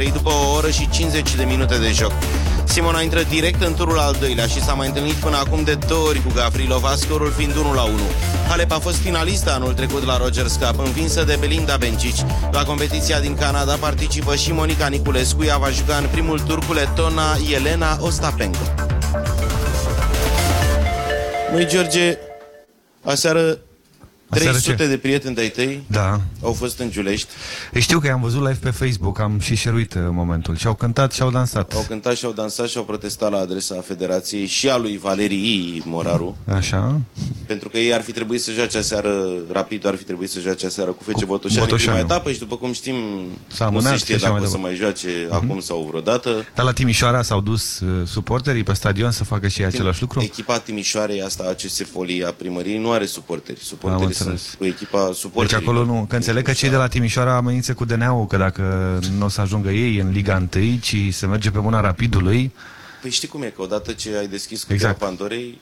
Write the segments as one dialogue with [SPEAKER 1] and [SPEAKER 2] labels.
[SPEAKER 1] 3 după o oră și 50 de minute de joc. Simona intră direct în turul al doilea și s-a mai întâlnit până acum de două ori cu Gavrilova, scorul fiind 1 la 1. Halep a fost finalistă anul trecut la Rogers Cup, învinsă de Belinda Bencic. La competiția din Canada participă și Monica Niculescu, ea va juca în primul tur cu letona Elena Ostapenko. Măi, George, aseară
[SPEAKER 2] Aseară
[SPEAKER 1] 300
[SPEAKER 2] ce?
[SPEAKER 1] de prieteni de-ai tăi
[SPEAKER 2] Da.
[SPEAKER 1] au fost în Giulești,
[SPEAKER 2] Ei, Știu că i-am văzut live pe Facebook, am și șeruit uh, momentul. Și au cântat și au dansat.
[SPEAKER 1] au cântat și au dansat și au protestat la adresa Federației și a lui Valerii Moraru,
[SPEAKER 2] Așa?
[SPEAKER 1] pentru că ei ar fi trebuit să joace aseară, rapid ar fi trebuit să joace aseară cu Fece
[SPEAKER 2] Cu
[SPEAKER 1] Botoșani în prima
[SPEAKER 2] Botoșani.
[SPEAKER 1] etapă și după cum știm,
[SPEAKER 2] S-a
[SPEAKER 1] nu
[SPEAKER 2] amânat
[SPEAKER 1] se
[SPEAKER 2] și
[SPEAKER 1] știe
[SPEAKER 2] așa
[SPEAKER 1] dacă
[SPEAKER 2] mai
[SPEAKER 1] o să mai
[SPEAKER 2] departe.
[SPEAKER 1] joace acum sau vreodată.
[SPEAKER 2] Dar la Timișoara s-au dus uh, suporterii pe stadion să facă și ei același lucru?
[SPEAKER 1] Echipa Timișoarei asta, ACS Folie a primăriei, nu are suporteri.
[SPEAKER 2] Am
[SPEAKER 1] Suporterii
[SPEAKER 2] înțeles.
[SPEAKER 1] sunt cu echipa
[SPEAKER 2] Deci
[SPEAKER 1] suporterilor.
[SPEAKER 2] acolo nu, că înțeleg că cei de la Timișoara amenință cu DNA-ul, că dacă nu o să ajungă ei în Liga 1, ci se merge pe mâna rapidului,
[SPEAKER 1] Păi știi cum e, că odată ce ai deschis cutia
[SPEAKER 2] Exact.
[SPEAKER 1] exact. Pandorei,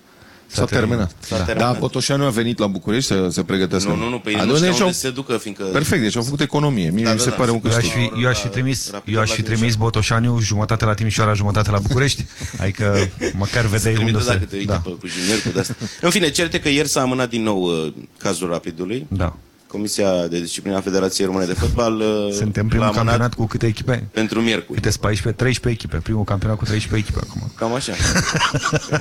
[SPEAKER 3] S-a terminat.
[SPEAKER 1] S-a
[SPEAKER 3] Da.
[SPEAKER 1] terminat.
[SPEAKER 3] Da, Botoșanu a venit la București să se pregătească.
[SPEAKER 1] nu, nu, nu, pe ei
[SPEAKER 3] A,
[SPEAKER 1] nu
[SPEAKER 3] deci
[SPEAKER 1] știau
[SPEAKER 3] au-
[SPEAKER 1] unde să se ducă, fiindcă...
[SPEAKER 3] Perfect, deci au făcut economie. Mie
[SPEAKER 1] Da,
[SPEAKER 3] mi
[SPEAKER 1] da,
[SPEAKER 3] se
[SPEAKER 1] da.
[SPEAKER 3] pare un
[SPEAKER 2] eu aș
[SPEAKER 3] câștig.
[SPEAKER 2] fi, eu aș fi trimis,
[SPEAKER 1] Rapid
[SPEAKER 2] eu aș
[SPEAKER 1] la
[SPEAKER 2] fi
[SPEAKER 1] Timișoara.
[SPEAKER 2] trimis Botoșaniu jumătate la Timișoara, jumătate la București, adică măcar vedeai unde
[SPEAKER 1] Trimite
[SPEAKER 2] se...
[SPEAKER 1] dacă te uiți
[SPEAKER 2] Da,
[SPEAKER 1] pe, cu junior, cu de-asta. În fine, certe că ieri s-a amânat din nou uh, cazul Rapidului.
[SPEAKER 2] da.
[SPEAKER 1] Comisia de Disciplină a Federației Române de Fotbal uh,
[SPEAKER 2] Suntem primul
[SPEAKER 1] l-a amânat
[SPEAKER 2] campionat cu câte echipe?
[SPEAKER 1] pentru miercuri.
[SPEAKER 2] Câte 14, 13 echipe. Primul campionat cu 13 echipe acum.
[SPEAKER 1] Cam așa. Cam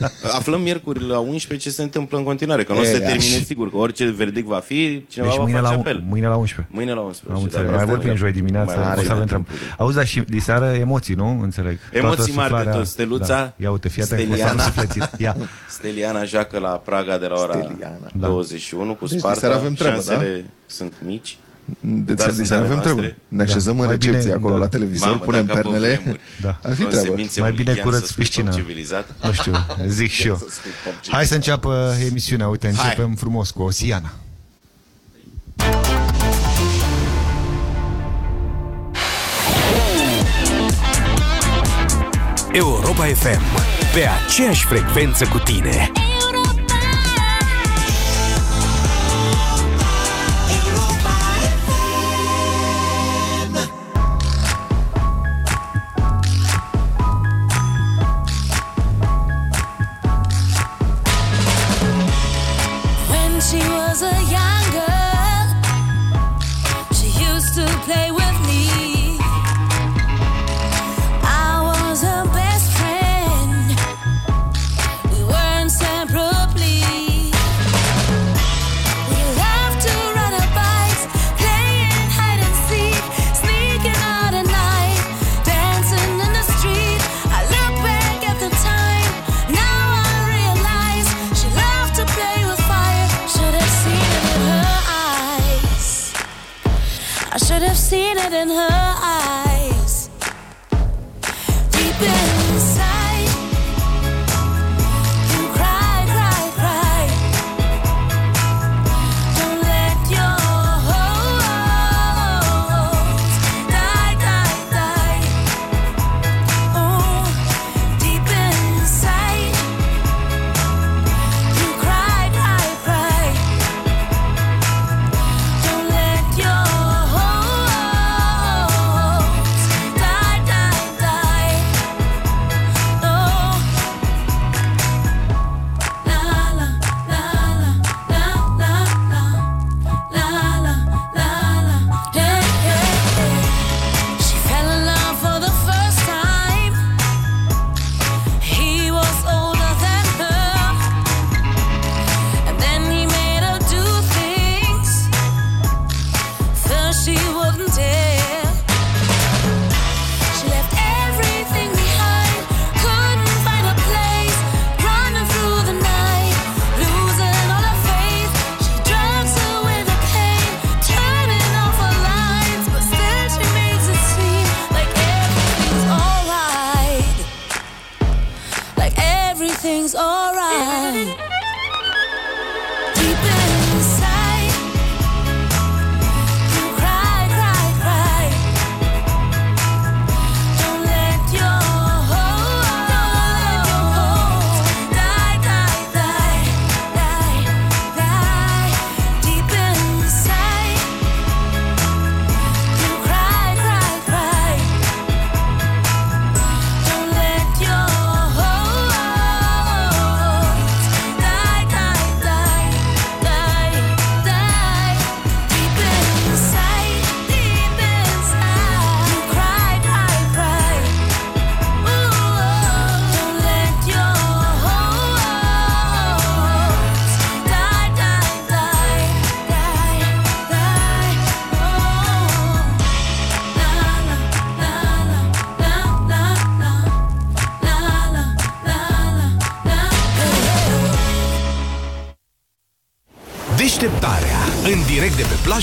[SPEAKER 1] așa. Aflăm miercuri la 11 ce se întâmplă în continuare, că nu o
[SPEAKER 3] E,
[SPEAKER 1] să se
[SPEAKER 3] așa.
[SPEAKER 1] termine sigur, că orice verdict va fi, cineva
[SPEAKER 2] Deci
[SPEAKER 1] va
[SPEAKER 2] mâine
[SPEAKER 1] face
[SPEAKER 2] la,
[SPEAKER 1] apel.
[SPEAKER 2] mâine la 11.
[SPEAKER 1] Mâine la 11.
[SPEAKER 2] Am
[SPEAKER 1] Dar
[SPEAKER 2] înțeles.
[SPEAKER 1] asta
[SPEAKER 2] Mai vorbim
[SPEAKER 1] e-
[SPEAKER 2] joi dimineața,
[SPEAKER 1] mai
[SPEAKER 2] o să
[SPEAKER 1] are
[SPEAKER 2] avem treabă. Auzi, dar și diseară emoții, nu? Înțeleg.
[SPEAKER 1] Emoții
[SPEAKER 2] Toată
[SPEAKER 1] mari de
[SPEAKER 2] suflarea-
[SPEAKER 1] tot. Steluța,
[SPEAKER 2] Da. Ia uite, fii atent cum s-a
[SPEAKER 1] Steliana.
[SPEAKER 2] sufletit. Ia.
[SPEAKER 1] Steliana joacă la Praga de la ora
[SPEAKER 3] Steliana.
[SPEAKER 1] 21 cu
[SPEAKER 3] Deci
[SPEAKER 1] Sparta.
[SPEAKER 3] diseară avem treabă,
[SPEAKER 1] Șansele sunt mici.
[SPEAKER 3] De
[SPEAKER 1] Dar
[SPEAKER 3] ți
[SPEAKER 1] sunt
[SPEAKER 3] să avem
[SPEAKER 1] ale
[SPEAKER 3] treabă.
[SPEAKER 1] noastre.
[SPEAKER 3] Ne așezăm în
[SPEAKER 2] Mai bine-
[SPEAKER 3] recepție acolo
[SPEAKER 2] da.
[SPEAKER 3] la televizor,
[SPEAKER 1] Mamă,
[SPEAKER 3] punem
[SPEAKER 1] dacă apă
[SPEAKER 3] pernele.
[SPEAKER 1] vremuri.
[SPEAKER 2] Da.
[SPEAKER 3] Ar fi treabă.
[SPEAKER 1] Consemințe
[SPEAKER 2] Mai bine
[SPEAKER 1] Olivian,
[SPEAKER 2] curăț
[SPEAKER 1] să spui
[SPEAKER 2] piscina.
[SPEAKER 1] tot Civilizat.
[SPEAKER 2] Nu știu, zic și eu. Hai să înceapă emisiunea. Uite, începem frumos cu Osiana.
[SPEAKER 4] Europa FM. Pe aceeași frecvență cu tine.
[SPEAKER 5] Was a young girl, she used to play with have seen it in her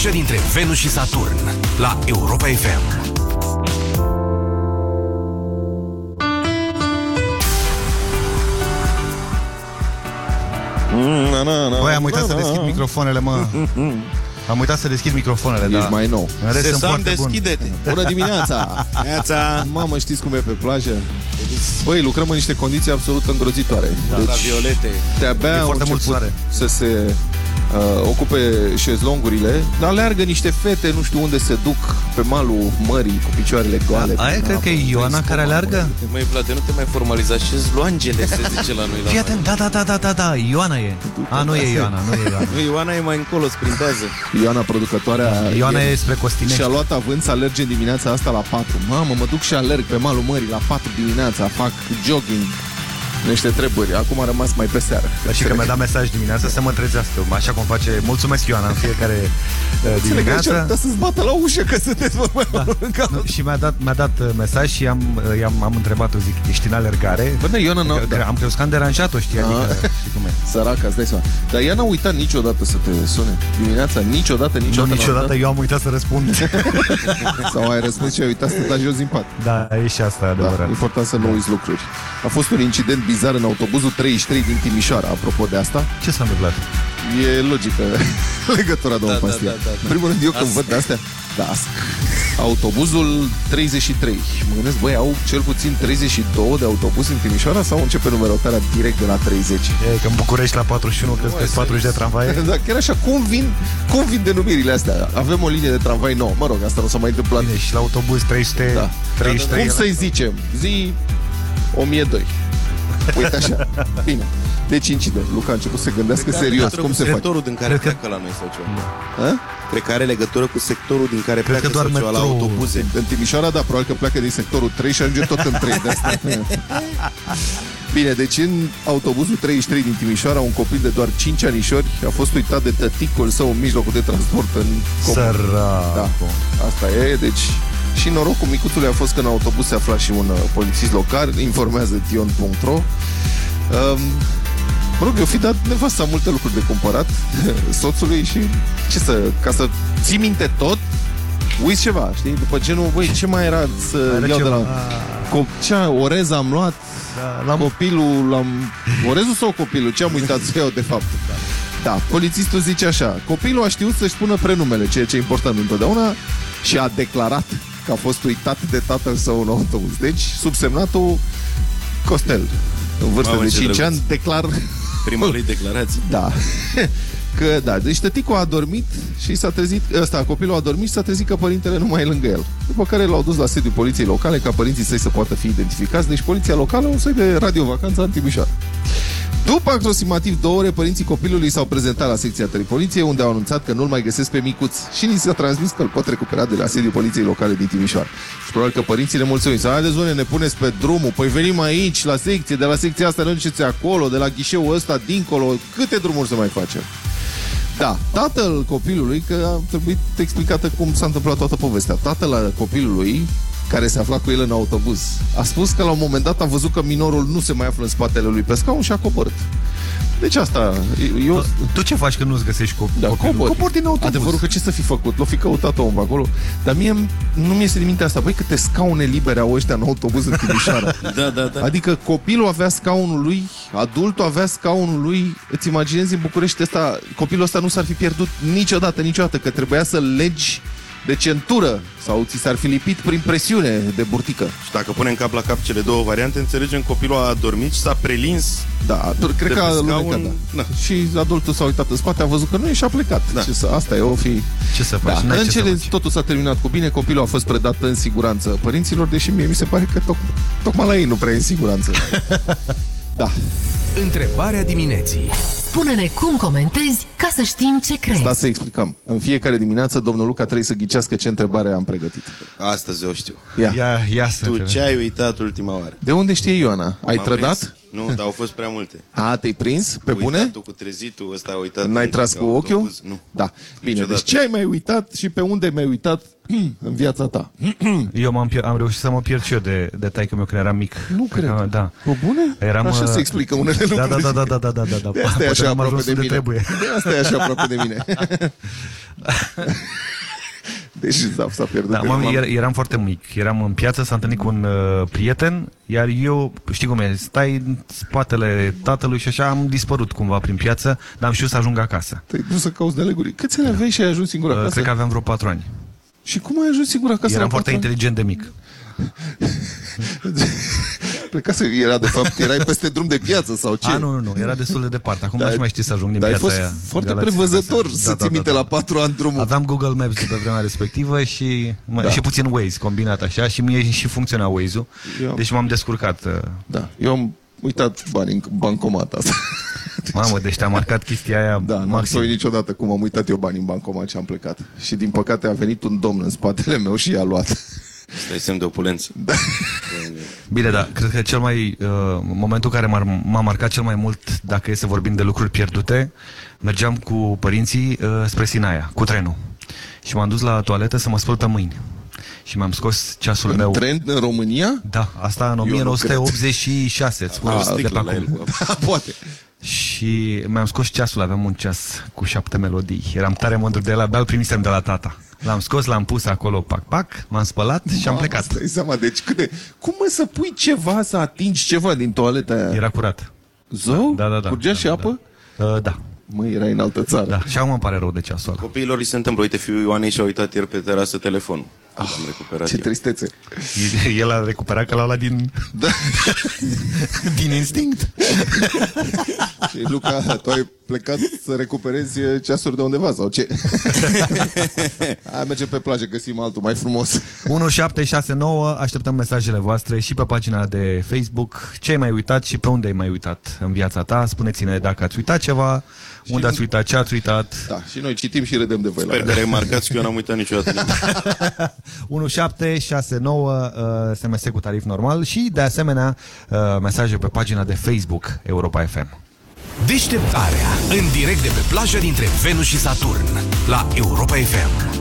[SPEAKER 4] direct de pe plaja dintre Venus și Saturn la Europa FM.
[SPEAKER 3] Na, na, na,
[SPEAKER 2] Băi, am uitat
[SPEAKER 3] na,
[SPEAKER 2] să
[SPEAKER 3] na.
[SPEAKER 2] deschid microfoanele, mă. Am uitat să deschid microfoanele,
[SPEAKER 3] Ești
[SPEAKER 2] da.
[SPEAKER 3] mai nou.
[SPEAKER 2] În rest sunt
[SPEAKER 1] Sesam,
[SPEAKER 2] foarte bun.
[SPEAKER 1] deschide-te.
[SPEAKER 3] Bună dimineața!
[SPEAKER 1] Neața,
[SPEAKER 3] Mamă, știți cum e pe plajă? Băi, lucrăm în niște condiții absolut îngrozitoare.
[SPEAKER 1] la Violete.
[SPEAKER 3] de-abia
[SPEAKER 2] E
[SPEAKER 3] au
[SPEAKER 2] foarte mult
[SPEAKER 3] început
[SPEAKER 2] soare.
[SPEAKER 3] să se uh, ocupe șezlongurile, dar aleargă niște fete, nu știu unde se duc, pe malul mării, cu picioarele goale.
[SPEAKER 2] Aia
[SPEAKER 3] prin
[SPEAKER 2] cred
[SPEAKER 3] apă.
[SPEAKER 2] că e Ioana care aleargă?
[SPEAKER 1] Măi, Vlade, nu te mai formaliza și zloangele, se zice la noi la
[SPEAKER 2] Fii
[SPEAKER 1] mare.
[SPEAKER 2] atent, da, da, da, da, da, da, Ioana e. A, nu e Ioana, nu e Ioana.
[SPEAKER 1] Nu, Ioana e mai încolo, sprintează.
[SPEAKER 3] Ioana, producătoarea...
[SPEAKER 2] Ioana
[SPEAKER 3] e-
[SPEAKER 2] e spre Costinești.
[SPEAKER 3] Și-a luat avânt să alerge în dimineața asta la 4. Mamă, mă duc și alerg pe malul mării la 4 dimineața, fac jogging, niște treburi. Acum a rămas mai pe seară.
[SPEAKER 2] Dar și că mi-a dat mesaj dimineața să mă trezească, așa cum face, mulțumesc Ioana în fiecare uh,
[SPEAKER 3] Înțeleg că aici,
[SPEAKER 2] dimineață.
[SPEAKER 3] dar să-ți bată la ușă că sunteți mă, mai da. în cap.
[SPEAKER 2] Nu, și mi-a dat, mi-a dat uh, mesaj și am, uh, i-am, am întrebat-o, zic, ești în alergare?
[SPEAKER 3] Bă, da, Ioana, n-a,
[SPEAKER 2] Că- că
[SPEAKER 3] da.
[SPEAKER 2] Am crezut că am deranjat-o, știi, adică, știi cum e.
[SPEAKER 3] Săraca, îți dai seama. Dar ea n-a uitat niciodată să te sune dimineața, niciodată,
[SPEAKER 2] Nu,
[SPEAKER 3] niciodată.
[SPEAKER 2] niciodată eu am uitat să răspund.
[SPEAKER 3] Sau ai răspuns și ai uitat să te dai jos din pat.
[SPEAKER 2] da, e și asta,
[SPEAKER 3] Da,
[SPEAKER 2] adevărat.
[SPEAKER 3] e important să nu uiți lucruri. A fost un incident bizar în autobuzul 33 din Timișoara, apropo de asta.
[SPEAKER 2] Ce s-a întâmplat?
[SPEAKER 3] E logică legătura, domnul
[SPEAKER 1] Da, da,
[SPEAKER 3] Pastia.
[SPEAKER 1] da, da, da.
[SPEAKER 3] În primul rând, eu când
[SPEAKER 1] As-
[SPEAKER 3] văd de astea, da, as- autobuzul 33. Mă gândesc, băi, au cel puțin 32 de autobuz în Timișoara sau începe numerotarea direct de la 30?
[SPEAKER 2] E, că în București la 41 crezi că 40 de tramvaie?
[SPEAKER 3] Da, chiar așa, cum vin, cum vin denumirile astea? Avem o linie de tramvai nouă. Mă rog, asta nu s-a mai întâmplat.
[SPEAKER 2] Bine, și la autobuz 300,
[SPEAKER 3] Da.
[SPEAKER 2] 33.
[SPEAKER 3] Cum să-i zicem? Zi 1002. Uite așa. Bine. Deci incident. Luca a început să se gândească serios. Cum se face?
[SPEAKER 1] Sectorul din care
[SPEAKER 2] Cred că-
[SPEAKER 1] pleacă la noi sau ceva.
[SPEAKER 3] Ha?
[SPEAKER 1] Cred că are legătură cu sectorul din care
[SPEAKER 2] Cred
[SPEAKER 1] pleacă
[SPEAKER 2] că doar
[SPEAKER 1] sau ceva la
[SPEAKER 2] metrou-
[SPEAKER 1] autobuze.
[SPEAKER 3] În Timișoara, da, probabil că pleacă din sectorul 3 și ajunge tot în 3 de asta. Bine, deci în autobuzul 33 din Timișoara, un copil de doar 5 anișori a fost uitat de tăticul său în mijlocul de transport în comun.
[SPEAKER 2] Săracu.
[SPEAKER 3] Da, asta e, deci și norocul micuțului a fost că în autobuz se afla și un uh, polițist local, informează tion.ro. Um, mă rog, eu fi dat nevasta multe lucruri de cumpărat soțului și ce să, ca să ții minte tot, uiți ceva, știi? După genul, băi, ce mai era să
[SPEAKER 2] Era
[SPEAKER 3] iau de
[SPEAKER 2] ceva.
[SPEAKER 3] la... Co- ce orez am luat,
[SPEAKER 2] Da, l-am
[SPEAKER 3] copilul, l-am... Orezul sau copilul? Ce am uitat să iau de fapt? Da, polițistul zice așa, copilul a știut să-și spună prenumele, ceea ce e important întotdeauna, și a declarat că a fost uitat de tatăl său în autobuz. Deci, subsemnatul Costel, în vârstă
[SPEAKER 1] Mamă,
[SPEAKER 3] de
[SPEAKER 1] ce
[SPEAKER 3] 5
[SPEAKER 1] drăguț.
[SPEAKER 3] ani, declar
[SPEAKER 1] Prima lui declarație.
[SPEAKER 3] da. Că da, deci tăticul a dormit și s-a trezit, ăsta, copilul a dormit și s-a trezit că părintele nu mai e lângă el. După care l-au dus la sediul poliției locale ca părinții săi să poată fi identificați. Deci poliția locală, un soi de radiovacanță în Timișoara. După aproximativ două ore, părinții copilului s-au prezentat la secția 3 poliției, unde au anunțat că nu-l mai găsesc pe micuț și ni s-a transmis că îl pot recupera de la sediul poliției locale din Timișoara. Și probabil că părinții le mulțumiți. Haideți, zone, ne puneți pe drumul, păi venim aici, la secție, de la secția asta nu duceți acolo, de la ghișeul ăsta, dincolo, câte drumuri să mai facem? Da, tatăl copilului, că a trebuit explicată cum s-a întâmplat toată povestea. Tatăl al copilului, care se afla cu el în autobuz, a spus că la un moment dat a văzut că minorul nu se mai află în spatele lui pe scaun și a coborât. Deci asta, eu...
[SPEAKER 2] Tu ce faci când nu-ți găsești cop-
[SPEAKER 3] Da,
[SPEAKER 2] copilul?
[SPEAKER 3] cobori.
[SPEAKER 2] Cobori din autobuz.
[SPEAKER 3] Adevărul că ce să fi făcut? L-o fi căutat omul pe acolo. Dar mie nu mi este din mintea asta. Băi, câte scaune libere au ăștia în autobuz în Timișoara.
[SPEAKER 1] Da, da, da.
[SPEAKER 3] Adică copilul avea scaunul lui, adultul avea scaunul lui. Îți imaginezi în București ăsta, copilul ăsta nu s-ar fi pierdut niciodată, niciodată, că trebuia să legi de centură sau ți s-ar fi lipit prin presiune de burtică.
[SPEAKER 1] Și dacă punem cap la cap cele două variante, înțelegem copilul a dormit și s-a prelins.
[SPEAKER 3] Da, cred
[SPEAKER 1] De
[SPEAKER 3] că
[SPEAKER 1] pe
[SPEAKER 3] a
[SPEAKER 1] scaun,
[SPEAKER 3] lunecat, da.
[SPEAKER 1] da.
[SPEAKER 3] Și adultul s-a uitat în spate, a văzut că nu e și a plecat.
[SPEAKER 1] Da.
[SPEAKER 3] Ce să, asta e, o fi...
[SPEAKER 2] Ce să faci?
[SPEAKER 3] Da,
[SPEAKER 2] N-ai
[SPEAKER 3] în
[SPEAKER 2] ce să
[SPEAKER 3] cele,
[SPEAKER 2] faci.
[SPEAKER 3] totul s-a terminat cu bine, copilul a fost predat în siguranță părinților, deși mie mi se pare că toc, tocmai la ei nu prea e în siguranță. da,
[SPEAKER 4] Întrebarea dimineții.
[SPEAKER 6] Spune-ne cum comentezi ca să știm ce crezi.
[SPEAKER 3] Stați să explicăm. În fiecare dimineață, domnul Luca trebuie să ghicească ce întrebare am pregătit.
[SPEAKER 1] Astăzi o știu.
[SPEAKER 3] Ia.
[SPEAKER 2] Ia, ia să
[SPEAKER 1] Tu
[SPEAKER 2] te-
[SPEAKER 1] ce ai uitat ultima oară?
[SPEAKER 3] De unde știe Ioana? Ai
[SPEAKER 1] M-am
[SPEAKER 3] trădat?
[SPEAKER 1] Prins. Nu, dar au fost prea multe.
[SPEAKER 3] A, te-ai prins? Pe bune?
[SPEAKER 1] Uitatul cu trezitul, ăsta a uitat.
[SPEAKER 3] N-ai
[SPEAKER 1] în
[SPEAKER 3] tras cu
[SPEAKER 1] autobuz.
[SPEAKER 3] ochiul?
[SPEAKER 1] Nu.
[SPEAKER 3] Da. Bine,
[SPEAKER 1] Niciodată.
[SPEAKER 3] deci ce ai mai uitat și pe unde mai uitat în viața ta?
[SPEAKER 2] Eu m-am pier- am reușit să mă pierd și eu de, de taică meu când eram mic.
[SPEAKER 3] Nu cred.
[SPEAKER 2] Că, Da.
[SPEAKER 3] Pe bune?
[SPEAKER 2] Eram,
[SPEAKER 3] Așa
[SPEAKER 2] uh,
[SPEAKER 3] se explică unele
[SPEAKER 2] Da,
[SPEAKER 3] lucruri.
[SPEAKER 2] da, da, da, da, da, da, da.
[SPEAKER 3] De asta e
[SPEAKER 2] Poate
[SPEAKER 3] așa
[SPEAKER 2] n-am
[SPEAKER 3] aproape
[SPEAKER 2] ajuns
[SPEAKER 3] de
[SPEAKER 2] unde
[SPEAKER 3] mine.
[SPEAKER 2] trebuie.
[SPEAKER 3] De asta e așa aproape de mine. Deși s-a, s-a pierdut.
[SPEAKER 2] Da,
[SPEAKER 3] de
[SPEAKER 2] mă,
[SPEAKER 3] mult.
[SPEAKER 2] er- eram foarte mic. Eram în piață, s-a întâlnit cu un uh, prieten, iar eu, știi cum e, stai în spatele tatălui și așa am dispărut cumva prin piață, dar am știut să ajung acasă.
[SPEAKER 3] Te-ai dus să cauți de leguri. Câți ani aveai și ai ajuns singur
[SPEAKER 2] Uh,
[SPEAKER 3] acasă?
[SPEAKER 2] cred că aveam vreo patru ani.
[SPEAKER 3] Și cum ai ajuns singur acasă?
[SPEAKER 2] Eram
[SPEAKER 3] la
[SPEAKER 2] foarte
[SPEAKER 3] patru ani?
[SPEAKER 2] inteligent de mic.
[SPEAKER 3] Plecase, era de fapt, erai peste drum de piață sau ce?
[SPEAKER 2] A, nu, nu, nu, era destul de departe. Acum
[SPEAKER 3] Da,
[SPEAKER 2] nu-și mai știi să ajung din
[SPEAKER 3] Dar ai
[SPEAKER 2] piața
[SPEAKER 3] fost
[SPEAKER 2] aia.
[SPEAKER 3] foarte
[SPEAKER 2] Galați,
[SPEAKER 3] prevăzător
[SPEAKER 2] Galați.
[SPEAKER 3] să ții minte la patru ani drumul.
[SPEAKER 2] Aveam Google Maps de pe vremea respectivă și, mă,
[SPEAKER 3] Da.
[SPEAKER 2] și puțin Waze combinat așa și mie și funcționa Waze-ul.
[SPEAKER 3] Eu-
[SPEAKER 2] Deci m-am descurcat. uh,
[SPEAKER 3] Da, eu am uitat bani în bancomat asta.
[SPEAKER 2] Mamă, deci te-a marcat chestia aia
[SPEAKER 3] Da, nu am
[SPEAKER 2] maxim.
[SPEAKER 3] să uit niciodată cum am uitat eu bani în bancomat și am plecat. Și din păcate a venit un domn în spatele meu și i-a luat.
[SPEAKER 1] Stai semn de opulență.
[SPEAKER 3] Da.
[SPEAKER 2] Bine, da, cred că cel mai, uh, momentul care m-a, m-a marcat cel mai mult, dacă e să vorbim de lucruri pierdute, mergeam cu părinții uh, spre Sinaia, cu trenul. Și m-am dus la toaletă să mă spăl pe mâini. Și mi-am scos ceasul
[SPEAKER 3] În
[SPEAKER 2] meu.
[SPEAKER 3] tren în România?
[SPEAKER 2] Da, asta în
[SPEAKER 3] nu cred.
[SPEAKER 2] 1986, îți spun
[SPEAKER 1] o
[SPEAKER 2] eu, de
[SPEAKER 1] sticlă
[SPEAKER 2] pe
[SPEAKER 1] la
[SPEAKER 2] acum.
[SPEAKER 1] el.
[SPEAKER 3] Da, poate.
[SPEAKER 2] Și mi-am scos ceasul, aveam un ceas cu șapte melodii. Eram tare mândru de el, abia îl primisem de la tata. L-am scos, l-am pus acolo, pac, pac, m-am spălat și am
[SPEAKER 3] Mamă,
[SPEAKER 2] plecat.
[SPEAKER 3] Stai seama, deci cât de... Cum mă să pui ceva, să atingi ceva din toaleta aia?
[SPEAKER 2] Era curat.
[SPEAKER 3] Zău?
[SPEAKER 2] Da, da, da.
[SPEAKER 3] Curgea
[SPEAKER 2] da,
[SPEAKER 3] și
[SPEAKER 2] da,
[SPEAKER 3] apă?
[SPEAKER 2] Da. Uh, da,
[SPEAKER 3] Mă, era în altă țară.
[SPEAKER 2] da. Și acum îmi pare rău de ceasul ăla.
[SPEAKER 1] Copiilor li se întâmplă. Uite, fiul Ioanei și-a uitat ieri pe terasă telefonul. Am recuperat
[SPEAKER 3] Ce
[SPEAKER 1] eu.
[SPEAKER 3] tristețe.
[SPEAKER 2] El a recuperat că l-a luat din,
[SPEAKER 3] Da.
[SPEAKER 2] din instinct.
[SPEAKER 3] și Luca, tu ai plecat să recuperezi ceasuri de undeva sau ce? Hai, mergem pe plajă, găsim altul mai frumos.
[SPEAKER 2] 1769, așteptăm mesajele voastre și pe pagina de Facebook. Ce ai mai uitat și pe unde ai mai uitat în viața ta? Spuneți-ne dacă ați uitat ceva, unde ați uitat, ce ați uitat.
[SPEAKER 3] Da, și noi citim și râdem de voi la
[SPEAKER 1] Sper că remarcați că eu n-am uitat niciodată nimic.
[SPEAKER 2] 1769 uh, SMS cu tarif normal și de asemenea uh, mesaje pe pagina de Facebook Europa FM.
[SPEAKER 4] Deșteptarea. În direct de pe plajă dintre Venus și Saturn. La Europa FM.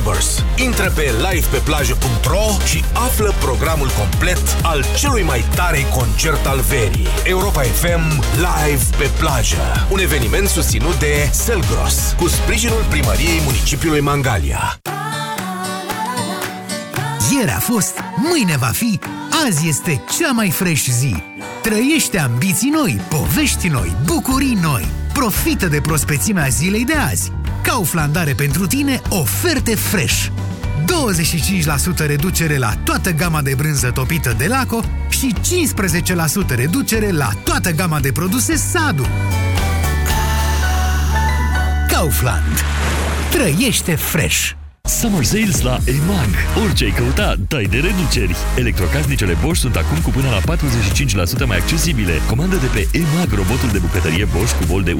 [SPEAKER 4] Backstabbers. Intră pe livepeplajă.ro și află programul complet al celui mai tare concert al verii. Europa FM Live pe plajă. Un eveniment susținut de Selgros, cu sprijinul primăriei municipiului Mangalia.
[SPEAKER 7] Ieri a fost, mâine va fi, azi este cea mai fresh zi. Trăiește ambiții noi, povești noi, bucurii noi. Profită de prospețimea zilei de azi. Kaufland are pentru tine oferte fresh. 25% reducere la toată gama de brânză topită de Laco și 15% reducere la toată gama de produse Sadu. Kaufland. Trăiește fresh!
[SPEAKER 8] Summer Sales la EMAG. Orice ai căuta, dai de reduceri. Electrocasnicele Bosch sunt acum cu până la 45% mai accesibile. Comandă de pe EMAG robotul de bucătărie Bosch cu bol de 1,2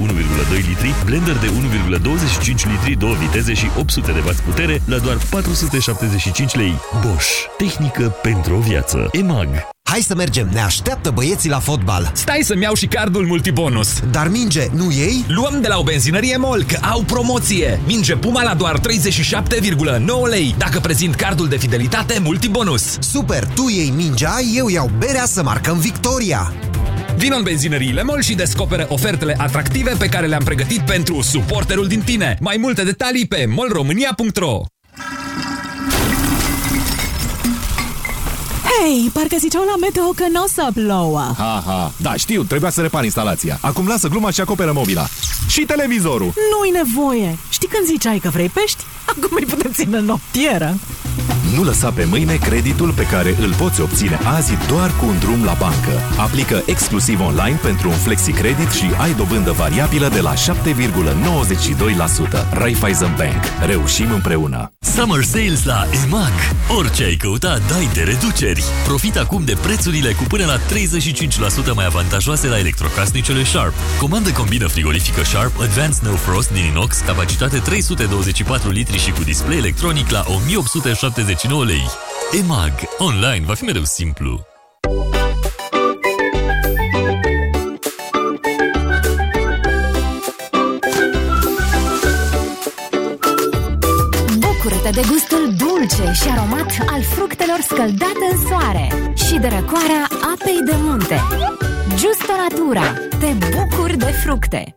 [SPEAKER 8] litri, blender de 1,25 litri, două viteze și 800 de W putere la doar 475 lei. Bosch. Tehnică pentru o viață. EMAG.
[SPEAKER 9] Hai să mergem, ne așteaptă băieții la fotbal.
[SPEAKER 10] Stai să-mi iau și cardul multibonus.
[SPEAKER 9] Dar minge, nu ei?
[SPEAKER 10] Luăm de la o benzinărie MOL, că au promoție. Minge Puma la doar 37,9 lei, dacă prezint cardul de fidelitate multibonus.
[SPEAKER 9] Super, tu iei mingea, eu iau berea să marcăm victoria.
[SPEAKER 10] Vino în benzinăriile MOL și descoperă ofertele atractive pe care le-am pregătit pentru suporterul din tine. Mai multe detalii pe molromânia.ro
[SPEAKER 6] Hei, parcă ziceau la meteo că nu o să plouă.
[SPEAKER 11] Ha, ha. Da, știu, trebuia să repar instalația. Acum lasă gluma și acoperă mobila. Și televizorul.
[SPEAKER 6] Nu-i nevoie. Știi când ziceai că vrei pești? Acum îi putem ține în noptieră.
[SPEAKER 11] Nu lăsa pe mâine creditul pe care îl poți obține azi doar cu un drum la bancă. Aplică exclusiv online pentru un flexi-credit și ai dobândă variabilă de la 7,92%. Raiffeisen Bank. Reușim împreună!
[SPEAKER 8] Summer Sales la EMAG. Orice ai căutat, dai de reduceri. Profit acum de prețurile cu până la 35% mai avantajoase la electrocasnicele Sharp. Comandă combină frigorifică Sharp Advanced No Frost din inox, capacitate 324 litri și cu display electronic la 1879 lei. EMAG. Online va fi mereu simplu.
[SPEAKER 12] Bucură-te de gustul dulce și aromat al fructelor scăldate în soare și de răcoarea apei de munte. Justo Natura. Te bucuri de fructe.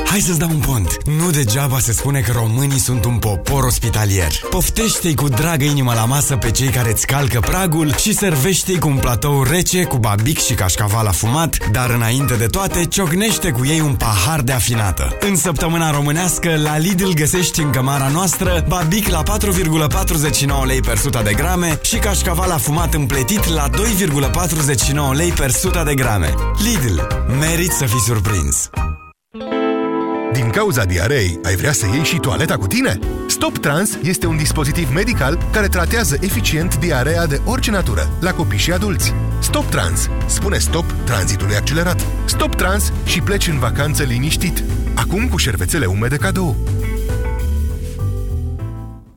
[SPEAKER 13] hai să-ți dau un pont. Nu degeaba se spune că românii sunt un popor ospitalier. Poftește-i cu dragă inimă la masă pe cei care îți calcă pragul și servește-i cu un platou rece cu babic și cașcaval afumat, dar înainte de toate, ciocnește cu ei un pahar de afinată. În săptămâna românească, la Lidl găsești în cămara noastră babic la 4,49 lei per 100 de grame și cașcaval afumat împletit la 2,49 lei per 100 de grame. Lidl. Merit să fii surprins!
[SPEAKER 14] Din cauza diarei, ai vrea să iei și toaleta cu tine? Stop Trans este un dispozitiv medical care tratează eficient diarea de orice natură, la copii și adulți. Stop Trans spune stop tranzitului accelerat. Stop Trans și pleci în vacanță liniștit. Acum cu șervețele umede cadou.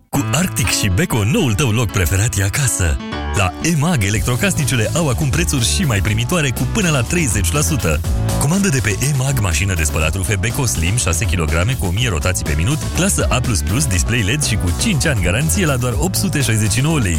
[SPEAKER 8] Cu Arctic și Beko, noul tău loc preferat e acasă. La EMAG, electrocasnicele au acum prețuri și mai primitoare cu până la 30%. Comandă de pe EMAG mașină de spălat rufe Beko Slim 6 kg cu 1000 rotații pe minut, clasă A++, display LED și cu 5 ani garanție la doar 869 lei.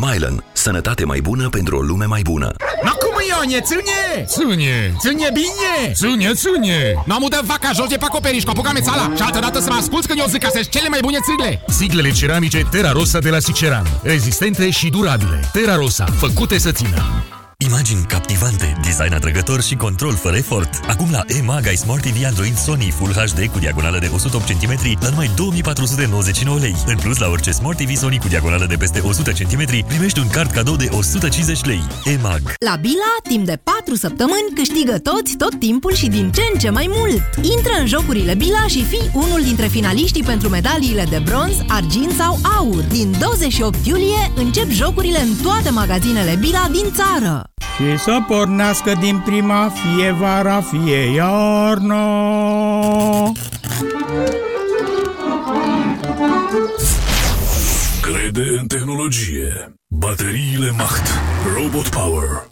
[SPEAKER 15] Mylan. Sănătate mai bună pentru o lume mai bună.
[SPEAKER 16] No cum Ionie, țânie! Țânie, țânie bine! Țânie, țânie! Nu am udat vaca jos de pe acoperiș, cu apucame țala și altă dată să mă asculți când eu zic că sunt cele mai bune țigle!
[SPEAKER 17] Siglele ceramice Terra Rosa de la Siceran. Rezistente și durabile. Terra Rosa, făcute să țină.
[SPEAKER 8] Imagini captivante, design atrăgător și control fără efort. Acum la EMAG ai Smart TV Android Sony Full HD cu diagonală de 108 cm la numai 2499 lei. În plus, la orice Smart TV Sony cu diagonală de peste 100 cm primești un card cadou de 150 lei. EMAG.
[SPEAKER 18] La Bila, timp de 4 săptămâni, câștigă toți, tot timpul și din ce în ce mai mult. Intră în jocurile Bila și fii unul dintre finaliștii pentru medaliile de bronz, argint sau aur. Din 28 iulie încep jocurile în toate magazinele Bila din țară.
[SPEAKER 19] Și să pornească din prima fie vara, fie iarna.
[SPEAKER 20] Crede în tehnologie. Bateriile Macht. Robot Power.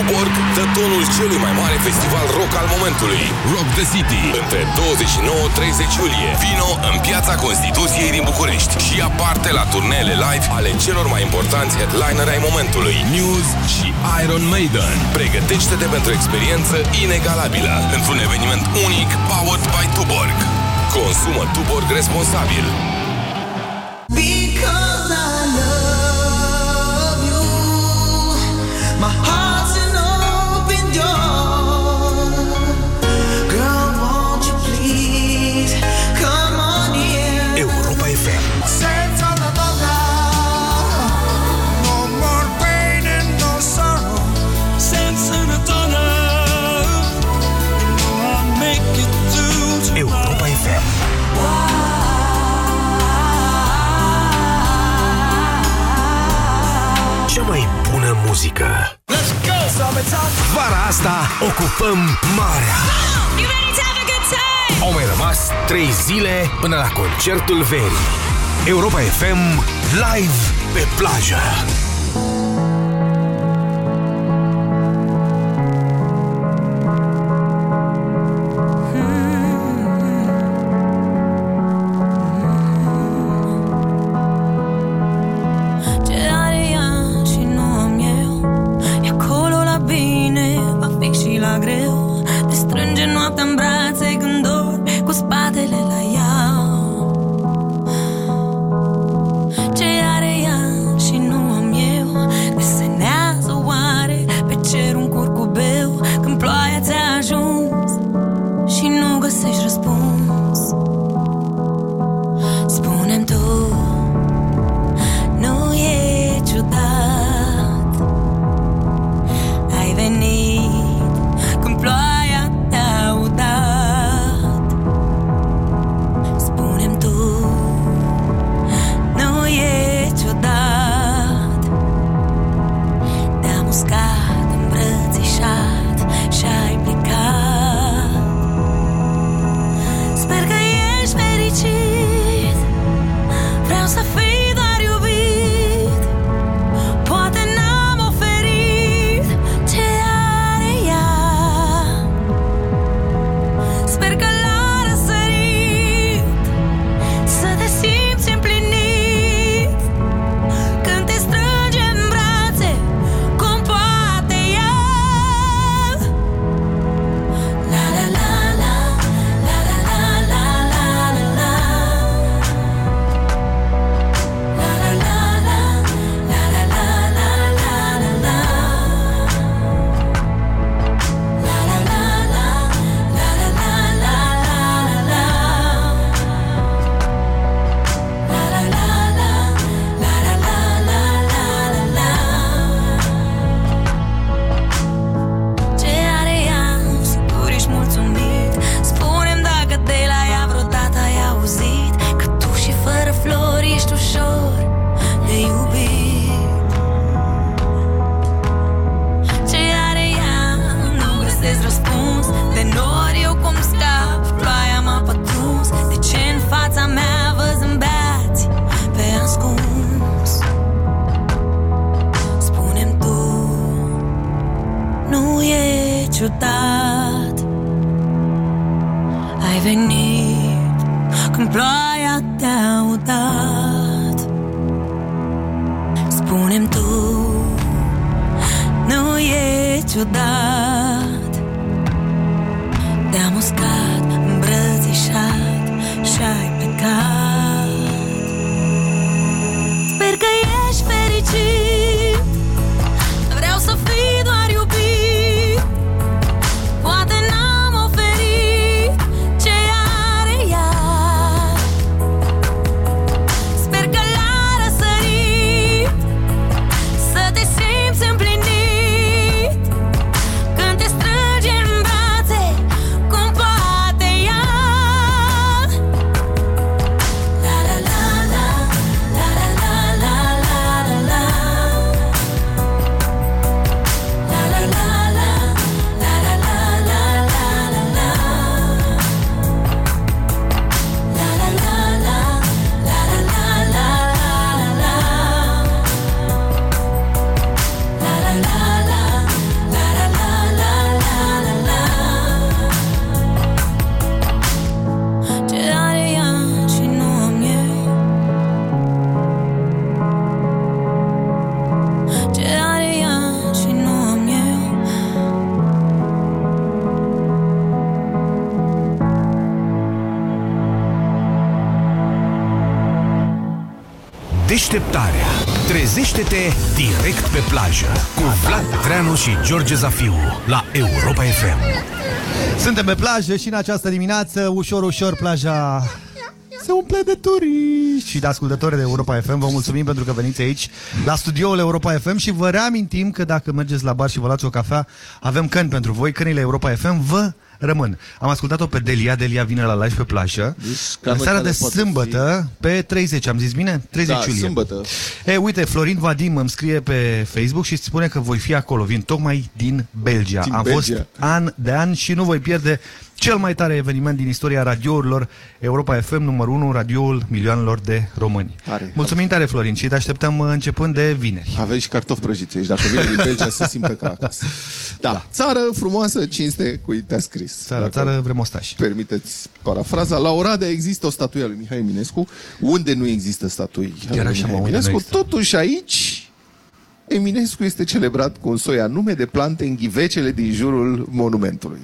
[SPEAKER 4] Tuborg dă tonul celui mai mare festival rock al momentului. Rock the City. Între 29-30 iulie. Vino în piața Constituției din București și ia parte la turneele live ale celor mai importanți headliner ai momentului. News și Iron Maiden. Pregătește-te pentru o experiență inegalabilă într-un eveniment unic powered by Tuborg. Consumă Tuborg responsabil.
[SPEAKER 21] Because
[SPEAKER 4] bună muzică.
[SPEAKER 21] Let's go!
[SPEAKER 4] Vara asta ocupăm marea.
[SPEAKER 21] You ready to have a good time?
[SPEAKER 5] Au mai rămas 3 zile până la concertul verii. Europa FM live pe plajă. George Zafiu la Europa FM.
[SPEAKER 2] Suntem pe plajă și în această dimineață, ușor, ușor, plaja se umple de turiști și de ascultători de Europa FM. Vă mulțumim pentru că veniți aici la studioul Europa FM și vă reamintim că dacă mergeți la bar și vă luați o cafea, avem căni pentru voi, cănile Europa FM vă rămân. Am ascultat-o pe Delia, Delia vine la live pe plajă.
[SPEAKER 3] Deci,
[SPEAKER 2] în seara de sâmbătă, fi... pe 30, am zis bine? 30
[SPEAKER 3] da,
[SPEAKER 2] iulie.
[SPEAKER 3] sâmbătă.
[SPEAKER 2] E, uite, Florin Vadim îmi scrie pe Facebook și spune că voi fi acolo. Vin tocmai din Belgia.
[SPEAKER 3] Din
[SPEAKER 2] Am
[SPEAKER 3] Belgia.
[SPEAKER 2] fost an de an și nu voi pierde cel mai tare eveniment din istoria radiourilor Europa FM numărul 1, radioul milioanelor de români.
[SPEAKER 3] Tare,
[SPEAKER 2] Mulțumim tare, Florin, și te așteptăm începând de vineri.
[SPEAKER 3] Aveți și cartofi prăjiți aici, dacă vine din Belgia se simte ca acasă. Da. da. Țară frumoasă, cinste, cu te-a scris.
[SPEAKER 2] Țară, țară, vrem ostași.
[SPEAKER 3] Permiteți parafraza. La Oradea există o statuie a lui Mihai Eminescu, unde nu există statui a
[SPEAKER 2] Chiar
[SPEAKER 3] lui
[SPEAKER 2] așa, mă,
[SPEAKER 3] Mihai
[SPEAKER 2] unde nu
[SPEAKER 3] Eminescu.
[SPEAKER 2] există?
[SPEAKER 3] Totuși aici Eminescu este celebrat cu un soi anume de plante în ghivecele din jurul monumentului.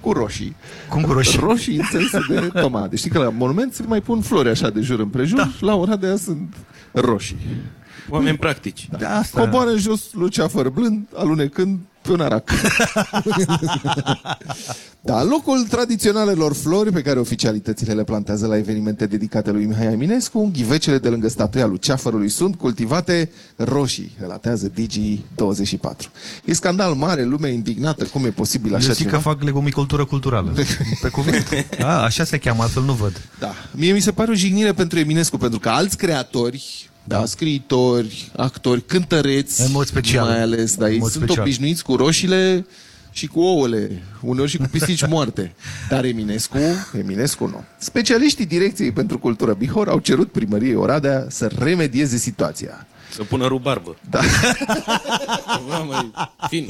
[SPEAKER 3] Cu roșii.
[SPEAKER 2] Cum cu roșii?
[SPEAKER 3] Roșii în sensul de tomate. Știi că la monument se mai pun flori așa de jur împrejur, da. la Oradea sunt roșii.
[SPEAKER 1] Oameni practici.
[SPEAKER 3] Da, asta... Coboară în jos luceafăr blând, alunecând pe un arac. da, în locul tradiționalelor flori pe care oficialitățile le plantează la evenimente dedicate lui Mihai Eminescu, în ghivecele de lângă statuia luceafărului sunt cultivate roșii, relatează Digi24. E scandal mare, lumea indignată, cum e posibil așa
[SPEAKER 2] Eu zic
[SPEAKER 3] ceva?
[SPEAKER 2] că fac legumicultură culturală. Pe cuvânt. A, așa se cheamă, altfel nu văd.
[SPEAKER 3] Da. Mie mi se pare o jignire pentru Eminescu, pentru că alți creatori, da, scriitori, actori, cântăreți,
[SPEAKER 2] În mod special.
[SPEAKER 3] mai ales, da,
[SPEAKER 2] În
[SPEAKER 3] ei
[SPEAKER 2] mod
[SPEAKER 3] sunt
[SPEAKER 2] special.
[SPEAKER 3] obișnuiți cu roșiile și cu ouăle, uneori și cu pisici moarte. Dar Eminescu, Eminescu nu. Specialiștii Direcției pentru Cultură Bihor au cerut primăriei Oradea să remedieze situația.
[SPEAKER 1] Să pună rubarbă.
[SPEAKER 3] Da.
[SPEAKER 1] Ceva mai fin.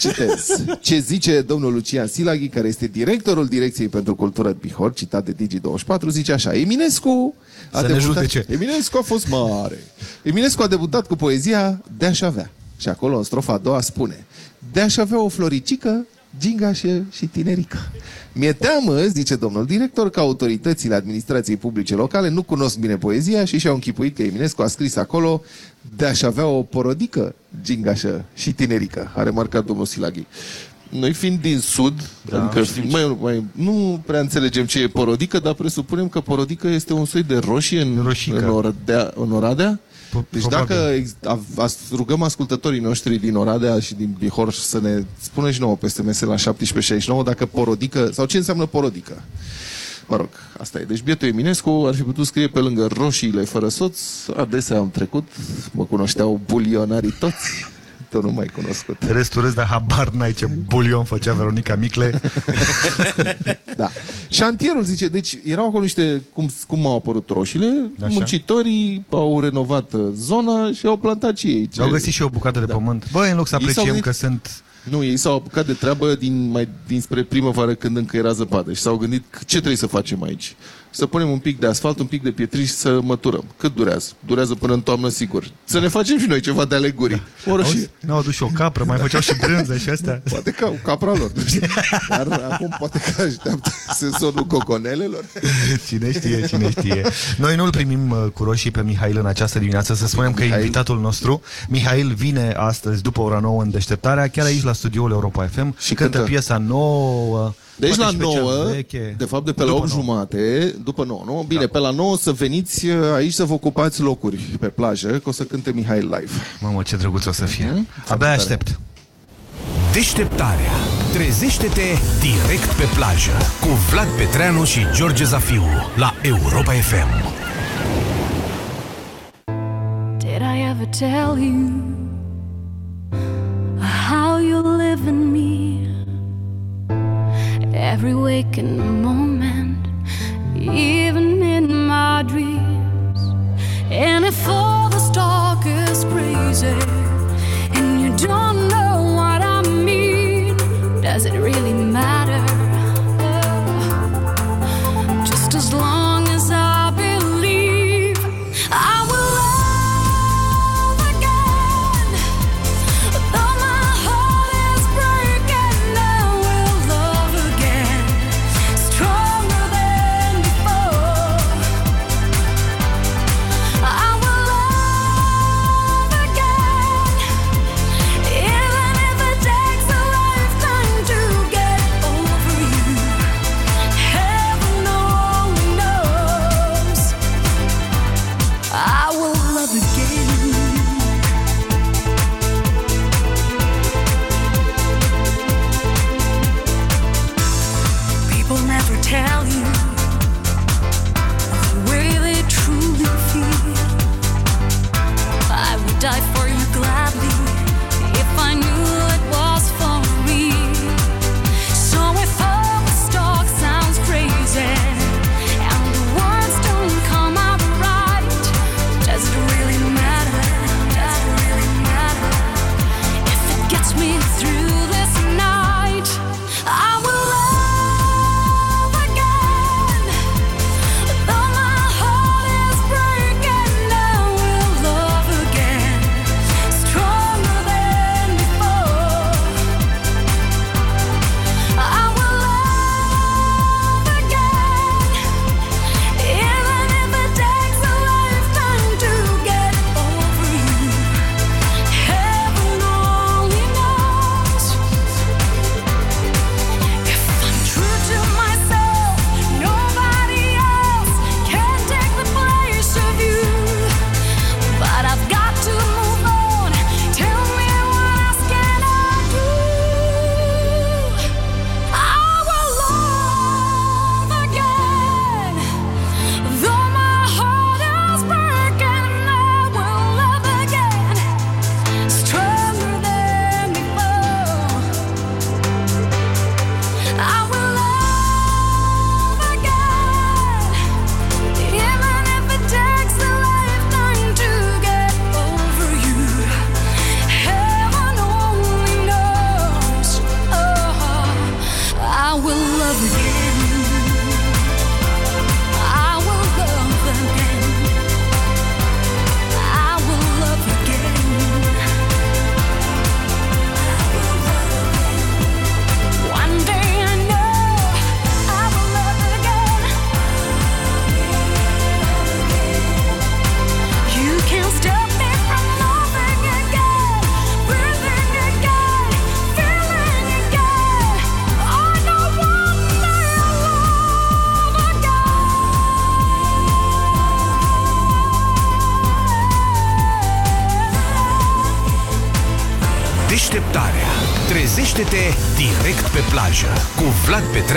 [SPEAKER 3] Citez. Ce zice domnul Lucian Silaghi, care este directorul Direcției pentru Cultură Bihor, citat de Digi24, zice așa, Eminescu a
[SPEAKER 2] Să ne
[SPEAKER 3] debutat...
[SPEAKER 2] judece.
[SPEAKER 3] Eminescu a fost mare. Eminescu a debutat cu poezia De-aș avea. Și acolo, în strofa a doua, spune De-aș avea o floricică, gingașă și tinerică. Mi-e teamă, zice domnul director, că autoritățile administrației publice locale nu cunosc bine poezia și și-au închipuit că Eminescu a scris acolo de-aș avea o porodică, gingașă și tinerică, a remarcat domnul Silaghi. Noi fiind din sud,
[SPEAKER 2] Da,
[SPEAKER 3] da, adică
[SPEAKER 2] știm
[SPEAKER 3] mai, mai, nu prea înțelegem ce e porodică, dar presupunem că porodică este un soi de roșie în,
[SPEAKER 2] Roșică.
[SPEAKER 3] în, Oradea, în Oradea. Deci
[SPEAKER 2] probabil.
[SPEAKER 3] dacă ex- a- as- rugăm ascultătorii noștri din Oradea și din Bihor să ne spună și nouă pe SMS la 1769 dacă porodică, sau ce înseamnă porodică. Mă rog, asta e. Deci bietul Eminescu ar fi putut scrie pe lângă roșiile fără soț, adesea am trecut, mă cunoșteau bulionarii toți, tu nu mai cunoscut.
[SPEAKER 2] Restul râs, dar habar n-ai ce bulion făcea Veronica Micle.
[SPEAKER 3] Da. Șantierul zice, deci erau acolo niște, cum, cum au apărut roșiile,
[SPEAKER 2] Așa.
[SPEAKER 3] muncitorii au renovat uh, zona și au plantat și ei. Ce-
[SPEAKER 2] Au găsit și o bucată de pământ. Băi, în loc să
[SPEAKER 3] Ei s-au
[SPEAKER 2] apreciem
[SPEAKER 3] gândit-
[SPEAKER 2] că sunt...
[SPEAKER 3] Nu, ei s-au apucat de treabă din, mai, dinspre primăvară când încă era zăpadă și s-au gândit ce trebuie să facem aici. Să punem un pic de asfalt, un pic de pietriș și să măturăm. Cât durează? Durează până în toamnă, sigur. Să ne facem și noi ceva de alegorii. Da. O roșie.
[SPEAKER 2] Auzi, n-au adus și o capră, mai făceau și brânză și astea.
[SPEAKER 3] Poate că au capra lor. nu știu. Dar acum poate că așteaptă sezonul coconelelor.
[SPEAKER 2] Cine știe, cine știe. Noi nu-l primim uh, cu roșii pe Mihail în această dimineață. Să spunem că e invitatul nostru. Mihail vine astăzi după ora 9 în deșteptarea, chiar aici la studioul Europa FM și cântă
[SPEAKER 3] cântă.
[SPEAKER 2] piesa nouă.
[SPEAKER 3] Deci
[SPEAKER 2] poate
[SPEAKER 3] la
[SPEAKER 2] și pe cea
[SPEAKER 3] 9,
[SPEAKER 2] veche.
[SPEAKER 3] de fapt de pe la 8 jumate, după 9, nu? Bine, pe la 9 să veniți uh, aici să vă ocupați locuri pe plajă, că o să cânte Mihai live.
[SPEAKER 2] Mamă, ce drăguț o să fie.
[SPEAKER 3] Mhm.
[SPEAKER 2] Abia aștept.
[SPEAKER 4] Deșteptarea. Trezește-te direct pe plajă cu Vlad Petreanu și George Zafiu la Europa FM.
[SPEAKER 5] Did I ever tell you how you live in me? Every waking moment, even in my dreams. And if all this talk is crazy and you don't know what I mean, does it really matter?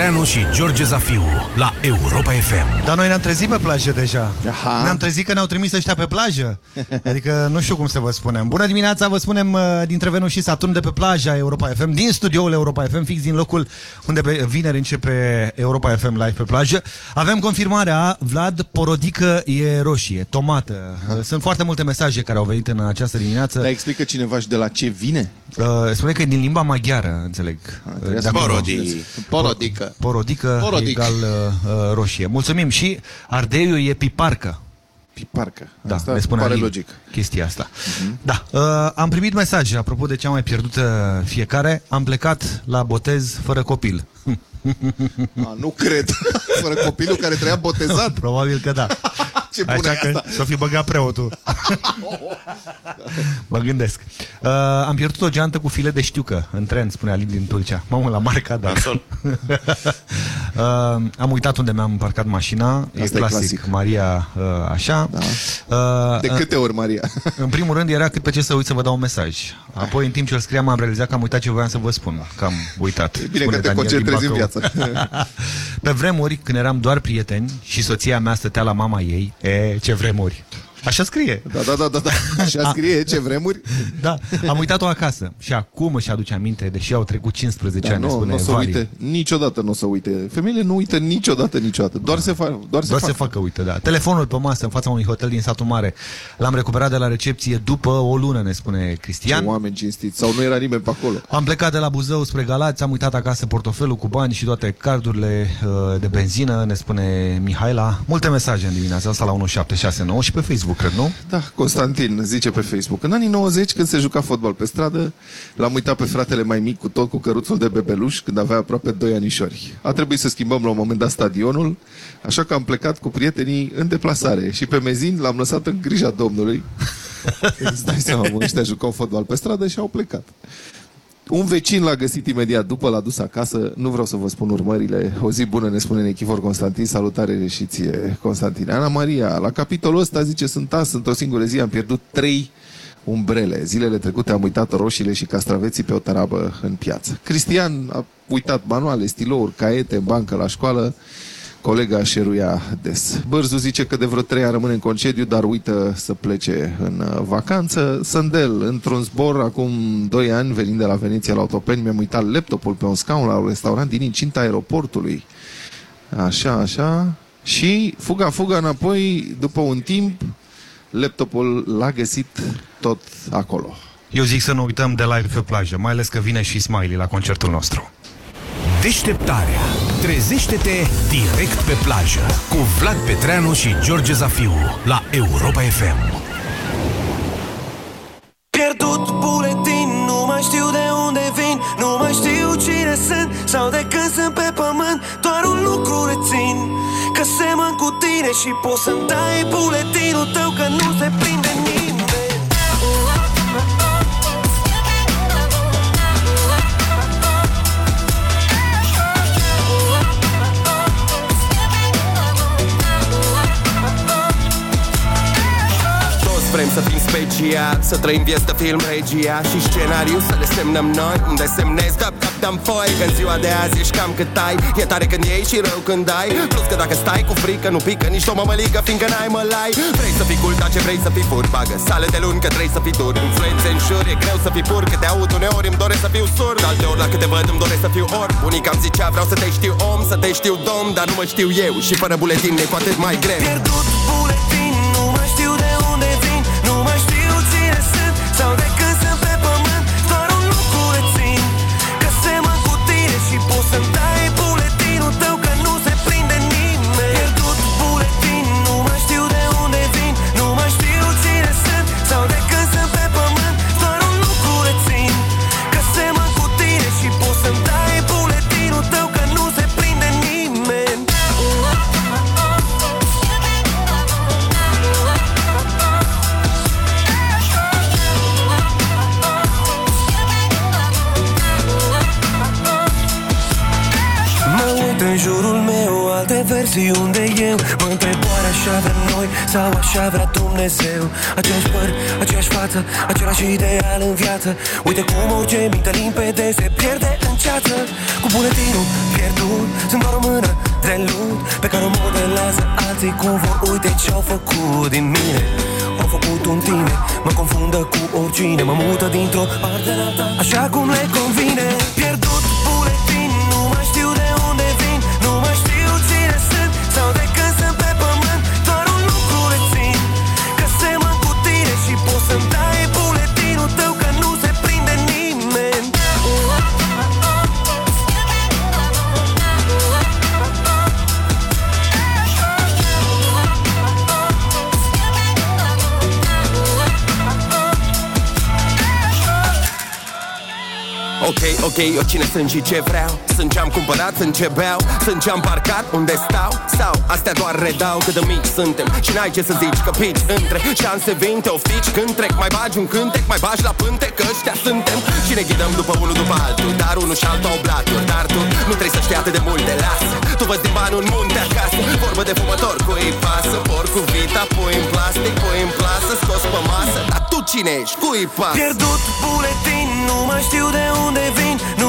[SPEAKER 4] Vlad Petreanu și George Zafiu la Europa FM.
[SPEAKER 2] Dar noi ne-am trezit pe plajă deja.
[SPEAKER 3] Aha.
[SPEAKER 2] Ne-am trezit că ne-au trimis ăștia pe plajă. Adică nu știu cum să vă spunem. Bună dimineața, vă spunem uh, dintre Venus și Saturn de pe plaja Europa FM, din studioul Europa FM, fix din locul unde pe vineri începe Europa FM live pe plajă. Avem confirmarea, Vlad, porodică e roșie, tomată. Uh, Sunt foarte multe mesaje care au venit în această dimineață.
[SPEAKER 3] Dar explică cineva și de la ce vine?
[SPEAKER 2] Uh, spune că e din limba maghiară, înțeleg.
[SPEAKER 3] trebuie
[SPEAKER 2] De
[SPEAKER 3] să
[SPEAKER 2] acolo.
[SPEAKER 3] porodi. Porodică.
[SPEAKER 2] Porodică,
[SPEAKER 3] Porodic.
[SPEAKER 2] egal uh, uh, roșie. Mulțumim. Și ardeiul e piparcă.
[SPEAKER 3] Piparcă.
[SPEAKER 2] Da,
[SPEAKER 3] Asta
[SPEAKER 2] ne spune
[SPEAKER 3] pare
[SPEAKER 2] Alin
[SPEAKER 3] logic.
[SPEAKER 2] chestia asta. Da, uh, am primit mesaje apropo de ce am mai pierdut uh, fiecare. Am plecat la botez fără copil.
[SPEAKER 3] A, nu cred. Fără copilul care trăia botezat.
[SPEAKER 2] Probabil că da.
[SPEAKER 3] Ce bună
[SPEAKER 2] Așa
[SPEAKER 3] e
[SPEAKER 2] că
[SPEAKER 3] asta.
[SPEAKER 2] s-o fi băgat preotul. mă gândesc. Uh, am pierdut o geantă cu file de știucă în tren, spune Alin din Tulcea. Mamă, la marca, da. uh, am uitat unde mi-am parcat mașina. e
[SPEAKER 3] Asta e
[SPEAKER 2] clasic.
[SPEAKER 3] clasic.
[SPEAKER 2] Maria, uh, așa. Da. Uh,
[SPEAKER 3] De câte ori, Maria?
[SPEAKER 2] În primul rând era cât pe ce să uit să vă dau un mesaj. Apoi, în timp ce îl scriam, am realizat că am uitat ce voiam să vă spun. Că am uitat.
[SPEAKER 3] E bine
[SPEAKER 2] Spune
[SPEAKER 3] că te
[SPEAKER 2] Daniel din
[SPEAKER 3] concentrezi în
[SPEAKER 2] Bacău.
[SPEAKER 3] viață.
[SPEAKER 2] Pe vremuri, când eram doar prieteni și soția mea stătea la mama ei, e, ce vremuri. Așa scrie.
[SPEAKER 3] Da, da, da, da, da. Așa scrie, ce vremuri.
[SPEAKER 2] Da, am uitat-o acasă și acum își aduce aminte, deși au trecut 15
[SPEAKER 3] Da,
[SPEAKER 2] ani,
[SPEAKER 3] nu,
[SPEAKER 2] spune
[SPEAKER 3] nu o să
[SPEAKER 2] Vali.
[SPEAKER 3] uite, niciodată nu o să uite. Femeile nu uită niciodată, niciodată. Doar se, fac, doar se
[SPEAKER 2] Doar
[SPEAKER 3] fac.
[SPEAKER 2] se facă, uite, da. Telefonul pe masă în fața unui hotel din satul mare. L-am recuperat de la recepție după o lună, ne spune Cristian.
[SPEAKER 3] Ce oameni cinstiți. Sau nu era nimeni pe acolo.
[SPEAKER 2] Am plecat de la Buzău spre Galați, am uitat acasă portofelul cu bani și toate cardurile uh, de benzină, ne spune Mihaela. Multe mesaje în dimineața asta la 1769 și pe Facebook, cred, nu?
[SPEAKER 3] Da, Constantin zice pe Facebook. În anii 90, când se juca fotbal pe stradă, l-am uitat pe fratele mai mic cu tot cu căruțul de bebeluș, când avea aproape 2 anișori. A trebuit să schimbăm la un moment dat stadionul, așa că am plecat cu prietenii în deplasare și pe mezin l-am lăsat în grija Domnului. Îți dai seama, mă, ăștia jucau fotbal pe stradă și au plecat. Un vecin l-a găsit imediat după, l-a dus acasă. Nu vreau să vă spun urmările. O zi bună ne spune Nechifor Constantin. Salutare și ție, Constantin. Ana Maria, la capitolul ăsta zice, sunt as, într-o singură zi am pierdut trei umbrele. Zilele trecute am uitat roșiile și castraveții pe o tarabă în piață. Cristian a uitat manuale, stilouri, caiete în bancă la școală. Colega șeruia des. Bărzu zice că de vreo trei ani rămâne în concediu, dar uită să plece în uh, vacanță. Sândel, într-un zbor acum doi ani, venind de la Veneția la Autopeni, mi-am uitat laptopul pe un scaun la un restaurant din incinta aeroportului. Așa, așa. Și fuga, fuga înapoi, după un timp, laptopul l-a găsit tot acolo.
[SPEAKER 2] Eu zic să nu uităm de live pe plajă, mai ales că vine și Smiley la concertul nostru.
[SPEAKER 4] Deșteptarea. Trezește-te direct pe plajă cu Vlad Petreanu și George Zafiu la Europa FM.
[SPEAKER 22] Pierdut buletin, nu mai știu de unde vin Nu mai știu cine sunt sau de când sunt pe pământ Doar un lucru rețin Că semăn cu tine și poți să-mi dai buletinul tău Că nu se prinde nimeni
[SPEAKER 23] Toți vrem să fim special Să trăim vieți de film regia și scenariu Să le semnăm noi unde semnezi. Dap, dap, dam foi că în ziua de azi ești cam cât ai. E tare când iei și rău când ai Plus că dacă stai cu frică nu pică nici o mămăligă Fiindcă n-ai mălai Vrei să fii cool, dar ce vrei să fii fur Bagă sale de luni că trebuie să fii dur. Influențe în șur, e greu să fii pur Că te aud uneori îmi doresc să fiu surd. Alte ori la câte văd îmi doresc să fiu orb. Bunica îmi zicea vreau să te știu om, să te știu domn Dar nu mă știu eu. Și fără buletin e cu atât mai greu.
[SPEAKER 22] Pierdut alte versiuni de eu Mă întreb oare așa vrem noi sau așa vrea Dumnezeu? Aceeași păr, aceeași față, același ideal în viață. Uite cum orice minte limpede se pierde în ceață. Cu buletinul pierdut, sunt doar o mână de lut Pe care o modelează alții cum vor Uite ce-au făcut din mine. Au făcut un tine, mă confundă cu oricine Mă mută dintr-o parte în alta, așa cum le convine. Pierdut
[SPEAKER 23] Ok, ok, eu cine sunt și ce vreau Sunt ce-am cumpărat, sunt ce beau Sunt ce-am parcat, unde stau? Sau astea doar redau cât de mici suntem? Și n-ai ce să zici că pici între Șanse vin, te oftici când trec Mai bagi un cântec, mai bagi la pânte Că ăștia suntem. Și ne ghidăm după unul după altul Dar unul și altul au blaturi Dar tu nu trebuie să știi atât de multe Lasă, tu văzi din bani un munte acasă Vorbă de fumător, cu ei pasă Por cu vita, pui în plastic, pui în plasă Scos pe masă, dar tu cine ești? Cui pasă?
[SPEAKER 22] Pierdut buletin, nu mai știu de unde vin Nu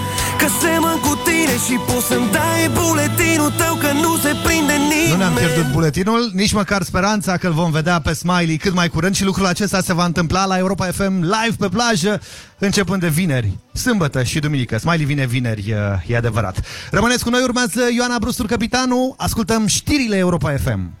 [SPEAKER 22] Că semăn cu tine și poți să-mi dai buletinul tău Că nu se prinde nimeni
[SPEAKER 2] Nu ne-am pierdut buletinul, nici măcar speranța că îl vom vedea pe Smiley cât mai curând și lucrul acesta se va întâmpla la Europa FM live pe plajă începând de vineri, sâmbătă și duminică. Smiley vine vineri, e adevărat. Rămâneți cu noi, urmează Ioana Brustur, capitanul, ascultăm știrile Europa FM.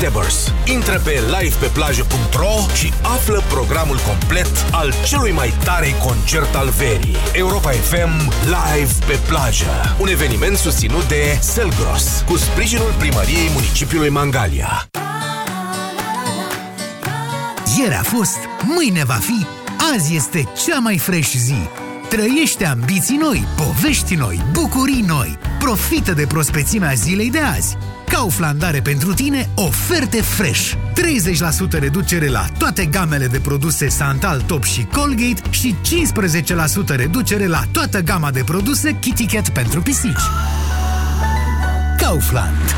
[SPEAKER 4] Backstabbers. Intră pe livepeplajă.ro și află programul complet al celui mai tare concert al verii. Europa FM Live pe plajă. Un eveniment susținut de Selgros, cu sprijinul primăriei municipiului Mangalia.
[SPEAKER 7] Ieri a fost, mâine va fi, azi este cea mai fresh zi. Trăiește ambiții noi, povești noi, bucurii noi. Profită de prospețimea zilei de azi. Kaufland are pentru tine oferte fresh. 30% reducere la toate gamele de produse Santal Top și Colgate și 15% reducere la toată gama de produse Kitty Cat pentru pisici. Kaufland.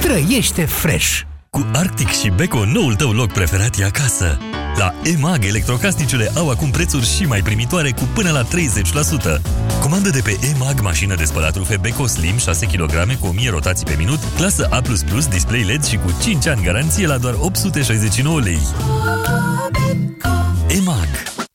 [SPEAKER 7] Trăiește fresh.
[SPEAKER 8] Cu Arctic și Beko, noul tău loc preferat e acasă. La EMAG, electrocasnicele au acum prețuri și mai primitoare cu până la 30%. Comandă de pe EMAG mașină de spălat rufe Beko Slim 6 kg cu 1000 rotații pe minut, clasă A++, display LED și cu 5 ani garanție la doar 869 lei. EMAG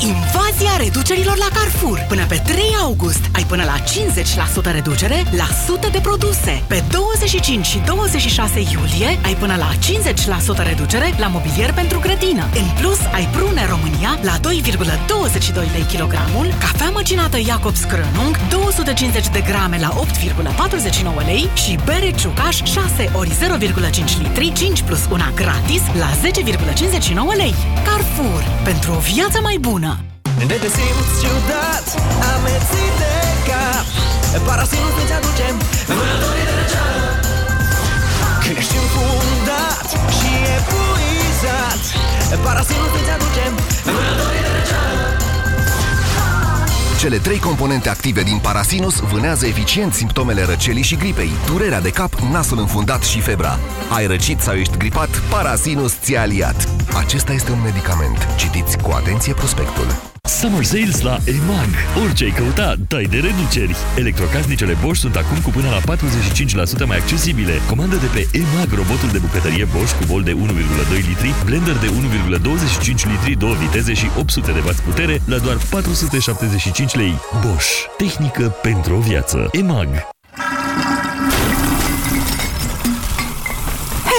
[SPEAKER 6] invazia reducerilor la Carrefour. Până pe 3 august ai până la 50% reducere la sute de produse. Pe 25 și 26 iulie ai până la 50% reducere la mobilier pentru grădină. În plus, ai prune România la 2,22 lei kilogramul, cafea măcinată Jacobs Krönung 250 de grame la 8,49 lei și bere ciucaș 6 ori 0,5 litri 5 plus una gratis la 10,59 lei. Carrefour. Pentru o viață mai bună!
[SPEAKER 24] De te simți ciudat, amețit de cap Parasinul îți aduce vânătorii de răceală Când ești înfundat și epuizat Parasinul îți aduce vânătorii de răceală
[SPEAKER 25] Cele trei componente active din Parasinus vânează eficient simptomele răcelii și gripei, durerea de cap, nasul înfundat și febra. Ai răcit sau ești gripat? Parasinus ți-a aliat. Acesta este un medicament. Citiți cu atenție prospectul.
[SPEAKER 8] Summer Sales la EMAG. Orice ai căuta, dai de reduceri. Electrocasnicele Bosch sunt acum cu până la 45% mai accesibile. Comandă de pe EMAG robotul de bucătărie Bosch cu bol de 1,2 litri, blender de 1,25 litri, două viteze și 800 de W putere la doar 475 lei. Bosch. Tehnică pentru o viață. EMAG.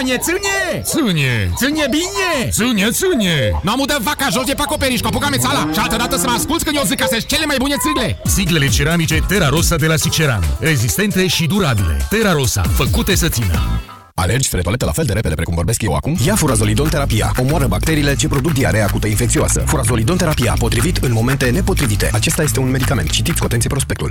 [SPEAKER 10] No cum Ionie, ține! Ține, ține bine! Ține, ține! Nu am udat vaca jos de pe acoperiș, copucame țala și altă dată să mă asculți când eu zic că sunt cele mai bune țigle!
[SPEAKER 26] Siglele ceramice Terra Rosa de la Siceran. Rezistente și durabile. Terra Rosa. Făcute să țină.
[SPEAKER 27] Alergi spre toaletă la fel de repede precum vorbesc eu acum? Ia furazolidon terapia. Omoară bacteriile ce produc diarea acută infecțioasă. Furazolidon terapia, potrivit în momente nepotrivite. Acesta este un medicament. Citiți cu atenție prospectul.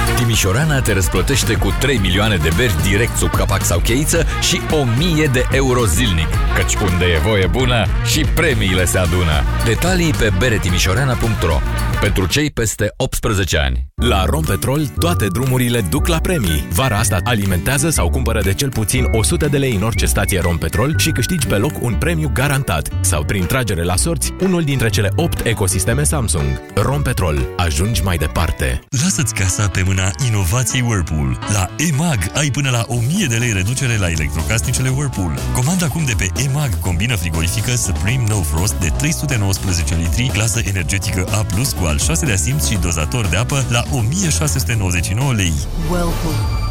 [SPEAKER 28] Timișorana te răsplătește cu 3 milioane de beri direct sub capac sau cheiță și 1000 de euro zilnic. Căci unde e voie bună și premiile se adună. Detalii pe beretimișoreana.ro Pentru cei peste 18 ani.
[SPEAKER 11] La Rompetrol, toate drumurile duc la premii. Vara asta alimentează sau cumpără de cel puțin 100 de lei în orice stație Rompetrol și câștigi pe loc un premiu garantat. Sau prin tragere la sorți, unul dintre cele 8 ecosisteme Samsung. Rompetrol. Ajungi mai departe.
[SPEAKER 8] Lasă-ți casa pe mâna inovației Whirlpool. La EMAG ai până la 1000 de lei reducere la electrocasnicele Whirlpool. Comanda acum de pe EMAG combină frigorifică Supreme No Frost de 319 litri, clasă energetică A+, cu al 6-lea simț și dozator de apă la 1699 lei.
[SPEAKER 29] Whirlpool.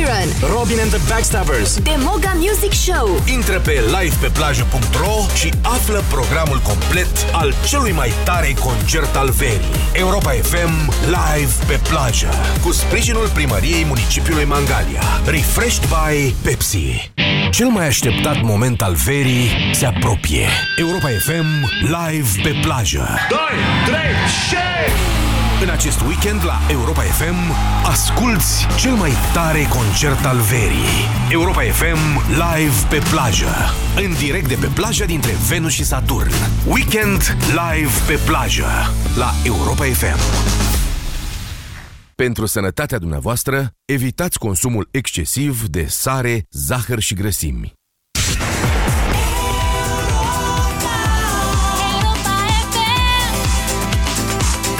[SPEAKER 30] Byron
[SPEAKER 4] Robin and the Backstabbers.
[SPEAKER 30] Demoga Music Show
[SPEAKER 4] Intră pe livepeplajă.ro și află programul complet al celui mai tare concert al verii. Europa FM Live pe plajă. Cu sprijinul primăriei municipiului Mangalia. Refreshed by Pepsi. Cel mai așteptat moment al verii se apropie. Europa FM Live pe plajă.
[SPEAKER 24] 2, 3, shake!
[SPEAKER 4] În acest weekend la Europa FM asculți cel mai tare concert al verii. Europa FM live pe plajă. În direct de pe plajă dintre Venus și Saturn. Weekend live pe plajă la Europa FM. Pentru sănătatea dumneavoastră, evitați consumul excesiv de sare, zahăr și grăsimi.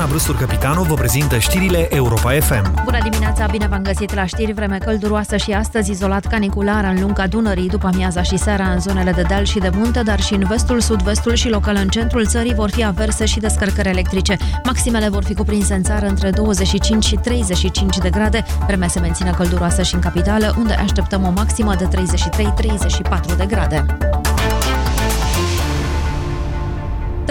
[SPEAKER 2] Ioana Brustur, capitanul, vă prezintă știrile Europa FM.
[SPEAKER 31] Bună dimineața, bine v-am găsit la știri. Vreme călduroasă și astăzi izolat canicular în lunga Dunării, după amiaza și seara în zonele de deal și de munte, dar și în vestul, sud-vestul și local în centrul țării vor fi averse și descărcări electrice. Maximele vor fi cuprinse în țară între 25 și 35 de grade. Vremea se menține călduroasă și în capitală, unde așteptăm o maximă de 33-34 de grade.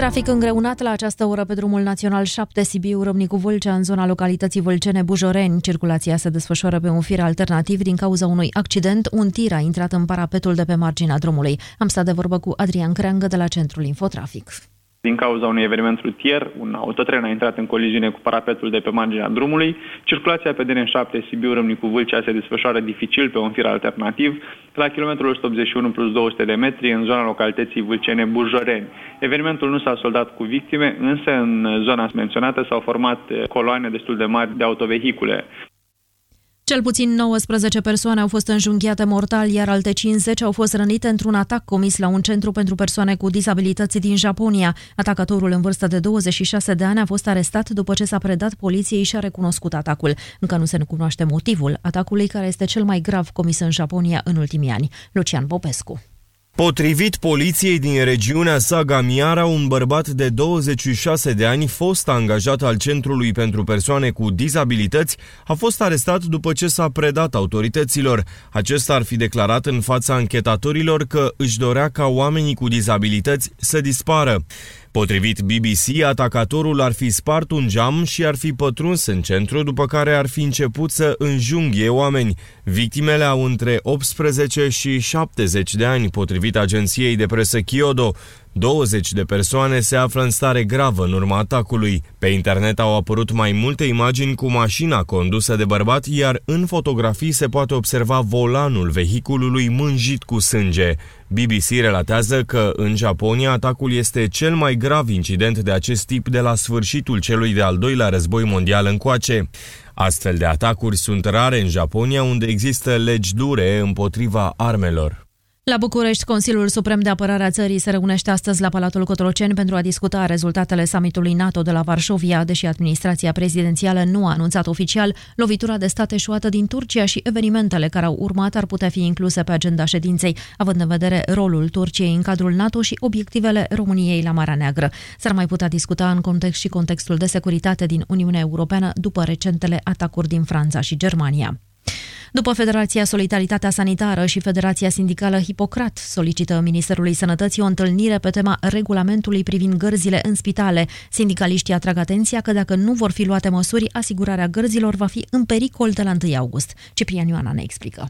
[SPEAKER 31] Trafic îngreunat la această oră pe drumul național 7 Sibiu Râmnicu Vâlcea în zona localității Vâlcene Bujoreni. Circulația se desfășoară pe un fir alternativ din cauza unui accident. Un tir a intrat în parapetul de pe marginea drumului. Am stat de vorbă cu Adrian Creangă de la Centrul Infotrafic.
[SPEAKER 32] Din cauza unui eveniment rutier, un autotren a intrat în coliziune cu parapetul de pe marginea drumului. Circulația pe DN7 Sibiu Râmnicu Vâlcea se desfășoară dificil pe un fir alternativ la kilometrul 181 plus 200 de metri în zona localității Vâlcene Bujoreni. Evenimentul nu s-a soldat cu victime, însă în zona menționată s-au format coloane destul de mari de autovehicule.
[SPEAKER 31] Cel puțin 19 persoane au fost înjunghiate mortal, iar alte 50 au fost rănite într-un atac comis la un centru pentru persoane cu dizabilități din Japonia. Atacatorul în vârstă de 26 de ani a fost arestat după ce s-a predat poliției și a recunoscut atacul. Încă nu se cunoaște motivul atacului, care este cel mai grav comis în Japonia în ultimii ani. Lucian Popescu.
[SPEAKER 33] Potrivit poliției din regiunea Sagamiara, un bărbat de 26 de ani, fost angajat al Centrului pentru Persoane cu Dizabilități, a fost arestat după ce s-a predat autorităților. Acesta ar fi declarat în fața anchetatorilor că își dorea ca oamenii cu dizabilități să dispară. Potrivit BBC, atacatorul ar fi spart un geam și ar fi pătruns în centru, după care ar fi început să înjunghie oameni. Victimele au între 18 și 70 de ani, potrivit agenției de presă Kyodo. 20 de persoane se află în stare gravă în urma atacului. Pe internet au apărut mai multe imagini cu mașina condusă de bărbat, iar în fotografii se poate observa volanul vehiculului mânjit cu sânge. BBC relatează că în Japonia atacul este cel mai grav incident de acest tip de la sfârșitul celui de-al doilea război mondial încoace. Astfel de atacuri sunt rare în Japonia, unde există legi dure împotriva armelor.
[SPEAKER 31] La București, Consiliul Suprem de Apărare a țării se reunește astăzi la Palatul Cotroceni pentru a discuta rezultatele summitului NATO de la Varșovia, deși administrația prezidențială nu a anunțat oficial lovitura de stat eșuată din Turcia și evenimentele care au urmat ar putea fi incluse pe agenda ședinței, având în vedere rolul Turciei în cadrul NATO și obiectivele României la Marea Neagră. S-ar mai putea discuta în context și contextul de securitate din Uniunea Europeană după recentele atacuri din Franța și Germania. După Federația Solidaritatea Sanitară și Federația Sindicală Hipocrat solicită Ministerului Sănătății o întâlnire pe tema regulamentului privind gărzile în spitale. Sindicaliștii atrag atenția că dacă nu vor fi luate măsuri, asigurarea gărzilor va fi în pericol de la 1 august. Ciprian Ioana ne explică.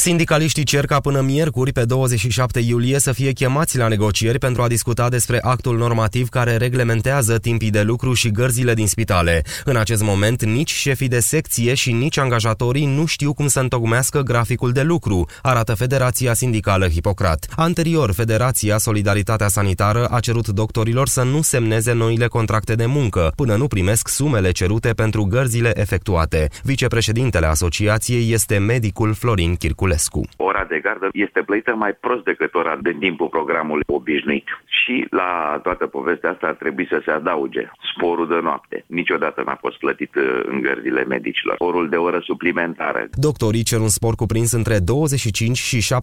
[SPEAKER 34] Sindicaliștii cer ca până miercuri, pe 27 iulie, să fie chemați la negocieri pentru a discuta despre actul normativ care reglementează timpii de lucru și gărzile din spitale. În acest moment, nici șefii de secție și nici angajatorii nu știu cum să întocmească graficul de lucru, arată Federația Sindicală Hipocrat. Anterior, Federația Solidaritatea Sanitară a cerut doctorilor să nu semneze noile contracte de muncă, până nu primesc sumele cerute pentru gărzile efectuate. Vicepreședintele asociației este medicul Florin Chirculescu.
[SPEAKER 35] Ora de gardă este plătită mai prost decât ora de timpul programului obișnuit. Și la toată povestea asta ar trebui să se adauge sporul de noapte. Niciodată n-a fost plătit uh, în gărzile medicilor. Sporul de oră suplimentară.
[SPEAKER 34] Doctorii cer un spor cuprins între 25 și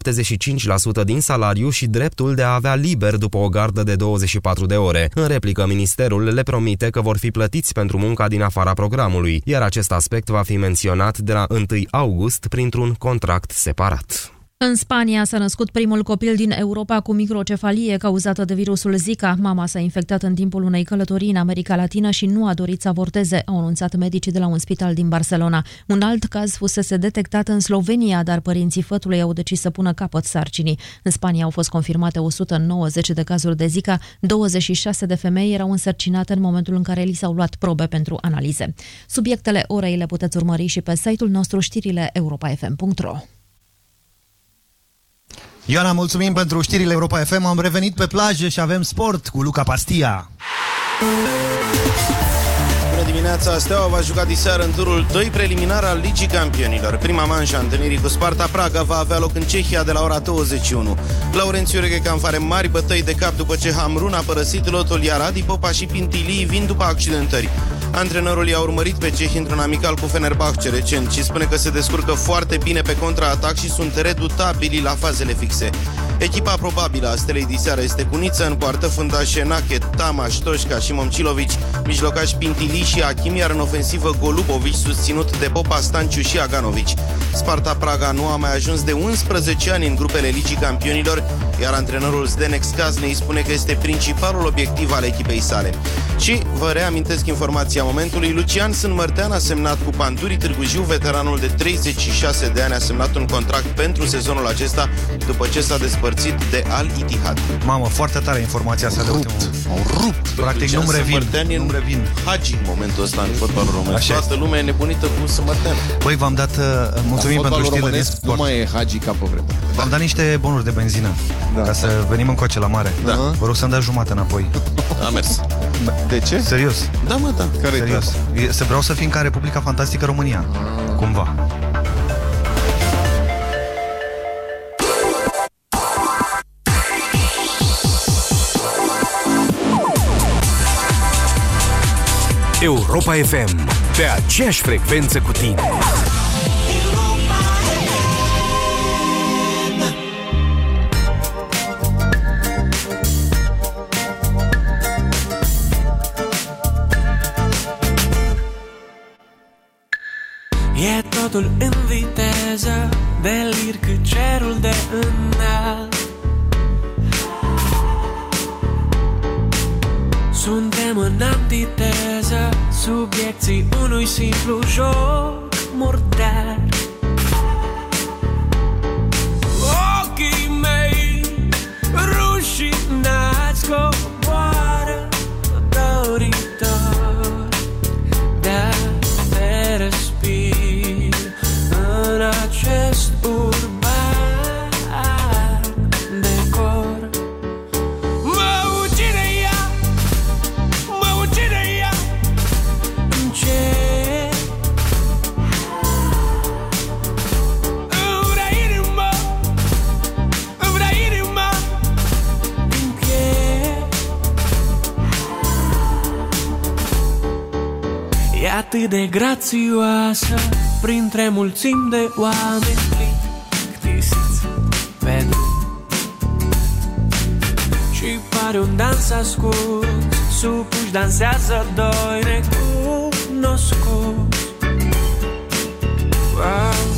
[SPEAKER 34] 75% din salariu și dreptul de a avea liber după o gardă de 24 de ore. În replică, ministerul le promite că vor fi plătiți pentru munca din afara programului, iar acest aspect va fi menționat de la 1 august printr-un contract separat.
[SPEAKER 31] În Spania s-a născut primul copil din Europa cu microcefalie cauzată de virusul Zika. Mama s-a infectat în timpul unei călătorii în America Latină și nu a dorit să avorteze, au anunțat medicii de la un spital din Barcelona. Un alt caz fusese detectat în Slovenia, dar părinții fătului au decis să pună capăt sarcinii. În Spania au fost confirmate 190 de cazuri de Zika, 26 de femei erau însărcinate în momentul în care li s-au luat probe pentru analize. Subiectele orei le puteți urmări și pe site-ul nostru știrile europa.fm.ro.
[SPEAKER 2] Ioana, mulțumim pentru știrile Europa FM. Am revenit pe plajă și avem sport cu Luca Pastia.
[SPEAKER 1] Bună dimineața! Steaua va juca diseară în turul 2 preliminar al Ligii Campionilor. Prima manșă a întâlnirii cu Sparta Praga va avea loc în Cehia de la ora 21. Laurențiu Reghecan are mari bătăi de cap după ce Hamrun a părăsit lotul, iar Adi Popa și Pintilii vin după accidentări. Antrenorul i-a urmărit pe cehi într-un amical cu Fenerbahce recent și spune că se descurcă foarte bine pe contraatac și sunt redutabili la fazele fixe. Echipa probabilă a stelei diseară este Cuniță în poartă fundașe Nachet, Tamaș, Toșca și Momcilovici, mijlocaș Pintili și Achim, iar în ofensivă Golubovici susținut de Popa Stanciu și Aganovici. Sparta Praga nu a mai ajuns de 11 ani în grupele Ligii Campionilor, iar antrenorul Zdenek Skaznei spune că este principalul obiectiv al echipei sale. Și vă reamintesc informația momentului, Lucian Sânmărtean a semnat cu Pandurii Târgu Jiu, veteranul de 36 de ani a semnat un contract pentru sezonul acesta după ce s-a despărțit de Al Ittihad.
[SPEAKER 2] Mamă, foarte tare informația asta de ultimul.
[SPEAKER 1] Au rupt.
[SPEAKER 2] Practic
[SPEAKER 1] Lucian
[SPEAKER 2] nu-mi revin.
[SPEAKER 1] Sâmărtean e
[SPEAKER 2] Nu-mi revin.
[SPEAKER 1] Hagi în momentul ăsta în fotbalul românesc.
[SPEAKER 2] Așa
[SPEAKER 1] Toată lumea e nebunită cu Sâmărtean.
[SPEAKER 2] Băi, v-am dat, uh, mulțumim pentru știrile din
[SPEAKER 1] Nu
[SPEAKER 2] sport.
[SPEAKER 1] mai e Hagi ca pe vreme.
[SPEAKER 2] V-am dat niște bonuri de benzină da. ca să venim încoace la mare.
[SPEAKER 1] Da.
[SPEAKER 2] Vă rog să-mi dați jumate înapoi.
[SPEAKER 1] A mers. De ce?
[SPEAKER 2] Serios.
[SPEAKER 1] Da, mă, da. Care
[SPEAKER 2] Serios. E, să vreau să fim ca Republica Fantastică România. Cumva.
[SPEAKER 4] Europa FM, pe aceeași frecvență cu tine.
[SPEAKER 36] E totul în viteză Delir Subiecții unui simplu joc murdar atât de grațioasă Printre mulțimi de oameni plictisiți pe drum Și pare un dans ascuns Supuși dansează doi necunoscuți wow.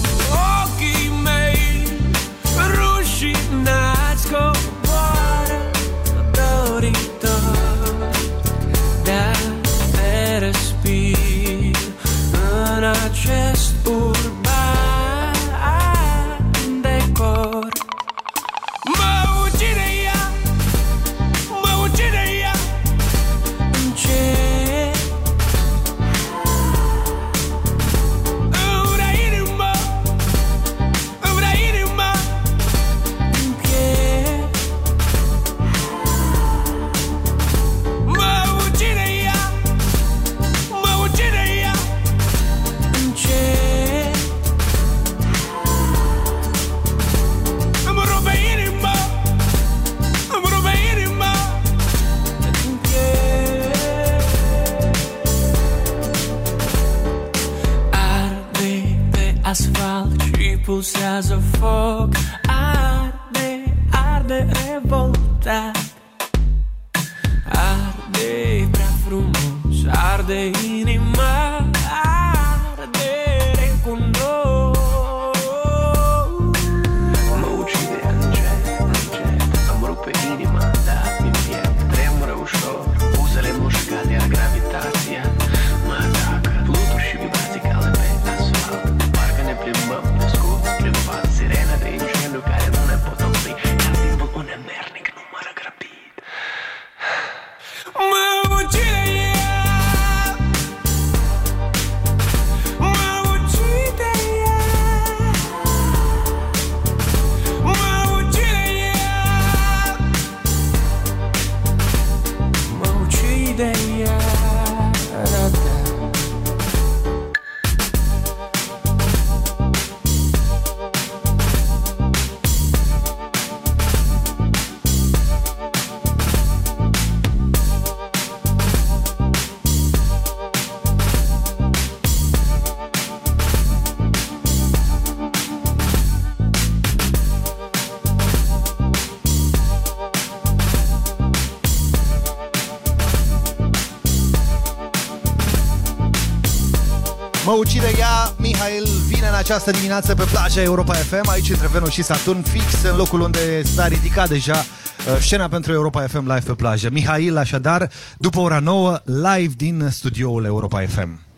[SPEAKER 36] Mă ucide ea,
[SPEAKER 2] Mihail vine în această dimineață pe plaja Europa FM, aici între Venus și Saturn, fix în locul unde s-a ridicat deja uh, scena pentru Europa FM live pe plajă. Mihail, așadar, după ora 9, live din studioul Europa FM.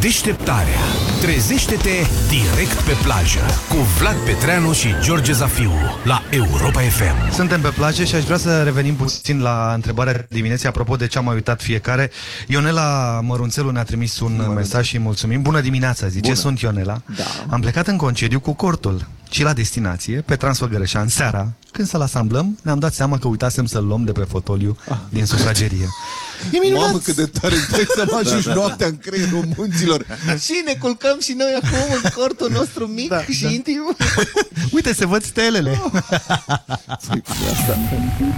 [SPEAKER 4] Deșteptarea. Trezește-te direct pe plajă cu Vlad Petreanu și George Zafiu la Europa FM.
[SPEAKER 2] Suntem pe plajă și aș vrea să revenim puțin la întrebarea dimineții apropo de ce am mai uitat fiecare. Ionela Mărunțelu ne-a trimis un Bună. mesaj și mulțumim. Bună dimineața, zice, Bună. sunt Ionela.
[SPEAKER 3] Da.
[SPEAKER 2] Am plecat în concediu cu cortul și la destinație, pe Transfăgărășan, seara, când să-l asamblăm, ne-am dat seama că uitasem să-l luăm de pe fotoliu ah. din sufragerie.
[SPEAKER 3] E minunat! Mamă, cât de tare trebuie să mă ajungi da, da, noaptea în creierul munților.
[SPEAKER 37] și ne culcăm și noi acum în cortul nostru mic da, și da. intim.
[SPEAKER 2] Uite, se văd stelele.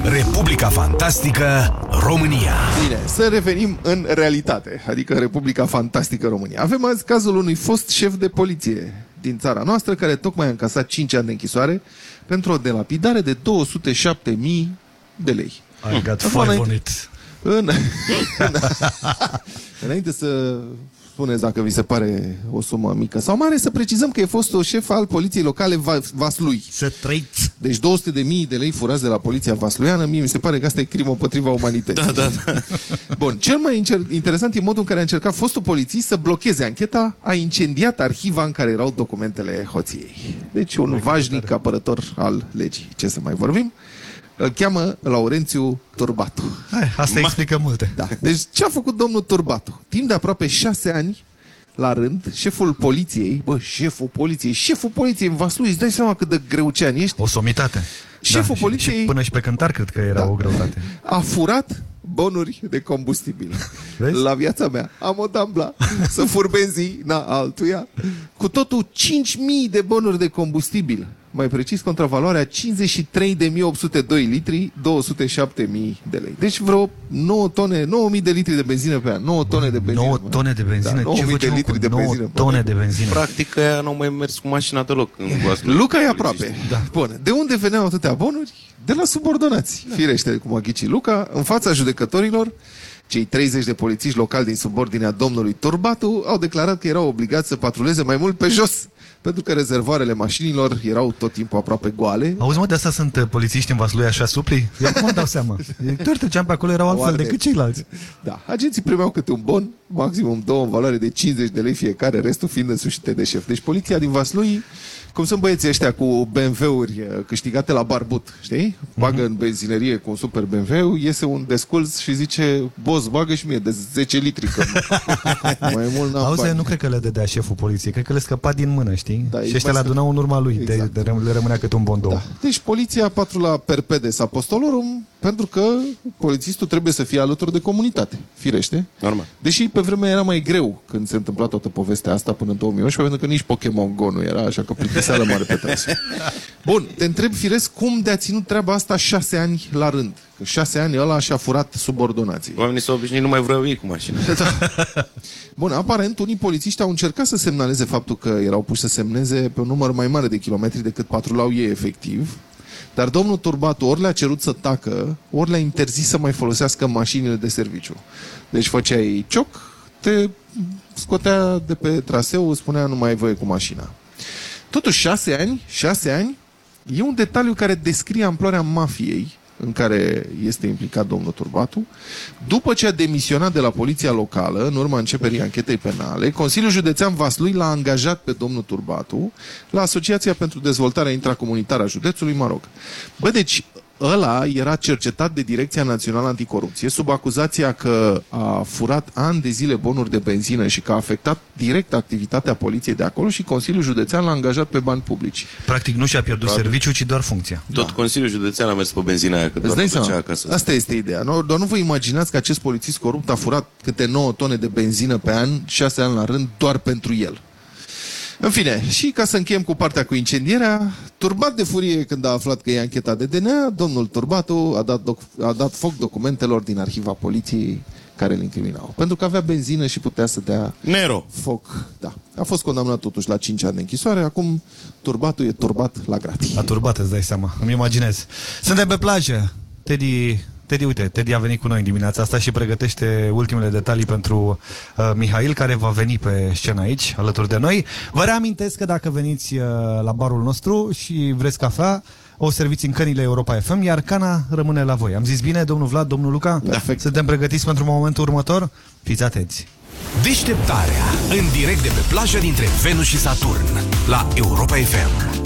[SPEAKER 4] Republica Fantastică România.
[SPEAKER 3] Bine, să revenim în realitate, adică Republica Fantastică România. Avem azi cazul unui fost șef de poliție din țara noastră care tocmai a încasat 5 ani de închisoare pentru o delapidare de 207.000 de lei.
[SPEAKER 2] I got five on it.
[SPEAKER 3] În... Înainte să spuneți dacă vi se pare o sumă mică sau mare, să precizăm că e fost o șef al poliției locale Vaslui.
[SPEAKER 2] Să trăiți!
[SPEAKER 3] Deci 200 de mii de lei furați de la poliția vasluiană, mie mi se pare că asta e crimă împotriva umanității.
[SPEAKER 38] Da, da, da.
[SPEAKER 3] Bun, cel mai interesant e modul în care a încercat fostul polițist să blocheze ancheta, a incendiat arhiva în care erau documentele hoției. Deci un vașnic apărător al legii. Ce să mai vorbim? Îl cheamă Laurențiu Turbatu.
[SPEAKER 2] Hai, asta Ma... explică multe.
[SPEAKER 3] Da. Deci ce a făcut domnul Turbatu? Timp de aproape șase ani, la rând, șeful poliției, bă, șeful poliției, șeful poliției în Vaslui, îți dai seama cât de greucean ești?
[SPEAKER 2] O somitate.
[SPEAKER 3] Șeful
[SPEAKER 2] da,
[SPEAKER 3] poliției...
[SPEAKER 2] Și, până și pe cântar cred că era da. o greutate.
[SPEAKER 3] A furat bonuri de combustibil. Vezi? La viața mea am o dambla să fur benzina altuia cu totul 5.000 de bonuri de combustibil mai precis contravaloarea 53.802 litri, 207.000 de lei. Deci vreo 9 tone, 9.000 de litri de benzină pe an, 9 tone de benzină.
[SPEAKER 2] 9 tone de benzină? Da, 9.000 de litri de 9 benzină. tone de benzină.
[SPEAKER 38] Practic aia nu mai mers cu mașina deloc. În
[SPEAKER 3] Luca e aproape. Da. Bun. De unde veneau atâtea bonuri? De la subordonați. Da. Firește, cum a ghicit Luca, în fața judecătorilor, cei 30 de polițiști locali din subordinea domnului Turbatu au declarat că erau obligați să patruleze mai mult pe jos pentru că rezervoarele mașinilor erau tot timpul aproape goale.
[SPEAKER 2] Auzi, mă, de asta sunt uh, polițiști în Vaslui așa supli? Eu acum dau seama. Doar treceam pe acolo, erau altfel Oarde. decât ceilalți.
[SPEAKER 3] Da, agenții primeau câte un bon, maximum două în valoare de 50 de lei fiecare, restul fiind însușite de șef. Deci poliția din Vaslui cum sunt băieții ăștia cu BMW-uri uh, câștigate la barbut, știi? Bagă uh-huh. în benzinerie cu un super BMW, iese un desculț și zice, boss, bagă și mie de 10 litri, că mai mult n-am
[SPEAKER 2] Auzi, nu cred că le dădea șeful poliției, cred că le scăpa din mână, știi? Da, și ăștia le adunau în urma lui, exact. de, de, le rămânea cât un bondou. Da.
[SPEAKER 3] Deci poliția patrula perpedes apostolorum, pentru că polițistul trebuie să fie alături de comunitate, firește.
[SPEAKER 38] Normal.
[SPEAKER 3] Deși pe vremea era mai greu când se întâmpla toată povestea asta până în 2011, pentru că nici Pokémon Go nu era, așa că plictiseală mare pe trasă. Bun, te întreb firesc cum de-a ținut treaba asta șase ani la rând. Că șase ani ăla și-a furat subordonații.
[SPEAKER 38] Oamenii s-au obișnuit, nu mai vreau ei cu mașina.
[SPEAKER 3] Bun, aparent, unii polițiști au încercat să semnaleze faptul că erau puși să semneze pe un număr mai mare de kilometri decât patrulau ei efectiv. Dar domnul Turbatu ori le-a cerut să tacă, ori le-a interzis să mai folosească mașinile de serviciu. Deci făceai cioc, te scotea de pe traseu, spunea nu mai ai voie cu mașina. Totuși, șase ani, șase ani, e un detaliu care descrie amploarea mafiei în care este implicat domnul Turbatu. După ce a demisionat de la poliția locală, în urma începerii anchetei penale, Consiliul Județean Vaslui l-a angajat pe domnul Turbatu la Asociația pentru Dezvoltarea Intracomunitară a Județului, mă rog. Bă, deci ăla era cercetat de Direcția Națională Anticorupție sub acuzația că a furat ani de zile bonuri de benzină și că a afectat direct activitatea poliției de acolo și Consiliul Județean l-a angajat pe bani publici.
[SPEAKER 2] Practic nu și-a pierdut Practic. serviciu, ci doar funcția.
[SPEAKER 38] Tot da. Consiliul Județean a mers pe benzina aia, că doar dai seama? acasă.
[SPEAKER 3] Asta este ideea. Nu, doar nu vă imaginați că acest polițist corupt a furat câte 9 tone de benzină pe an, 6 ani la rând, doar pentru el. În fine, și ca să încheiem cu partea cu incendierea, turbat de furie când a aflat că e ancheta de DNA, domnul Turbatu a dat, doc- a dat foc documentelor din arhiva poliției care îl incriminau. Pentru că avea benzină și putea să dea
[SPEAKER 38] Nero.
[SPEAKER 3] foc. Da. A fost condamnat totuși la 5 ani de închisoare, acum turbatul e turbat la gratii.
[SPEAKER 2] A turbat, îți dai seama, îmi imaginez. Suntem pe plajă. Teddy Teddy, uite, Teddy a venit cu noi în dimineața asta și pregătește ultimele detalii pentru uh, Mihail, care va veni pe scenă aici, alături de noi. Vă reamintesc că dacă veniți uh, la barul nostru și vreți cafea, o serviți în cănile Europa FM, iar cana rămâne la voi. Am zis bine, domnul Vlad, domnul Luca?
[SPEAKER 3] Perfect.
[SPEAKER 2] Suntem pregătiți pentru momentul următor? Fiți atenți!
[SPEAKER 4] Deșteptarea. În direct de pe plajă dintre Venus și Saturn. La Europa FM.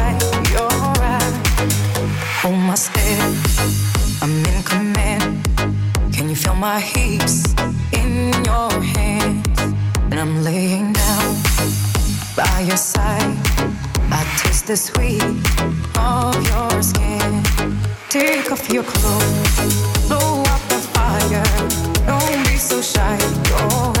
[SPEAKER 39] Hold my step. I'm in command. Can you feel my hips in your hands? And I'm laying down by your side. I taste the sweet of your skin. Take off your clothes, blow up the fire. Don't be so shy.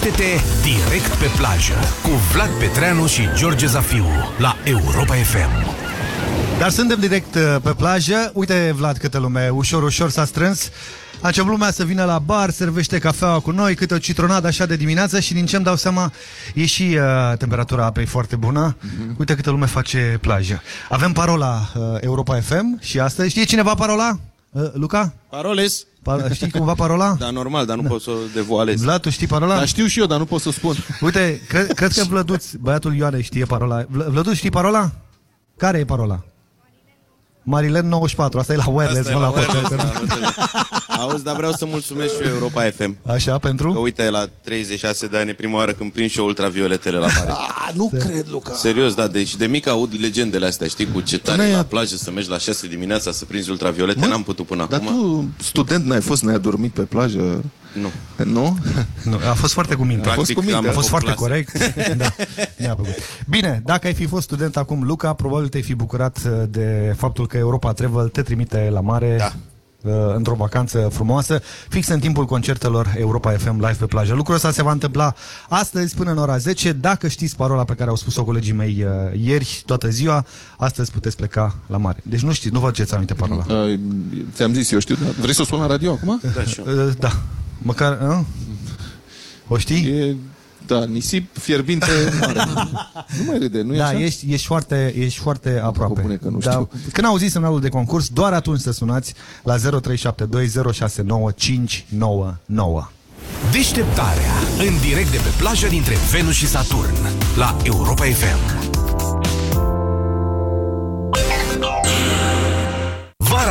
[SPEAKER 4] Trezește-te direct pe plajă cu Vlad Petreanu și George Zafiu la Europa FM.
[SPEAKER 2] Dar suntem direct uh, pe plajă. Uite, Vlad, câtă lume ușor, ușor s-a strâns. A început lumea să vină la bar, servește cafeaua cu noi, câte o citronadă așa de dimineață și din ce îmi dau seama, e și uh, temperatura apei foarte bună.
[SPEAKER 3] Mhm.
[SPEAKER 2] Uite câtă lume face plajă. Avem parola uh, Europa FM și astăzi. Știe cineva parola? Uh, Luca?
[SPEAKER 38] Paroles.
[SPEAKER 2] Pa- știi cumva parola?
[SPEAKER 38] Da, normal, dar nu pot să o devoalez.
[SPEAKER 2] Vlad, tu știi parola?
[SPEAKER 3] Dar știu și eu, dar nu pot să spun.
[SPEAKER 2] Uite, cre- cred că Vlăduț, băiatul Ioane știe parola. Vl- Vlăduț, știi parola? Care e parola? Marilen 94, asta e la wireless,
[SPEAKER 38] Asta e
[SPEAKER 2] nu la,
[SPEAKER 38] la wireless,
[SPEAKER 2] podcast.
[SPEAKER 38] da, am înțeles. Auzi, dar vreau să mulțumesc și eu Europa FM.
[SPEAKER 2] Așa, pentru?
[SPEAKER 38] Că uite, la 36 de ani e prima oară când prind și eu ultravioletele la mare.
[SPEAKER 3] Ah, nu cred, Luca.
[SPEAKER 38] Serios, da, deci de mic aud legendele astea, știi, cu ce tare
[SPEAKER 3] N-ai-
[SPEAKER 38] la plajă să mergi la 6 dimineața să prinzi ultraviolete, n-am putut până
[SPEAKER 3] Dar
[SPEAKER 38] acum.
[SPEAKER 3] tu, student, n-ai fost neadormit pe plajă?
[SPEAKER 38] Nu.
[SPEAKER 3] Nu?
[SPEAKER 2] Nu, a fost foarte cu minte.
[SPEAKER 3] A fost cu minte.
[SPEAKER 2] A fost
[SPEAKER 3] o
[SPEAKER 2] foarte
[SPEAKER 3] clasă.
[SPEAKER 2] corect. da, ne-a plăcut. Bine, dacă ai fi fost student acum, Luca, probabil te-ai fi bucurat uh, de faptul că Europa Travel te trimite la mare
[SPEAKER 38] Da.
[SPEAKER 2] Uh, într-o vacanță frumoasă, fix în timpul concertelor Europa FM live pe plajă. Lucrul ăsta se va întâmpla astăzi până în ora 10. Dacă știți parola pe care au spus-o colegii mei uh, ieri, toată ziua, astăzi puteți pleca la mare. Deci nu știți, nu vă faceți aminte parola.
[SPEAKER 3] Uh, ți-am zis, eu știu, dar vrei să o spun la radio acum?
[SPEAKER 38] Da, și eu.
[SPEAKER 2] Uh, da. Măcar... Uh? O știi?
[SPEAKER 3] E, da, nisip fierbinte mare. nu mai râde, nu e
[SPEAKER 2] Da,
[SPEAKER 3] așa?
[SPEAKER 2] ești, ești, foarte, ești foarte aproape.
[SPEAKER 3] Pune că nu
[SPEAKER 2] da,
[SPEAKER 3] știu.
[SPEAKER 2] când auziți semnalul de concurs, doar atunci să sunați la 0372069599.
[SPEAKER 4] Deșteptarea. În direct de pe plajă dintre Venus și Saturn. La Europa FM.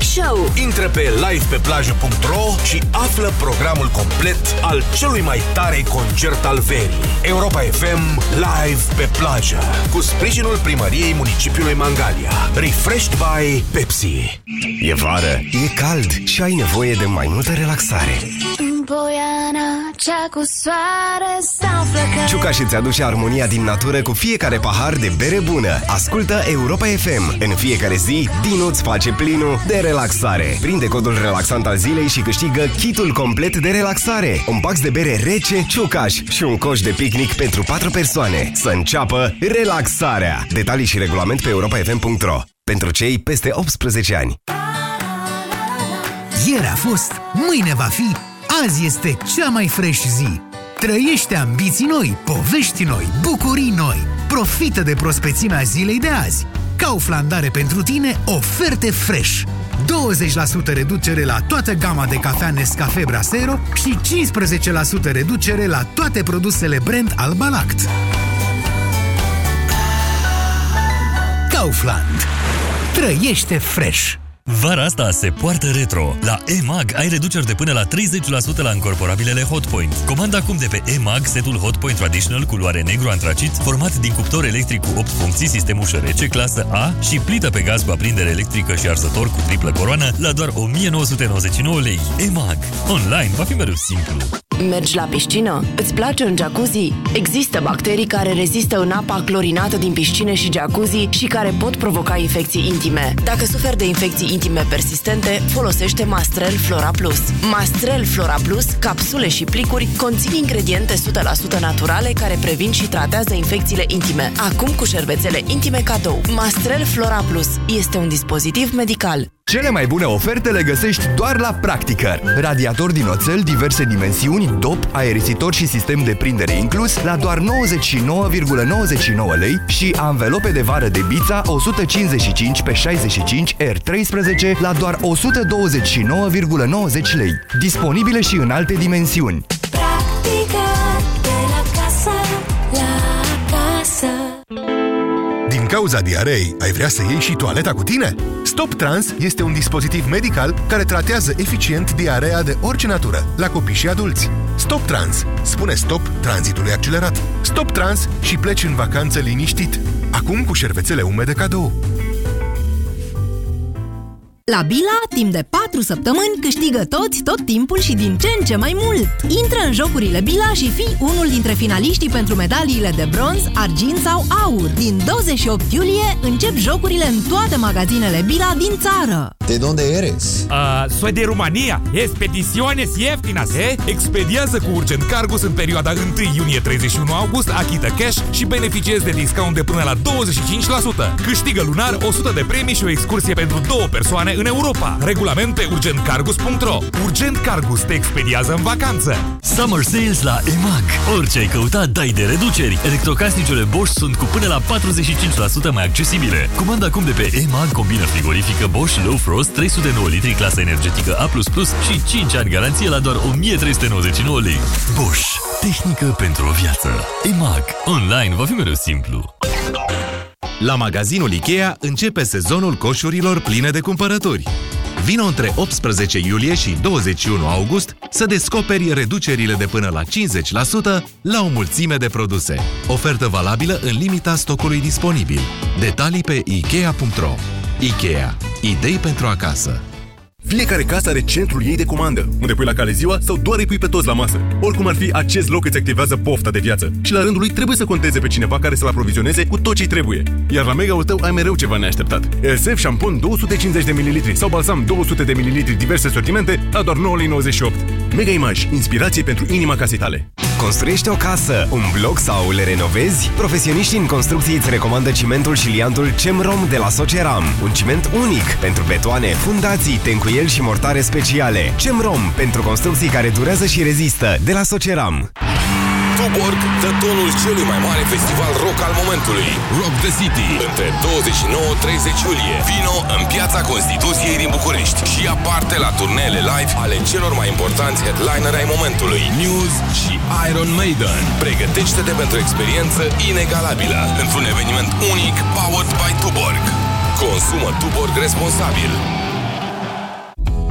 [SPEAKER 40] Show
[SPEAKER 4] Intră pe livepeplajă.ro și află programul complet al celui mai tare concert al verii. Europa FM Live pe plajă. Cu sprijinul primăriei municipiului Mangalia. Refreshed by Pepsi.
[SPEAKER 25] E vară, e cald și ai nevoie de mai multă relaxare.
[SPEAKER 40] În Poiana, cea cu soare Stau flăcări
[SPEAKER 25] Ciuca și-ți aduce armonia din natură cu fiecare pahar de bere bună. Ascultă Europa FM. În fiecare zi, Dinuț îți face plinul de relaxare. Prinde codul relaxant al zilei și câștigă kitul complet de relaxare. Un pax de bere rece, ciucaș și un coș de picnic pentru 4 persoane. Să înceapă relaxarea. Detalii și regulament pe europafm.ro Pentru cei peste 18 ani.
[SPEAKER 7] Ieri a fost, mâine va fi, azi este cea mai fresh zi. Trăiește ambiții noi, povești noi, bucurii noi. Profită de prospețimea zilei de azi. Kaufland are pentru tine oferte fresh. 20% reducere la toată gama de cafea Nescafe Brasero și 15% reducere la toate produsele brand Alba Lact. Kaufland. Trăiește fresh!
[SPEAKER 8] Vara asta se poartă retro. La EMAG ai reduceri de până la 30% la încorporabilele Hotpoint. Comanda acum de pe EMAG setul Hotpoint Traditional culoare negru antracit, format din cuptor electric cu 8 funcții, sistem ușă rece, clasă A și plită pe gaz cu aprindere electrică și arzător cu triplă coroană la doar 1999 lei. EMAG. Online va fi mereu simplu.
[SPEAKER 40] Mergi la piscină? Îți place în jacuzzi? Există bacterii care rezistă în apa clorinată din piscine și jacuzzi și care pot provoca infecții intime. Dacă suferi de infecții intime persistente, folosește Mastrel Flora Plus. Mastrel Flora Plus, capsule și plicuri, conțin ingrediente 100% naturale care previn și tratează infecțiile intime. Acum cu șervețele intime cadou. Mastrel Flora Plus este un dispozitiv medical.
[SPEAKER 25] Cele mai bune oferte le găsești doar la Practicăr. Radiator din oțel, diverse dimensiuni, dop, aerisitor și sistem de prindere inclus la doar 99,99 lei și anvelope de vară de Bița 155 pe 65 R13 la doar 129,90 lei. Disponibile și în alte dimensiuni. Cauza diarei, ai vrea să iei și toaleta cu tine? Stop Trans este un dispozitiv medical care tratează eficient diarea de orice natură, la copii și adulți. Stop Trans spune stop tranzitului accelerat. Stop Trans și pleci în vacanță liniștit. Acum cu șervețele umede cadou.
[SPEAKER 41] La Bila, timp de 4 săptămâni, câștigă toți, tot timpul și din ce în ce mai mult. Intră în jocurile Bila și fii unul dintre finaliștii pentru medaliile de bronz, argint sau aur. Din 28 iulie încep jocurile în toate magazinele Bila din țară.
[SPEAKER 42] De unde eres?
[SPEAKER 10] Uh, soy de România. Expediciones ieftinas, eh? Expediază cu Urgent Cargus în perioada 1 iunie-31 august, achită cash și beneficiezi de discount de până la 25%. Câștigă lunar 100 de premii și o excursie pentru două persoane în Europa. Regulament pe urgentcargus.ro Urgent Cargus te expediază în vacanță.
[SPEAKER 8] Summer Sales la EMAG. Orice ai căutat, dai de reduceri. Electrocasnicele Bosch sunt cu până la 45% mai accesibile. Comanda acum de pe EMAG combină frigorifică Bosch Low Frost 309 litri clasă energetică A++ și 5 ani garanție la doar 1399 lei. Bosch. Tehnică pentru o viață. EMAG. Online va fi mereu simplu.
[SPEAKER 43] La magazinul Ikea începe sezonul coșurilor pline de cumpărături. Vino între 18 iulie și 21 august să descoperi reducerile de până la 50% la o mulțime de produse. Ofertă valabilă în limita stocului disponibil. Detalii pe Ikea.ro Ikea. Idei pentru acasă.
[SPEAKER 44] Fiecare casă are centrul ei de comandă, unde pui la cale ziua sau doar îi pui pe toți la masă. Oricum ar fi, acest loc îți activează pofta de viață și la rândul lui trebuie să conteze pe cineva care să-l aprovizioneze cu tot ce trebuie. Iar la mega-ul tău ai mereu ceva neașteptat. Elsef șampon 250 de ml sau balsam 200 de ml diverse sortimente la doar 9,98 Mega Image, inspirație pentru inima casei tale.
[SPEAKER 25] Construiești o casă, un bloc sau le renovezi? Profesioniștii în construcții îți recomandă cimentul și liantul CEMROM de la Soceram. Un ciment unic pentru betoane, fundații, tencuieli și mortare speciale. CEMROM pentru construcții care durează și rezistă de la Soceram.
[SPEAKER 4] Tuborg dă tonul celui mai mare festival rock al momentului, Rock the City, între 29-30 iulie. Vino în piața Constituției din București și ia parte la turneele live ale celor mai importanți headlineri ai momentului, Muse și Iron Maiden. Pregătește-te pentru o experiență inegalabilă într-un eveniment unic powered by Tuborg. Consumă Tuborg responsabil.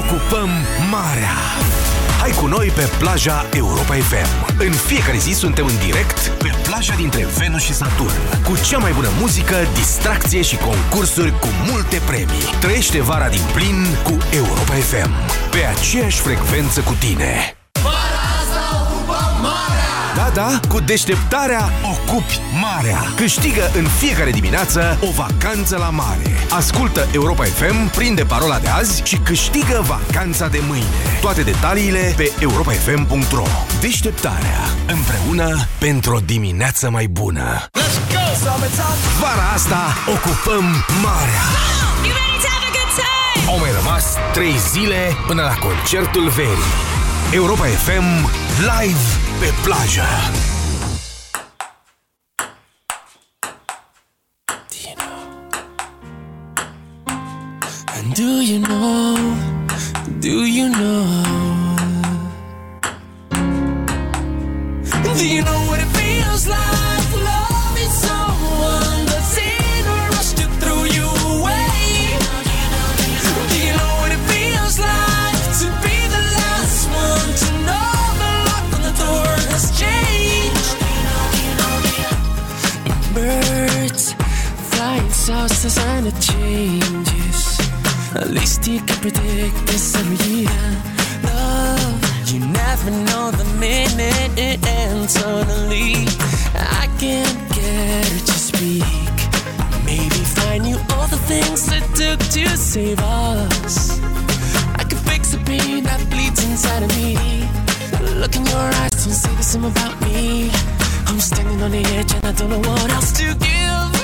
[SPEAKER 4] ocupăm marea. Hai cu noi pe plaja Europa FM. În fiecare zi suntem în direct pe plaja dintre Venus și Saturn. Cu cea mai bună muzică, distracție și concursuri cu multe premii. Trăiește vara din plin cu Europa FM. Pe aceeași frecvență cu tine. Da, da, cu deșteptarea ocupi marea. Câștigă în fiecare dimineață o vacanță la mare. Ascultă Europa FM, prinde parola de azi și câștigă vacanța de mâine. Toate detaliile pe europafm.ro Deșteptarea. Împreună pentru o dimineață mai bună. Vara asta ocupăm marea. Au mai rămas 3 zile până la concertul verii. Europa FM live pe plajă.
[SPEAKER 36] And do you know, do you know, do you know what it feels south, the sign of changes. At least you can predict this every year. Love, you never know the minute it ends. Suddenly, I can't get her to speak. Maybe find you all the things it took to save us. I could fix the pain that bleeds inside of me. Look in your eyes, don't say the same about me. I'm standing on the edge and I don't know what else to give.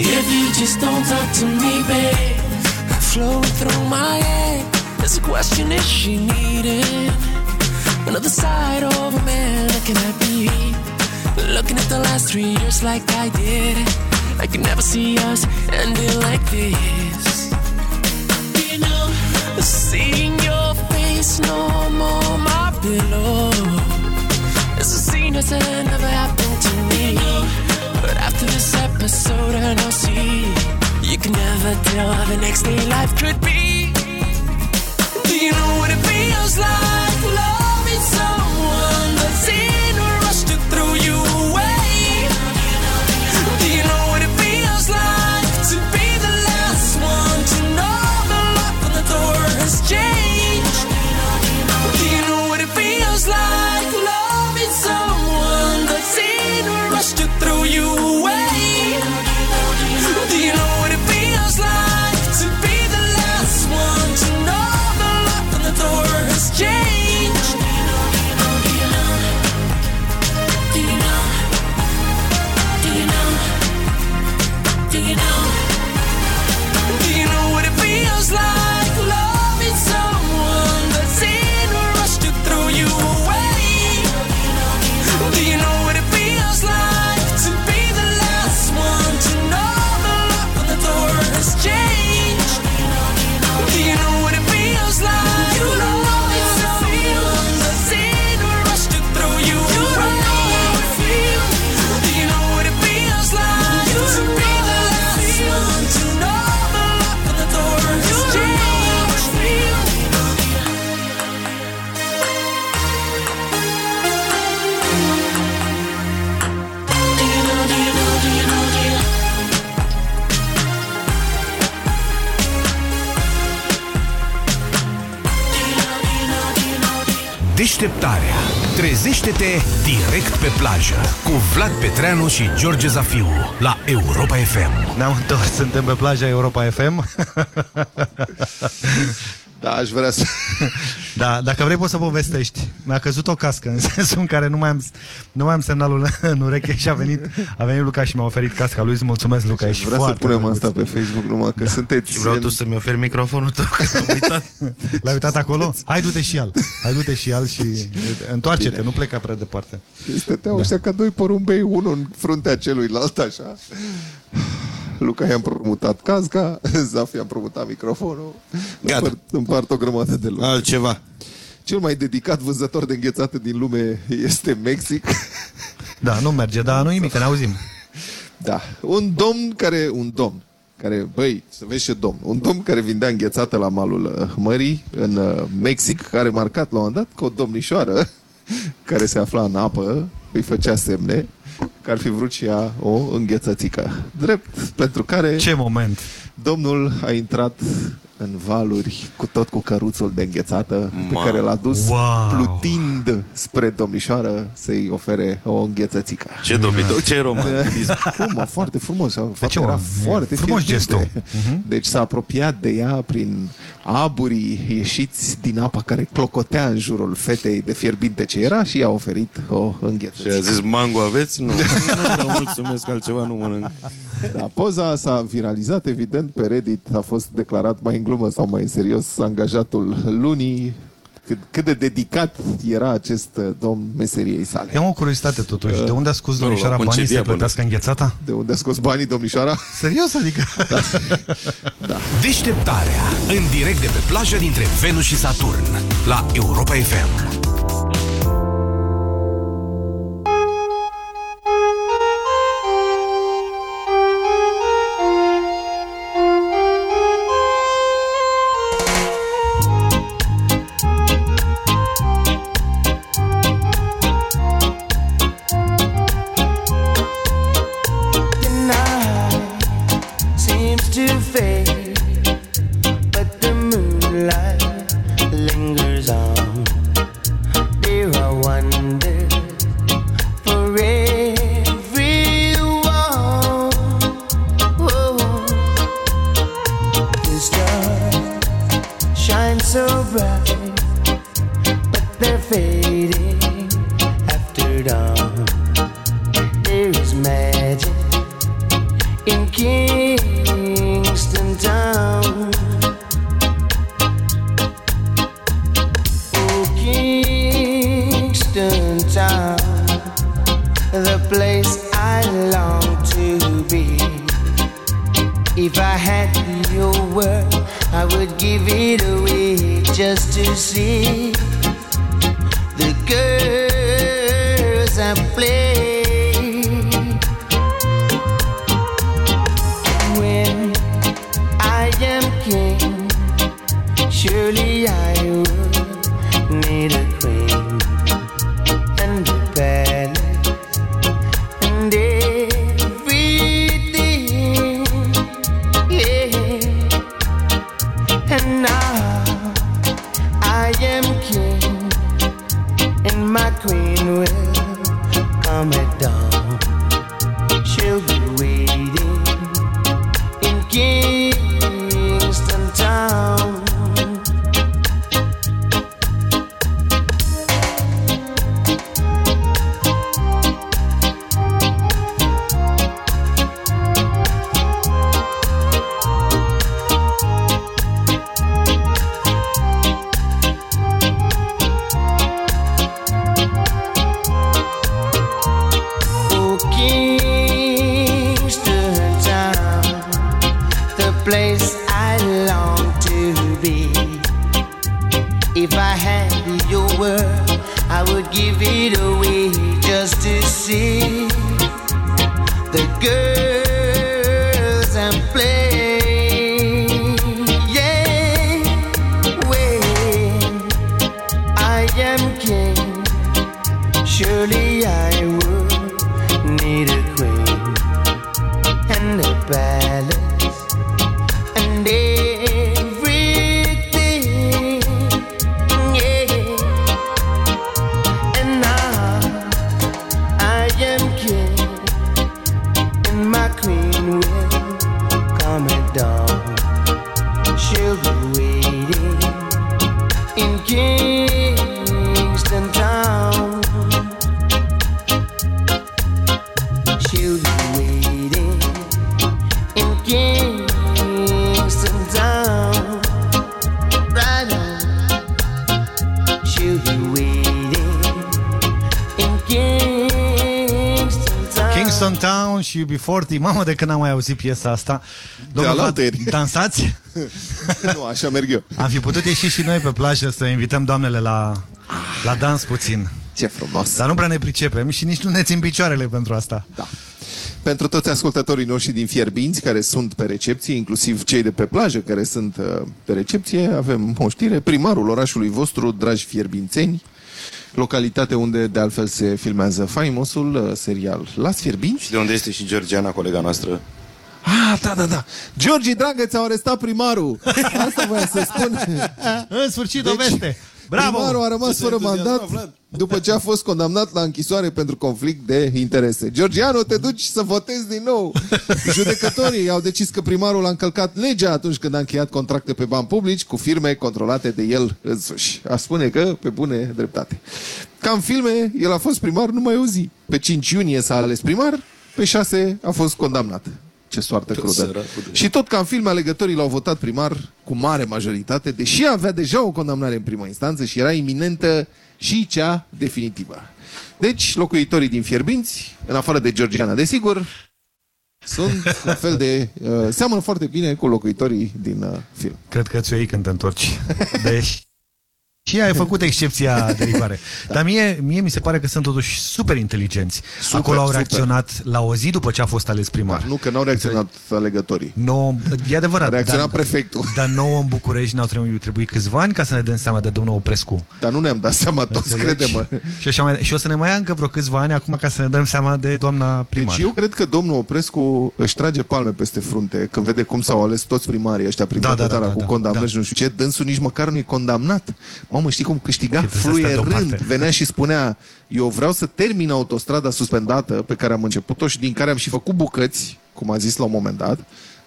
[SPEAKER 36] If you just don't talk to me, babe, I flowing through my head. There's a question: Is she needed? Another side of a man looking at me, looking at the last three years like I did. I can never see us ending like this. You know, seeing your face no more my pillow. It's a scene that's never happened to me. But after this episode, I know see you can never tell how the next day life could be. Do you know what it feels like? Loving someone
[SPEAKER 45] Trezește-te direct pe plajă cu Vlad Petreanu și George Zafiu la Europa FM.
[SPEAKER 2] Ne-am întors, suntem pe plaja Europa FM.
[SPEAKER 3] Da, aș vrea să...
[SPEAKER 2] Da, dacă vrei poți să povestești. Mi-a căzut o cască, în sensul în care nu mai am, nu mai am semnalul în ureche și a venit, a venit Luca și mi-a oferit casca lui. Îți mulțumesc, Luca, ești
[SPEAKER 3] Vreau să
[SPEAKER 2] foarte
[SPEAKER 3] punem
[SPEAKER 2] drăguț.
[SPEAKER 3] asta pe Facebook, numai că sunteți...
[SPEAKER 1] Și vreau tu să-mi oferi microfonul tău, că am uitat.
[SPEAKER 2] L-ai uitat acolo? Hai, du-te și al. Hai, du-te și al și întoarce-te, nu pleca prea departe.
[SPEAKER 3] Stăteau da. ăștia ca doi porumbei, unul în fruntea celuilalt, așa. Luca i-a împrumutat casca, Zaf i-a împrumutat microfonul.
[SPEAKER 1] Gata.
[SPEAKER 3] Împart, împart o grămadă de lucruri.
[SPEAKER 1] Altceva.
[SPEAKER 3] Cel mai dedicat vânzător de înghețată din lume este Mexic.
[SPEAKER 2] Da, nu merge, dar nu nimic, că ne auzim.
[SPEAKER 3] Da, un domn care, un domn, care, băi, să vezi ce domn, un domn care vindea înghețată la malul uh, mării în uh, Mexic, care marcat la un moment dat că o domnișoară care se afla în apă îi făcea semne că ar fi vrut și ea o înghețățică. Drept pentru care...
[SPEAKER 2] Ce moment!
[SPEAKER 3] Domnul a intrat în valuri cu tot cu căruțul de înghețată pe
[SPEAKER 1] Ma.
[SPEAKER 3] care l-a dus
[SPEAKER 2] Wow.
[SPEAKER 3] plutind spre domnișoară să-i ofere o înghețățică.
[SPEAKER 1] Ce dobitoc, ce romantism.
[SPEAKER 3] Cum, mă, foarte frumos. Fapt,
[SPEAKER 2] ce,
[SPEAKER 3] era
[SPEAKER 2] mă?
[SPEAKER 3] foarte
[SPEAKER 2] Frumos
[SPEAKER 3] fierbinte.
[SPEAKER 2] gestul. Mhm.
[SPEAKER 3] Deci s-a apropiat de ea prin aburii ieșiți din apa care clocotea în jurul fetei de fierbinte ce era și i-a oferit o
[SPEAKER 1] Și a
[SPEAKER 3] înghețățică.
[SPEAKER 1] zis, mango aveți? Nu, nu vreau, mulțumesc, altceva nu mănânc.
[SPEAKER 3] Da, poza s-a viralizat, evident, pe Reddit a fost declarat mai în glumă sau mai în serios angajatul lunii. Cât, cât de dedicat era acest uh, domn meseriei sale.
[SPEAKER 2] Eu am o curiozitate totuși. De unde a scos
[SPEAKER 3] nu,
[SPEAKER 2] domnișoara
[SPEAKER 3] la
[SPEAKER 2] banii să
[SPEAKER 3] concedia,
[SPEAKER 2] plătească înghețata?
[SPEAKER 3] De unde a scos banii domnișoara?
[SPEAKER 2] Serios, adică?
[SPEAKER 45] Deșteptarea. În direct de pe plajă dintre Venus și Saturn. La Europa FM.
[SPEAKER 46] A Town
[SPEAKER 2] și UB40 Mamă, de când am mai auzit piesa asta Domnul Vlad,
[SPEAKER 3] alaltăieri.
[SPEAKER 2] dansați?
[SPEAKER 3] nu, așa merg eu.
[SPEAKER 2] Am fi putut ieși și noi pe plajă Să invităm doamnele la, la dans puțin
[SPEAKER 3] Ce frumos
[SPEAKER 2] Dar nu prea ne pricepem și nici nu ne țin picioarele pentru asta
[SPEAKER 3] Da. Pentru toți ascultătorii noștri din Fierbinți care sunt pe recepție, inclusiv cei de pe plajă care sunt uh, pe recepție, avem o știre. Primarul orașului vostru, dragi fierbințeni, localitate unde de altfel se filmează faimosul uh, serial Las Fierbinți.
[SPEAKER 1] Și de unde este și Georgiana, colega noastră?
[SPEAKER 3] Ah, da, da, da. Georgi, dragăț, ți-au arestat primarul. Asta voia să spun.
[SPEAKER 2] În sfârșit, o veste. Bravo!
[SPEAKER 3] Primarul a rămas
[SPEAKER 1] Ce
[SPEAKER 3] fără
[SPEAKER 1] entuziasm,
[SPEAKER 3] mandat
[SPEAKER 1] Vlad.
[SPEAKER 3] după ce a fost condamnat la închisoare pentru conflict de interese. Georgiano, te duci să votezi din nou. Judecătorii au decis că primarul a încălcat legea atunci când a încheiat contracte pe bani publici cu firme controlate de el însuși. A spune că pe bune dreptate. Ca în filme, el a fost primar numai o zi. Pe 5 iunie s-a ales primar, pe 6 a fost condamnat. Ce soartă crudă.
[SPEAKER 1] săracul de-
[SPEAKER 3] Și tot ca în film, alegătorii l-au votat primar cu mare majoritate, deși avea deja o condamnare în prima instanță și era iminentă și cea definitivă. Deci, locuitorii din Fierbinți, în afară de Georgiana, desigur, sunt la fel de... Uh, seamănă foarte bine cu locuitorii din uh, film.
[SPEAKER 2] Cred că ți-o iei când te întorci Deci și ai făcut excepția de rigoare. Dar mie, mie mi se pare că sunt totuși super inteligenți.
[SPEAKER 3] Super,
[SPEAKER 2] Acolo au
[SPEAKER 3] super.
[SPEAKER 2] reacționat la o zi după ce a fost ales primar.
[SPEAKER 3] Nu că n-au reacționat alegătorii.
[SPEAKER 2] No, e adevărat.
[SPEAKER 3] A reacționat
[SPEAKER 2] dar,
[SPEAKER 3] prefectul.
[SPEAKER 2] Dar nouă în București ne-au trebuit, trebuit câțiva ani ca să ne dăm seama de domnul Oprescu.
[SPEAKER 3] Dar nu ne-am dat seama toți,
[SPEAKER 2] Înțelegi?
[SPEAKER 3] crede-mă.
[SPEAKER 2] Și, așa mai, și o să ne mai ia încă vreo câțiva ani acum ca să ne dăm seama de doamna primar.
[SPEAKER 3] Deci eu cred că domnul Oprescu își trage palme peste frunte când vede cum s-au ales toți primarii ăștia prin
[SPEAKER 2] Da,
[SPEAKER 3] toată
[SPEAKER 2] da, da,
[SPEAKER 3] țara
[SPEAKER 2] da,
[SPEAKER 3] cu
[SPEAKER 2] da,
[SPEAKER 3] condamnări
[SPEAKER 2] da.
[SPEAKER 3] și nu știu ce. Dânsul nici măcar nu e condamnat. Mamă, știi cum câștiga?
[SPEAKER 2] trebuie să stea
[SPEAKER 3] Fluierând.
[SPEAKER 2] deoparte.
[SPEAKER 3] Venea și spunea, eu vreau să termin autostrada suspendată pe care am început-o și din care am și făcut bucăți, cum a zis la un moment dat,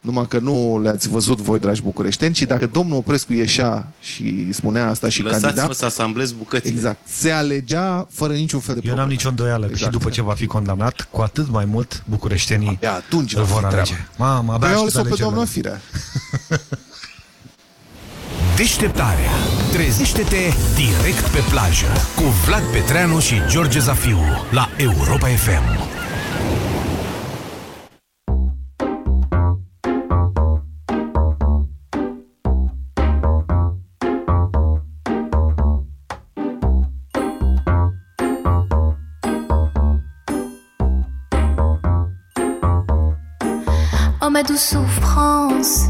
[SPEAKER 3] numai că nu le-ați văzut voi, dragi bucureșteni, ci dacă domnul Oprescu ieșea și spunea asta și
[SPEAKER 1] Lăsați-mă
[SPEAKER 3] candida,
[SPEAKER 1] să asamblez bucățile.
[SPEAKER 3] exact, se alegea fără niciun fel de
[SPEAKER 2] Eu
[SPEAKER 3] problemă.
[SPEAKER 2] n-am nicio îndoială exact. și după ce va fi condamnat, cu atât mai mult bucureștenii
[SPEAKER 3] Abia atunci
[SPEAKER 2] îl
[SPEAKER 3] va fi
[SPEAKER 2] vor alege.
[SPEAKER 3] treaba.
[SPEAKER 2] Mamă, abia
[SPEAKER 3] Păi au
[SPEAKER 2] aștept
[SPEAKER 3] ales-o pe
[SPEAKER 2] alegerile.
[SPEAKER 3] doamna Firea.
[SPEAKER 4] Deșteptarea. Trezește-te direct pe plajă cu Vlad Petreanu și George Zafiu la Europa FM.
[SPEAKER 5] Oh ma douce souffrance,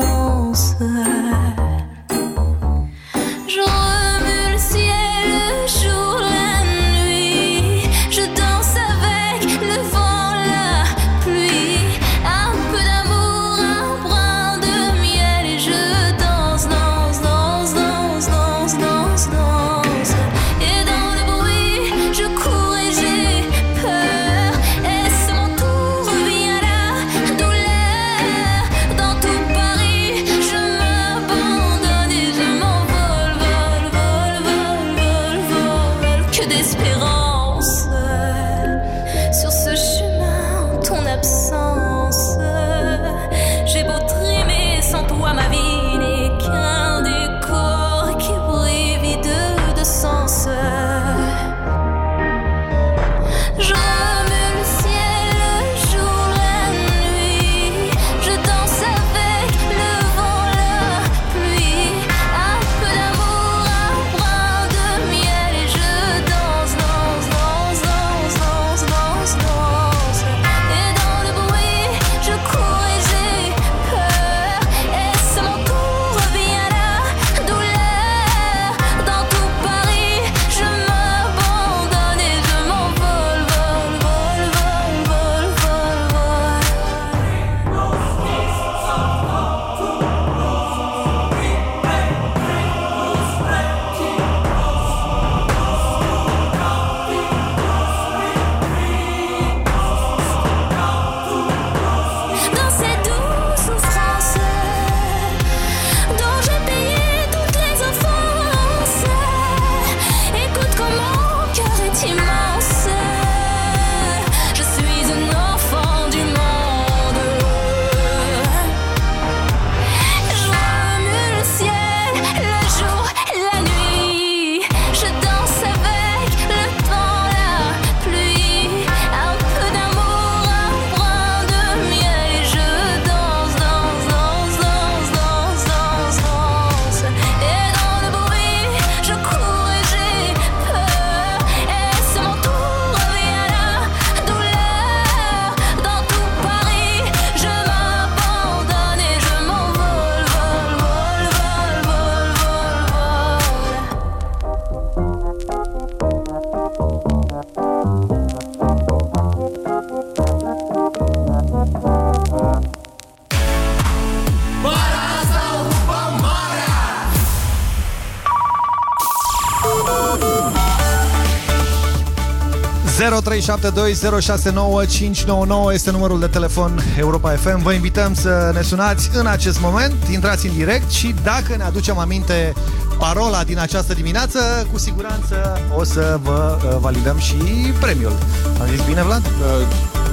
[SPEAKER 2] 0372069599 este numărul de telefon Europa FM. Vă invităm să ne sunați în acest moment, intrați în direct și dacă ne aducem aminte parola din această dimineață, cu siguranță o să vă uh, validăm și premiul. Am zis bine, Vlad?
[SPEAKER 3] Uh,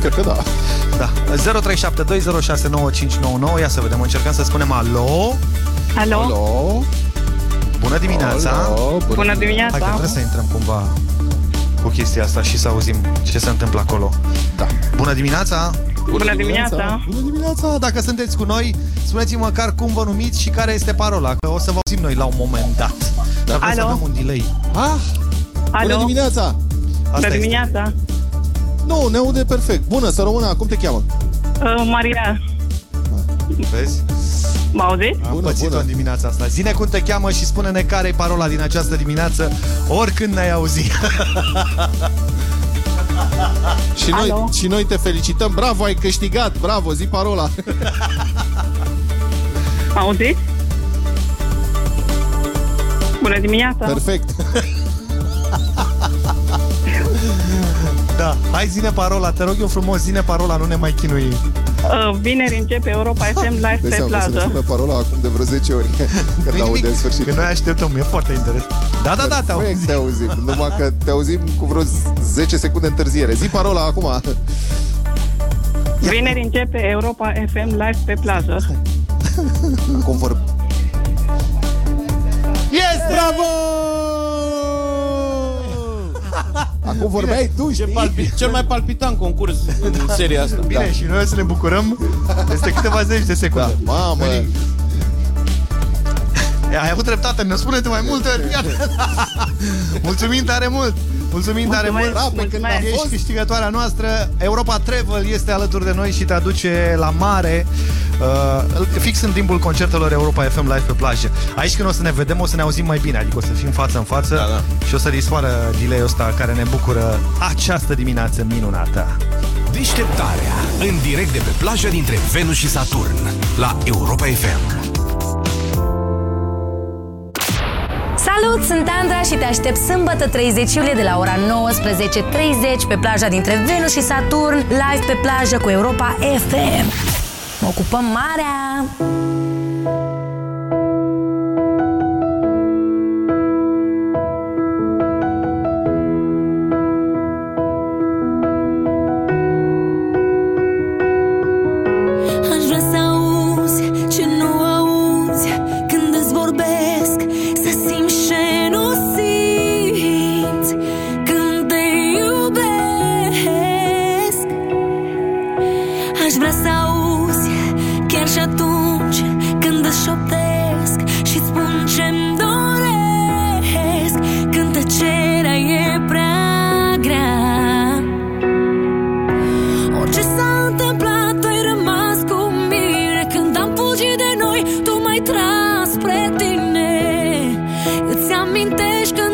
[SPEAKER 3] cred că da.
[SPEAKER 2] Da. 0372069599. Ia să vedem, încercăm să spunem alo.
[SPEAKER 47] Alo.
[SPEAKER 3] Alo.
[SPEAKER 2] Bună dimineața.
[SPEAKER 3] Alo, bună,
[SPEAKER 47] Bună dimineața.
[SPEAKER 2] Hai că trebuie să intrăm cumva cu chestia asta și să auzim ce se întâmplă acolo.
[SPEAKER 3] Da.
[SPEAKER 2] Bună dimineața!
[SPEAKER 47] Bună dimineața.
[SPEAKER 2] Bună dimineața! Dacă sunteți cu noi, spuneți-mi măcar cum vă numiți și care este parola, că o să vă auzim noi la un moment dat. Dar vreau să
[SPEAKER 47] Alo?
[SPEAKER 2] avem un delay.
[SPEAKER 3] Ah,
[SPEAKER 47] Alo.
[SPEAKER 3] bună dimineața!
[SPEAKER 2] Asta
[SPEAKER 47] Bună
[SPEAKER 2] este.
[SPEAKER 47] dimineața.
[SPEAKER 3] Nu, ne aude perfect. Bună, să rămână. Cum te cheamă?
[SPEAKER 47] Uh, Maria,
[SPEAKER 2] Vezi?
[SPEAKER 47] mă auziți?
[SPEAKER 2] Am pățit-o în dimineața asta. Zine cum te cheamă și spune-ne care e parola din această dimineață, oricând ne-ai auzit.
[SPEAKER 3] Și noi,
[SPEAKER 47] Alo.
[SPEAKER 3] și noi te felicităm. Bravo, ai câștigat. Bravo, zi parola.
[SPEAKER 47] Mă auziți? Bună dimineața.
[SPEAKER 3] Perfect.
[SPEAKER 2] da, hai zine parola, te rog eu frumos, zine parola, nu ne mai chinui.
[SPEAKER 47] Uh, vineri începe Europa FM live
[SPEAKER 3] Dai
[SPEAKER 47] pe
[SPEAKER 3] seama că să ne
[SPEAKER 47] plajă.
[SPEAKER 3] spune parola acum de vreo 10 ori. Când
[SPEAKER 2] Nu-i
[SPEAKER 3] aude
[SPEAKER 2] nimic,
[SPEAKER 3] în sfârșit.
[SPEAKER 2] Că noi așteptăm, e foarte interesant. Da, da, da, te
[SPEAKER 3] Perfect,
[SPEAKER 2] auzim.
[SPEAKER 3] te auzim. Numai că te auzim cu vreo 10 secunde întârziere. Zi parola acum.
[SPEAKER 47] Vineri începe Europa FM live pe plajă.
[SPEAKER 3] Acum vor...
[SPEAKER 2] Yes,
[SPEAKER 3] bravo! Acum vorbeai tu, știi?
[SPEAKER 1] Palpi- cel mai palpitant concurs în seria asta.
[SPEAKER 2] Bine,
[SPEAKER 3] Da.
[SPEAKER 2] și noi o să ne bucurăm peste câteva zeci de secunde.
[SPEAKER 3] Da, mamă.
[SPEAKER 2] Ai avut dreptate, ne spuneți mai multe ori. Iată. Mulțumim tare mult! Mulțumim tare
[SPEAKER 47] Mulțumesc,
[SPEAKER 2] mult!
[SPEAKER 47] mulțumesc.
[SPEAKER 2] Când am Ești câștigătoarea noastră. Europa Travel este alături de noi și te aduce la mare uh, fix în timpul concertelor Europa FM Live pe plajă. Aici când o să ne vedem, o să ne auzim mai bine, adică o să fim față în față
[SPEAKER 3] Da, da.
[SPEAKER 2] și o să dispară delay-ul ăsta care ne bucură această dimineață minunată.
[SPEAKER 4] Deșteptarea. În direct de pe plaja dintre Venus și Saturn. La Europa FM.
[SPEAKER 30] Salut, sunt Andra și te aștept sâmbătă 30 iulie de la ora 19.30 pe plaja dintre Venus și Saturn, live pe plajă cu Europa FM. Ocupăm marea!
[SPEAKER 5] Îți amintești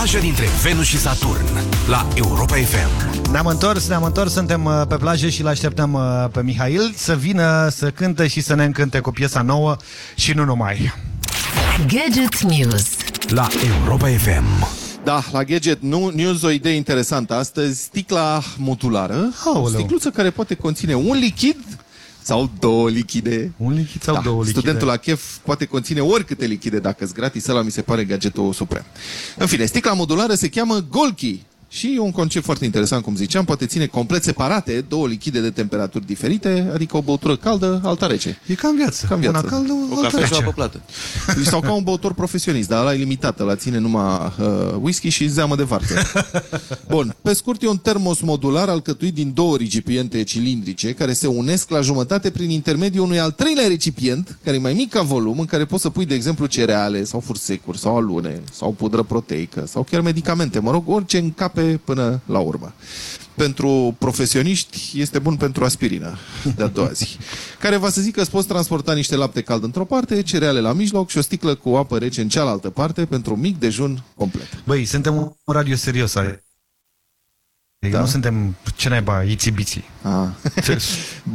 [SPEAKER 4] plaja dintre Venus și Saturn La Europa FM
[SPEAKER 2] Ne-am întors, ne-am întors, suntem uh, pe plajă și îl așteptăm uh, pe Mihail să vină să cânte și să ne încânte cu piesa nouă și nu numai.
[SPEAKER 41] Gadget News
[SPEAKER 4] La Europa FM
[SPEAKER 3] Da, la Gadget nu, News o idee interesantă. Astăzi, sticla modulară, o sticluță care poate conține un lichid sau două lichide.
[SPEAKER 2] Un lichid sau
[SPEAKER 3] da,
[SPEAKER 2] două lichide.
[SPEAKER 3] Studentul la chef poate conține oricâte lichide dacă îți gratis, ăla mi se pare gadgetul suprem. În fine, sticla modulară se cheamă Golki și e un concept foarte interesant, cum ziceam, poate ține complet separate două lichide de temperaturi diferite, adică o băutură caldă, alta rece.
[SPEAKER 2] E ca în viață.
[SPEAKER 3] Ca în viață.
[SPEAKER 2] Una caldă,
[SPEAKER 38] O
[SPEAKER 2] alta
[SPEAKER 38] cafea și o
[SPEAKER 2] rece.
[SPEAKER 38] apă plată.
[SPEAKER 3] Sau ca un băutor profesionist, dar ăla e limitat, la ține numai uh, whisky și zeamă de vartă. Bun, pe scurt e un termos modular alcătuit din două recipiente cilindrice care se unesc la jumătate prin intermediul unui al treilea recipient, care e mai mic ca volum, în care poți să pui, de exemplu, cereale sau fursecuri sau alune sau pudră proteică sau chiar medicamente, mă rog, orice încape până la urmă. Pentru profesioniști este bun pentru aspirină de a doua zi. Care va să zic că îți poți transporta niște lapte cald într-o parte, cereale la mijloc și o sticlă cu apă rece în cealaltă parte pentru un mic dejun complet.
[SPEAKER 2] Băi, suntem un radio serios. Adică
[SPEAKER 3] Da.
[SPEAKER 2] Nu suntem ce naiba, ițibiții.
[SPEAKER 3] Ah.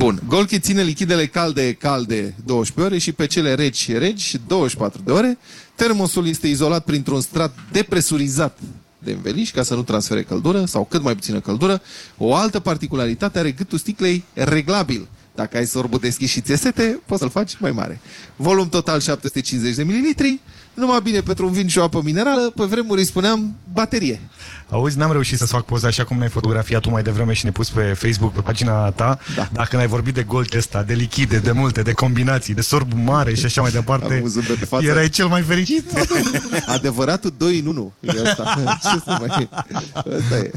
[SPEAKER 3] Bun. Golki ține lichidele calde calde 12 ore și pe cele reci reci 24 de ore. Termosul este izolat printr-un strat depresurizat de înveliș ca să nu transfere căldură sau cât mai puțină căldură. O altă particularitate are gâtul sticlei reglabil. Dacă ai sorbul deschis și ți sete, poți să-l faci mai mare. Volum total 750 de mililitri, numai bine pentru un vin și o apă minerală, pe vremuri îi spuneam baterie.
[SPEAKER 2] Auzi, n-am reușit să-ți fac poza așa cum ne-ai fotografiat tu mai devreme și ne pus pe Facebook, pe pagina ta. Da. Dacă n-ai vorbit de gold ăsta, de lichide, de multe, de combinații, de sorb mare și așa mai departe,
[SPEAKER 3] Am un zâmbet pe față.
[SPEAKER 2] erai cel mai fericit.
[SPEAKER 3] Adevăratul 2 în 1. E asta. Ce să mai... Asta e.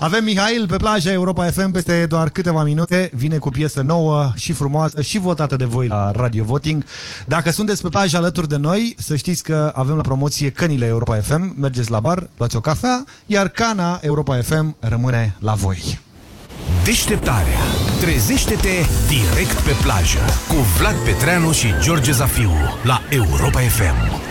[SPEAKER 2] Avem Mihail pe plaja Europa FM peste doar câteva minute. Vine cu piesă nouă și frumoasă și votată de voi la Radio Voting. Dacă sunteți pe plajă alături de noi, să știți că avem la promoție cănile Europa FM. Mergeți la bar, luați o cafea, iar cana Europa FM rămâne la voi.
[SPEAKER 4] Deșteptarea Trezește-te direct pe plajă Cu Vlad Petreanu și George Zafiu La Europa FM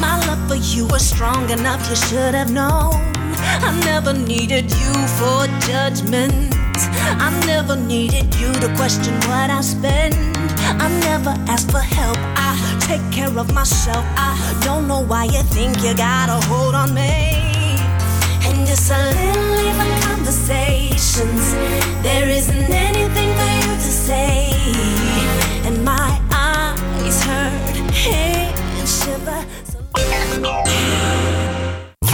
[SPEAKER 48] My love for you was strong enough, you should have known. I never needed you for judgment. I never needed you to question what I spend. I never asked for help. I take care of myself. I don't know why you think you got a hold on me. And just a little even conversations. There isn't anything for you to say. 好。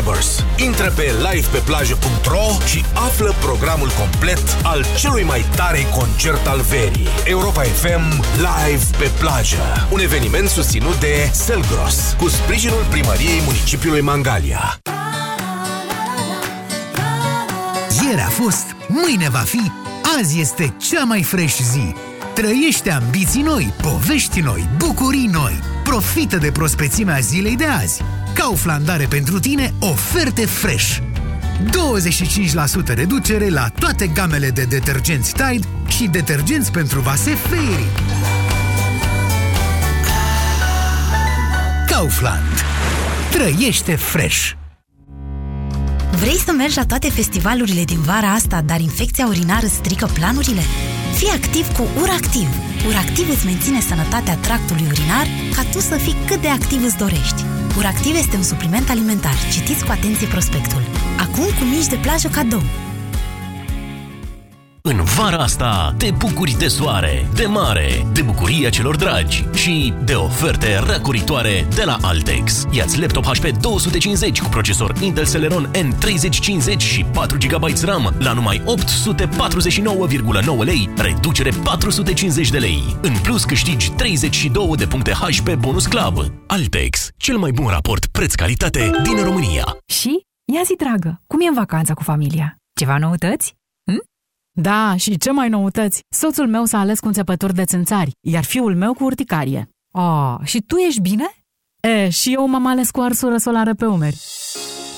[SPEAKER 4] Backstabbers. Intră pe livepeplajă.ro și Află programul complet al celui mai tare concert al verii. Europa FM Live pe plajă. Un eveniment susținut de Selgros, cu sprijinul primăriei municipiului Mangalia.
[SPEAKER 7] Ieri a fost, mâine va fi, azi este cea mai fresh zi. Trăiește ambiții noi, povești noi, bucurii noi. Profită de prospețimea zilei de azi. Kaufland are pentru tine oferte fresh. 25% reducere la toate gamele de detergenți Tide și detergenți pentru vase Fairy. Kaufland. Trăiește fresh.
[SPEAKER 30] Vrei să mergi la toate festivalurile din vara asta, dar infecția urinară strică planurile? Fii activ cu URACTIV. URACTIV îți menține sănătatea tractului urinar ca tu să fii cât de activ îți dorești. URACTIV este un supliment alimentar. Citiți cu atenție prospectul. Acum cu mici de plajă cadou.
[SPEAKER 8] În vara asta te bucuri de soare, de mare, de bucuria celor dragi și de oferte răcoritoare de la Altex. Iați laptop HP 250 cu procesor Intel Celeron N3050 și 4 GB RAM la numai 849,9 lei, reducere 450 de lei. În plus câștigi 32 de puncte HP Bonus Club. Altex, cel mai bun raport preț-calitate din România.
[SPEAKER 49] Și? Ia zi, dragă, cum e în vacanța cu familia? Ceva noutăți? Hm? Da, și ce mai noutăți? Soțul meu s-a ales cu înțepături de țânțari, iar fiul meu cu urticarie. Oh, și tu ești bine? E, și eu m-am ales cu arsură solară pe umeri.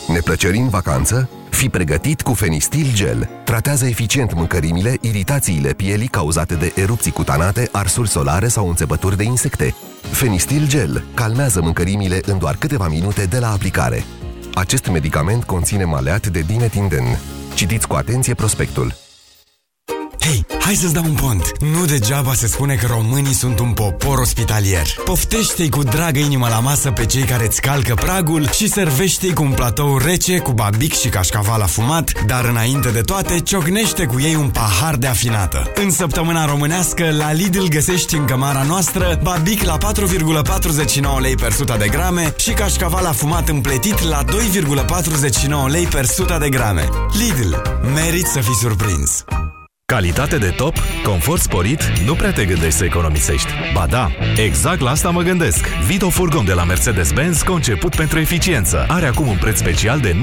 [SPEAKER 25] Neplăceri în vacanță? Fi pregătit cu Fenistil Gel. Tratează eficient mâncărimile, iritațiile pielii cauzate de erupții cutanate, arsuri solare sau înțepături de insecte. Fenistil Gel calmează mâncărimile în doar câteva minute de la aplicare. Acest medicament conține maleat de dinetinden. Citiți cu atenție prospectul.
[SPEAKER 13] Hei, hai să-ți dau un pont. Nu degeaba se spune că românii sunt un popor ospitalier. Poftește-i cu dragă inimă la masă pe cei care îți calcă pragul și servește-i cu un platou rece, cu babic și cașcaval afumat, dar înainte de toate, ciocnește cu ei un pahar de afinată. În săptămâna românească, la Lidl găsești în cămara noastră babic la 4,49 lei per 100 de grame și cașcaval afumat împletit la 2,49 lei per 100 de grame. Lidl. Merit să fii surprins.
[SPEAKER 11] Calitate de top, confort sporit, nu prea te gândești să economisești. Ba da, exact la asta mă gândesc. Vito Furgon de la Mercedes-Benz, conceput pentru eficiență. Are acum un preț special de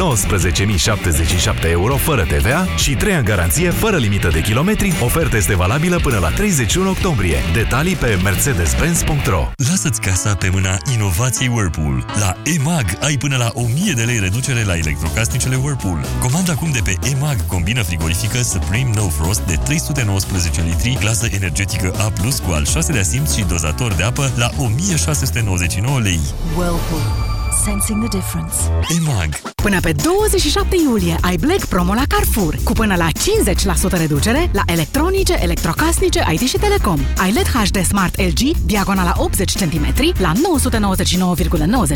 [SPEAKER 11] 19.077 euro fără TVA și 3 ani garanție fără limită de kilometri. Oferta este valabilă până la 31 octombrie. Detalii pe mercedes-benz.ro
[SPEAKER 8] Lasă-ți casa pe mâna inovației Whirlpool. La EMAG ai până la 1000 de lei reducere la electrocasnicele Whirlpool. Comanda acum de pe EMAG combina frigorifică Supreme No Frost de 319 litri, glasă energetică A+, cu al 6 de simț și dozator de apă la 1699 lei.
[SPEAKER 49] Whirlpool. Sensing the difference.
[SPEAKER 8] EMAG.
[SPEAKER 6] Până pe 27 iulie ai Black Promo la Carrefour cu până la 50% reducere la electronice, electrocasnice, IT și telecom. Ai LED HD Smart LG diagonala 80 cm la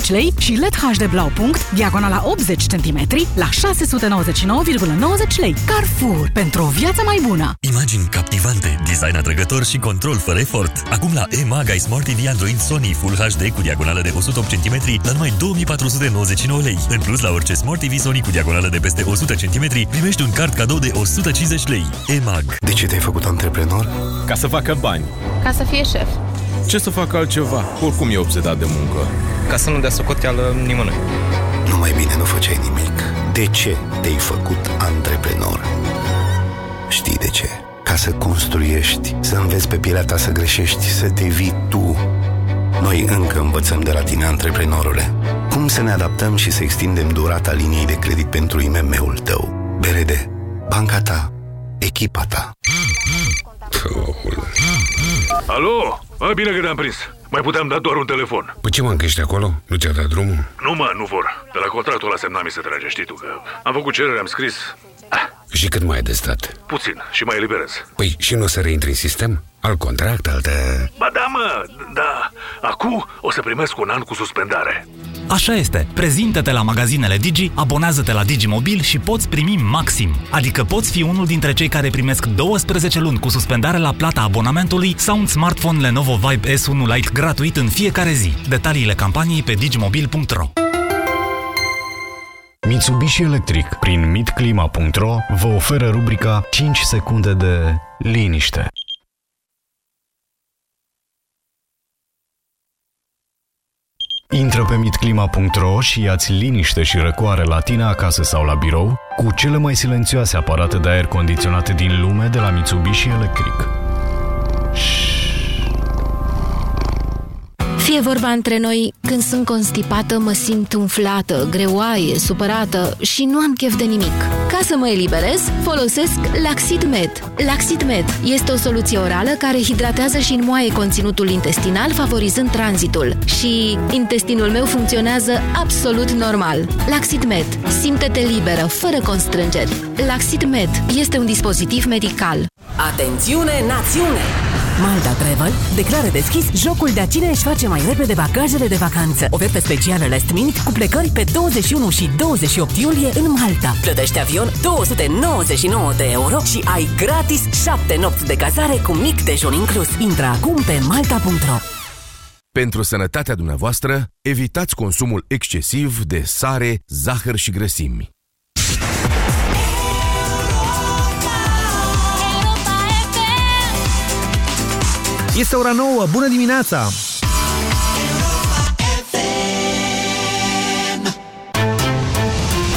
[SPEAKER 6] 999,90 lei și LED HD Blau punct diagonala 80 cm la 699,90 lei. Carrefour. Pentru o viață mai bună.
[SPEAKER 8] Imagini captivante, design atrăgător și control fără efort. Acum la EMAG ai Smart TV Android Sony Full HD cu diagonală de 108 cm la numai 2499 lei. În plus, la orice Smart TV Sony cu diagonală de peste 100 cm, primești un card cadou de 150 lei. EMAG.
[SPEAKER 15] De ce te-ai făcut antreprenor?
[SPEAKER 50] Ca să facă bani.
[SPEAKER 51] Ca să fie șef.
[SPEAKER 50] Ce să facă altceva? Oricum e obsedat de muncă.
[SPEAKER 52] Ca să nu dea socoteală nimănui.
[SPEAKER 15] Nu mai bine nu făceai nimic. De ce te-ai făcut antreprenor? Știi de ce? Ca să construiești, să înveți pe pielea ta să greșești, să te vii tu. Noi încă învățăm de la tine, antreprenorule. Cum să ne adaptăm și să extindem durata liniei de credit pentru IMM-ul tău? BRD, banca ta, echipa ta.
[SPEAKER 53] Alo? A, bine că te-am prins. Mai puteam da doar un telefon.
[SPEAKER 54] Păi ce mă ești acolo? Nu ți-a dat drumul?
[SPEAKER 53] Nu mă, nu vor. De la contractul ăla semnat mi se trage, știi tu că... Am făcut cerere, am scris.
[SPEAKER 54] Și cât mai ai de stat?
[SPEAKER 53] Puțin și mai eliberez.
[SPEAKER 54] Păi și nu o să reintri în sistem? Alt contract, altă...
[SPEAKER 53] Ba da, mă, da. Acum o să primesc un an cu suspendare.
[SPEAKER 55] Așa este. Prezintă-te la magazinele Digi, abonează-te la Digimobil și poți primi maxim. Adică poți fi unul dintre cei care primesc 12 luni cu suspendare la plata abonamentului sau un smartphone Lenovo Vibe S1 Lite gratuit în fiecare zi. Detaliile campaniei pe digimobil.ro
[SPEAKER 43] Mitsubishi Electric prin mitclima.ro vă oferă rubrica 5 secunde de liniște. Intră pe mitclima.ro și ia-ți liniște și răcoare la tine acasă sau la birou cu cele mai silențioase aparate de aer condiționate din lume de la Mitsubishi Electric.
[SPEAKER 56] Fie vorba între noi, când sunt constipată, mă simt umflată, greoaie, supărată și nu am chef de nimic. Ca să mă eliberez, folosesc Laxid Med. Laxid Med este o soluție orală care hidratează și înmoaie conținutul intestinal, favorizând tranzitul. Și intestinul meu funcționează absolut normal. Laxid Med. Simte-te liberă, fără constrângeri. Laxid Med este un dispozitiv medical.
[SPEAKER 57] Atențiune, națiune! Malta Travel declară deschis jocul de a cine își face mai repede bagajele de vacanță. Oferte specială last minute cu plecări pe 21 și 28 iulie în Malta. Plătește avion 299 de euro și ai gratis 7 nopți de cazare cu mic dejun inclus. Intră acum pe malta.ro
[SPEAKER 4] Pentru sănătatea dumneavoastră, evitați consumul excesiv de sare, zahăr și grăsimi.
[SPEAKER 2] Este ora 9, bună dimineața!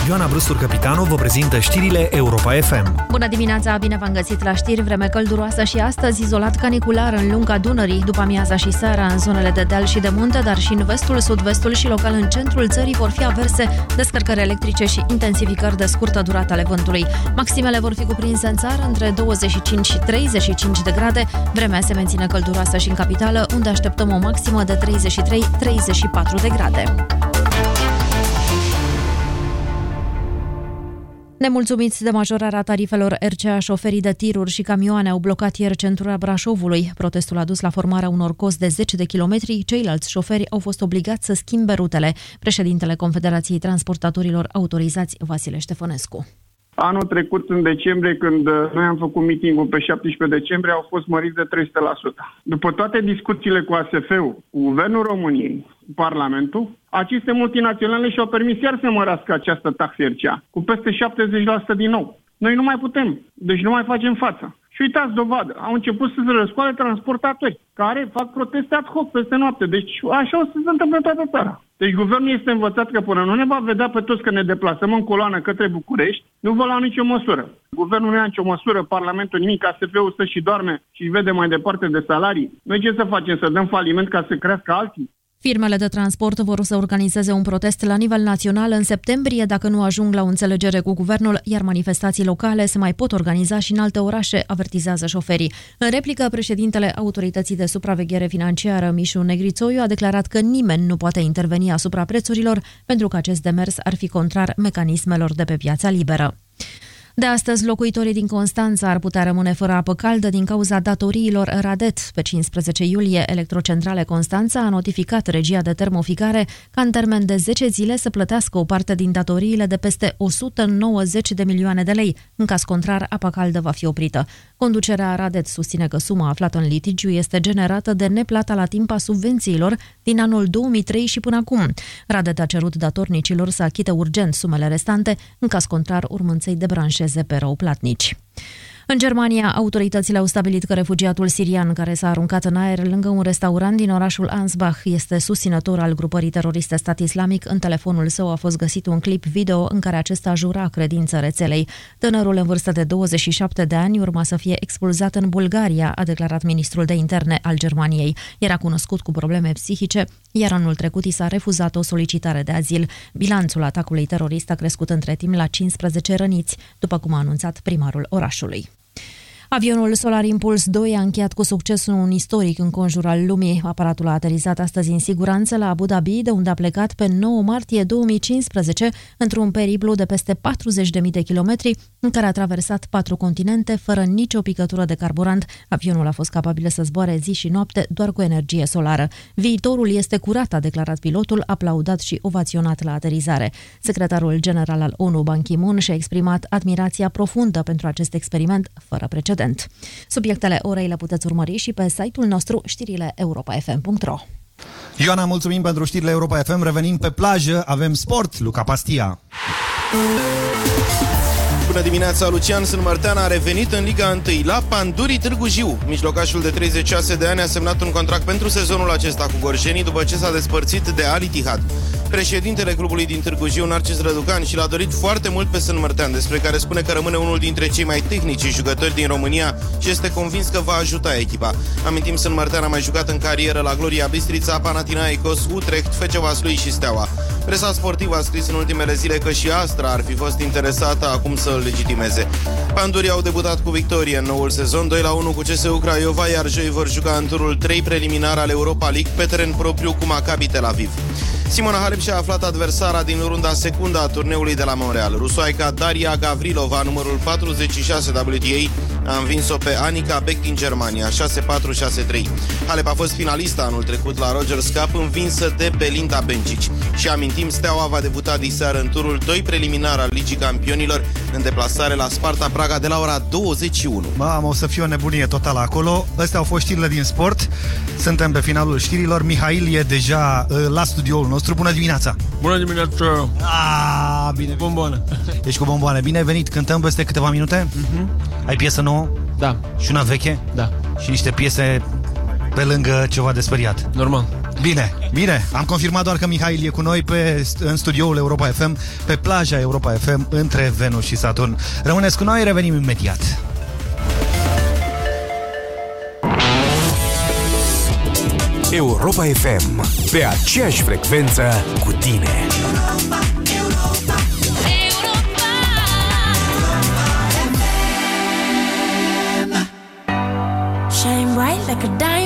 [SPEAKER 2] Ioana Brustur, capitanul, vă prezintă știrile Europa FM.
[SPEAKER 31] Bună dimineața, bine v-am găsit la știri. Vreme călduroasă și astăzi izolat canicular în lunga Dunării, după amiaza și seara în zonele de deal și de munte, dar și în vestul, sud-vestul și local în centrul țării vor fi averse descărcări electrice și intensificări de scurtă durată ale vântului. Maximele vor fi cuprinse în țară între 25 și 35 de grade. Vremea se menține călduroasă și în capitală, unde așteptăm o maximă de 33-34 de grade. Nemulțumiți de majorarea tarifelor RCA, șoferii de tiruri și camioane au blocat ieri centura Brașovului. Protestul a dus la formarea unor cozi de 10 de kilometri. Ceilalți șoferi au fost obligați să schimbe rutele. Președintele Confederației Transportatorilor Autorizați, Vasile Ștefănescu.
[SPEAKER 58] Anul trecut, în decembrie, când uh, noi am făcut meeting-ul pe 17 decembrie, au fost măriți de 300%. După toate discuțiile cu ASF-ul, cu Guvernul României, cu Parlamentul, aceste multinaționale și-au permis iar să mărească această taxă RCA, cu peste 70% din nou. Noi nu mai putem, deci nu mai facem față. Și uitați dovadă, au început să se răscoale transportatori care fac proteste ad hoc peste noapte. Deci așa o să se întâmple în toată țara. Deci guvernul este învățat că până nu ne va vedea pe toți că ne deplasăm în coloană către București, nu va lua nicio măsură. Guvernul nu ia nicio măsură, Parlamentul nimic, ASF-ul stă și doarme și vede mai departe de salarii. Noi ce să facem? Să dăm faliment ca să crească alții?
[SPEAKER 31] Firmele de transport vor să organizeze un protest la nivel național în septembrie dacă nu ajung la o înțelegere cu guvernul, iar manifestații locale se mai pot organiza și în alte orașe, avertizează șoferii. În replică, președintele Autorității de Supraveghere Financiară, Mișu Negrițoiu, a declarat că nimeni nu poate interveni asupra prețurilor pentru că acest demers ar fi contrar mecanismelor de pe piața liberă. De astăzi, locuitorii din Constanța ar putea rămâne fără apă caldă din cauza datoriilor Radet. Pe 15 iulie, Electrocentrale Constanța a notificat regia de termoficare ca în termen de 10 zile să plătească o parte din datoriile de peste 190 de milioane de lei. În caz contrar, apa caldă va fi oprită. Conducerea Radet susține că suma aflată în litigiu este generată de neplata la timp a subvențiilor din anul 2003 și până acum. Radet a cerut datornicilor să achite urgent sumele restante, în caz contrar urmând să-i debranșeze pe rău platnici. În Germania, autoritățile au stabilit că refugiatul sirian care s-a aruncat în aer lângă un restaurant din orașul Ansbach este susținător al grupării teroriste stat islamic. În telefonul său a fost găsit un clip video în care acesta jura credință rețelei. Tânărul în vârstă de 27 de ani urma să fie expulzat în Bulgaria, a declarat ministrul de interne al Germaniei. Era cunoscut cu probleme psihice, iar anul trecut i s-a refuzat o solicitare de azil. Bilanțul atacului terorist a crescut între timp la 15 răniți, după cum a anunțat primarul orașului. Avionul Solar Impulse 2 a încheiat cu succes un istoric în conjur al lumii. Aparatul a aterizat astăzi în siguranță la Abu Dhabi, de unde a plecat pe 9 martie 2015 într-un periplu de peste 40.000 de kilometri în care a traversat patru continente fără nicio picătură de carburant. Avionul a fost capabil să zboare zi și noapte doar cu energie solară. Viitorul este curat, a declarat pilotul, aplaudat și ovaționat la aterizare. Secretarul general al ONU, Ban Ki-moon, și-a exprimat admirația profundă pentru acest experiment fără precedent. Subiectele orei le puteți urmări și pe site-ul nostru știrile europa.fm.ro.
[SPEAKER 2] Ioana, mulțumim pentru știrile Europa FM. Revenim pe plajă, avem sport, Luca Pastia.
[SPEAKER 1] Bună dimineața, Lucian Sânmărtean a revenit în Liga 1 la Pandurii Târgu Jiu. Mijlocașul de 36 de ani a semnat un contract pentru sezonul acesta cu gorjenii după ce s-a despărțit de Ali Tihad. Președintele clubului din Târgu Jiu, Narcis Răducan, și l-a dorit foarte mult pe Sânmărtean, despre care spune că rămâne unul dintre cei mai tehnici jucători din România și este convins că va ajuta echipa. Amintim, Sânmărtean a mai jucat în carieră la Gloria Bistrița, Panathinaikos, Utrecht, FC Vaslui și Steaua. Presa sportivă a scris în ultimele zile că și Astra ar fi fost interesată acum să îl legitimeze. Pandurii au debutat cu victorie în noul sezon 2 la 1 cu CSU Craiova, iar joi vor juca în turul 3 preliminar al Europa League pe teren propriu cu Maccabi Tel Aviv. Simona Halep și-a aflat adversara din runda secundă a turneului de la Montreal. Rusoaica Daria Gavrilova, numărul 46 WTA, a învins-o pe Anika Beck din Germania, 6-4-6-3. Halep a fost finalista anul trecut la Rogers Cup, învinsă de Belinda Bencic. Și amintim, Steaua va debuta diseară în turul 2 preliminar al Ligii Campionilor, în deplasare la Sparta Praga de la ora 21.
[SPEAKER 2] Mamă, o să fie o nebunie totală acolo. Astea au fost știrile din sport. Suntem pe finalul știrilor. Mihail e deja uh, la studioul nostru. Bună dimineața!
[SPEAKER 59] Bună dimineața!
[SPEAKER 2] Ah, bine.
[SPEAKER 59] Bomboană.
[SPEAKER 2] Ești cu bomboane. Bine ai venit. Cântăm peste câteva minute?
[SPEAKER 59] Mhm.
[SPEAKER 2] Ai piesă nouă?
[SPEAKER 59] Da.
[SPEAKER 2] Și una veche?
[SPEAKER 59] Da.
[SPEAKER 2] Și niște piese pe lângă ceva de speriat.
[SPEAKER 59] Normal.
[SPEAKER 2] Bine, bine. Am confirmat doar că Mihail e cu noi pe, în studioul Europa FM, pe plaja Europa FM, între Venus și Saturn. Rămâneți cu noi, revenim imediat.
[SPEAKER 4] Europa FM, pe aceeași frecvență cu tine.
[SPEAKER 5] Shine bright like a diamond.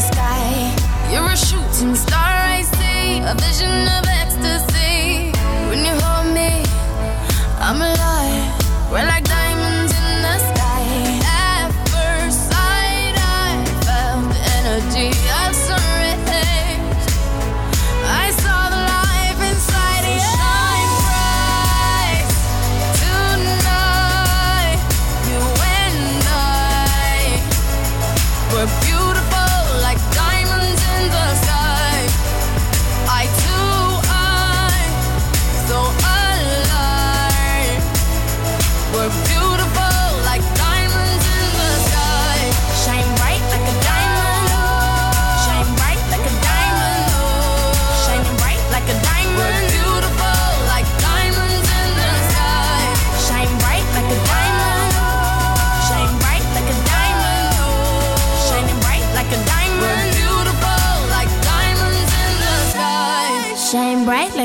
[SPEAKER 5] Sky. You're a shooting star, I see. A vision of ecstasy. When you hold me, I'm alive. We're like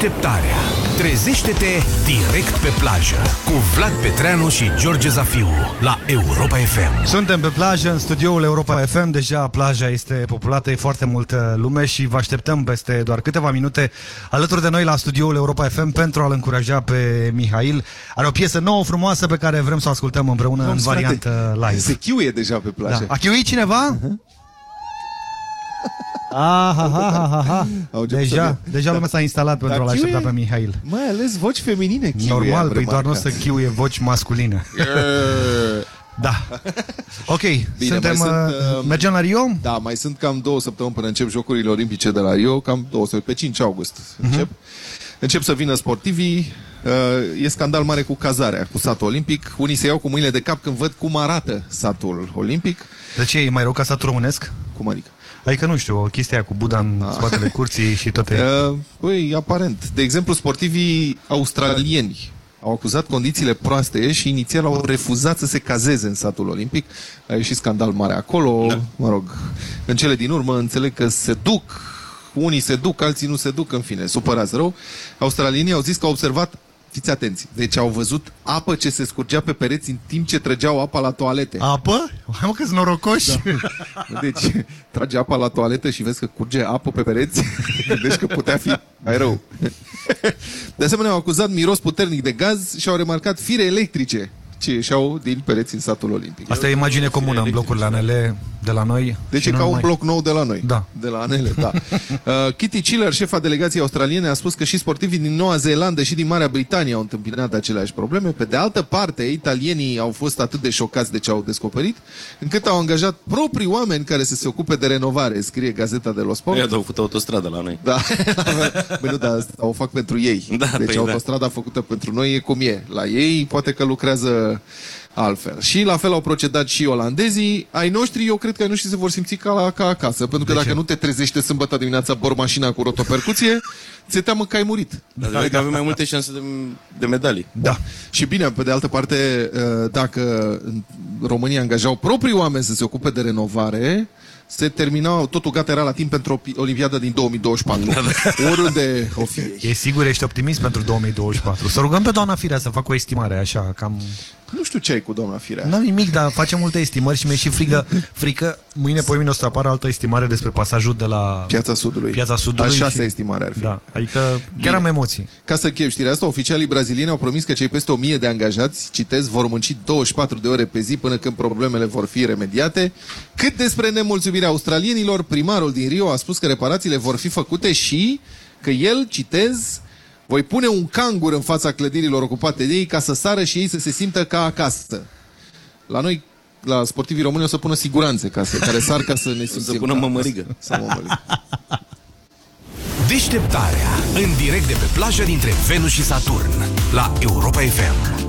[SPEAKER 4] Deșteptarea. Trezește-te direct pe plajă cu Vlad Petreanu și George Zafiu la Europa FM.
[SPEAKER 2] Suntem pe plajă, în studioul Europa FM. Deja plaja este populată, e foarte multă lume și vă așteptăm peste doar câteva minute alături de noi la studioul Europa FM pentru a-l încuraja pe Mihail. Are o piesă nouă, frumoasă, pe care vrem să o ascultăm împreună
[SPEAKER 3] Vom,
[SPEAKER 2] în
[SPEAKER 3] frate,
[SPEAKER 2] variantă live.
[SPEAKER 3] Se chiuie deja pe plajă.
[SPEAKER 2] Da. A chiuit cineva? Ah, ha, ha, ha, ha, ha.
[SPEAKER 3] Au început să
[SPEAKER 2] Deja,
[SPEAKER 3] dea.
[SPEAKER 2] deja lumea s-a instalat pentru
[SPEAKER 3] Dar
[SPEAKER 2] a-l aștepta
[SPEAKER 3] chiuie-
[SPEAKER 2] pe Mihail.
[SPEAKER 3] Mai ales voci feminine chiuie,
[SPEAKER 2] Normal,
[SPEAKER 3] am
[SPEAKER 2] păi doar nu o
[SPEAKER 3] remarcat.
[SPEAKER 2] să chiuie voci masculine. Da. Ok,
[SPEAKER 3] Bine,
[SPEAKER 2] suntem,
[SPEAKER 3] mai
[SPEAKER 2] uh,
[SPEAKER 3] sunt, uh,
[SPEAKER 2] mergem la Rio?
[SPEAKER 3] Da, mai sunt cam două săptămâni până încep Jocurile Olimpice de la Rio, cam două săptămâni, pe 5 august
[SPEAKER 2] Mhm.
[SPEAKER 3] încep. Încep să vină sportivii, uh, e scandal mare cu cazarea, cu satul olimpic. Unii se iau cu mâinile de cap când văd cum arată satul olimpic.
[SPEAKER 2] De ce e mai rău ca satul românesc?
[SPEAKER 3] Cum adică?
[SPEAKER 2] Adică nu știu, o chestie aia cu Buddha în spatele curții și toate...
[SPEAKER 3] Uh, Păi, aparent. De exemplu, sportivii australieni au acuzat condițiile proaste și inițial au refuzat să se cazeze în satul olimpic. A ieșit scandal mare acolo, da. mă rog. În cele din urmă înțeleg că se duc, unii se duc, alții nu se duc, în fine, supărați rău. Australienii au zis că au observat Fiți atenți. Deci au văzut apă ce se scurgea pe pereți în timp ce trăgeau apa la toalete.
[SPEAKER 2] Apă? Hai mă că-s norocoși!
[SPEAKER 3] Da. Deci trage apa la toaletă și vezi că curge apă pe pereți. Gândești că putea fi mai rău. De asemenea, au acuzat miros puternic de gaz și au remarcat fire electrice ce ieșeau din pereți în satul olimpic.
[SPEAKER 2] Asta e imagine comună în blocurile ANL de la noi.
[SPEAKER 3] Deci
[SPEAKER 2] și
[SPEAKER 3] e
[SPEAKER 2] nu
[SPEAKER 3] ca un
[SPEAKER 2] numai.
[SPEAKER 3] bloc nou de la noi.
[SPEAKER 2] Da.
[SPEAKER 3] De la Anele, da. Uh, Kitty Chiller, șefa delegației australiene, a spus că și sportivii din Noua Zeelandă și din Marea Britanie au întâmpinat aceleași probleme. Pe de altă parte, italienii au fost atât de șocați de ce au descoperit, încât au angajat proprii oameni care să se ocupe de renovare, scrie Gazeta de los Sport.
[SPEAKER 1] Ei au făcut autostradă la noi.
[SPEAKER 3] Da. Băi, nu, dar asta o fac pentru ei.
[SPEAKER 1] Da,
[SPEAKER 3] deci
[SPEAKER 1] păi,
[SPEAKER 3] autostrada făcută pentru noi e cum e. La ei poate că lucrează altfel. Și la fel au procedat și olandezii. Ai noștri, eu cred că ai noștri se vor simți ca, la, ca acasă. Pentru că
[SPEAKER 2] De
[SPEAKER 3] dacă
[SPEAKER 2] ce?
[SPEAKER 3] nu te trezește sâmbătă dimineața bor mașina cu rotopercuție, ți-e teamă că ai murit.
[SPEAKER 1] Dar da, că avem mai multe șanse de, de medalii.
[SPEAKER 3] Da. Și bine, pe de altă parte, uh, dacă în România angajau proprii oameni să se ocupe de renovare, se terminau, totul gata era la timp pentru Opi- Olimpiada din 2024. Oriunde o fi.
[SPEAKER 2] E sigur, ești optimist pentru 2024. Să rugăm pe doamna Firea să facă o estimare, așa, cam...
[SPEAKER 3] Nu știu ce ai cu doamna Firea.
[SPEAKER 2] Nu nimic, dar face multe estimări și mi-e și frică, frică. Mâine, pe mine o să apară altă estimare despre pasajul de la
[SPEAKER 3] Piața Sudului.
[SPEAKER 2] Piața Sudului.
[SPEAKER 3] A șasea
[SPEAKER 2] și-
[SPEAKER 3] estimare ar fi.
[SPEAKER 2] Da, adică chiar
[SPEAKER 3] Bine.
[SPEAKER 2] am emoții.
[SPEAKER 3] Ca să încheiem știrea asta, oficialii brazilieni au promis că cei peste 1000 de angajați, citez, vor munci 24 de ore pe zi până când problemele vor fi remediate. Cât despre nemulțumirea australienilor, primarul din Rio a spus că reparațiile vor fi făcute și că el, citez, voi pune un cangur în fața clădirilor ocupate de ei ca să sară și ei să se simtă ca acasă. La noi, la sportivii români, o să pună siguranțe ca să, care sar ca să ne simțim.
[SPEAKER 1] Să pună
[SPEAKER 3] ca
[SPEAKER 1] mămărigă.
[SPEAKER 3] acasă. Să mămărigă.
[SPEAKER 4] Deșteptarea. În direct de pe plajă dintre Venus și Saturn. La Europa FM.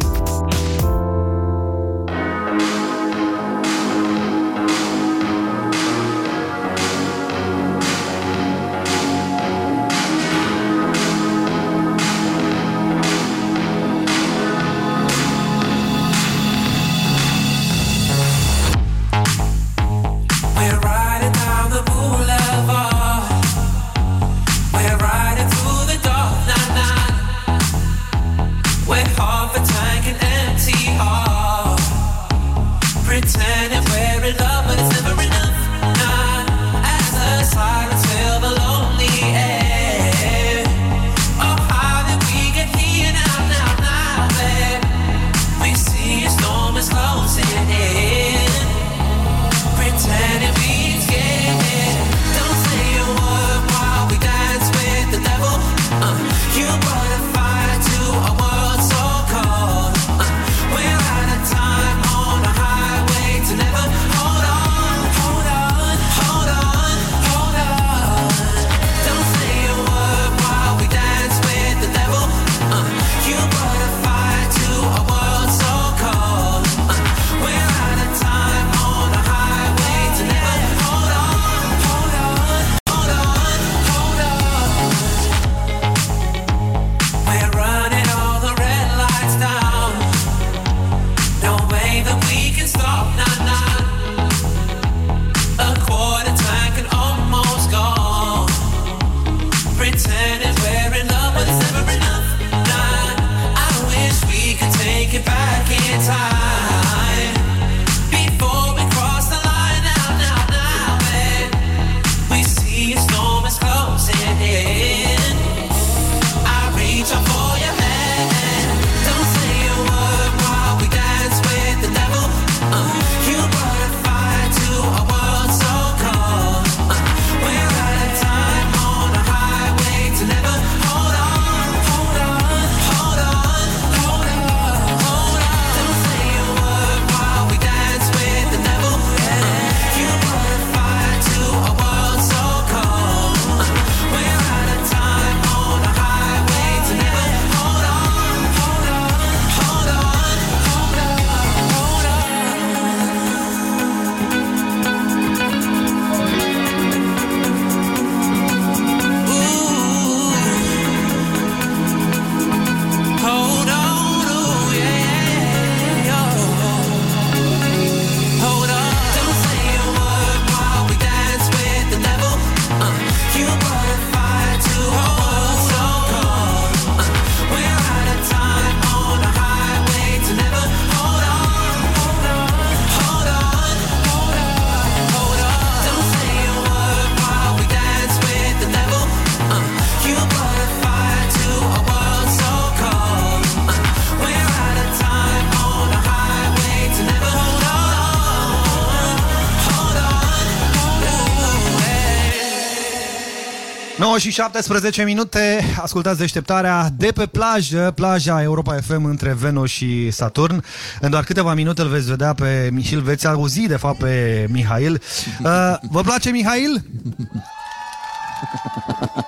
[SPEAKER 2] 9 și 17 minute, ascultați deșteptarea de pe plajă, plaja Europa FM între Venus și Saturn. În doar câteva minute îl veți vedea pe Mihail, veți auzi de fapt pe Mihail. Uh, vă place Mihail?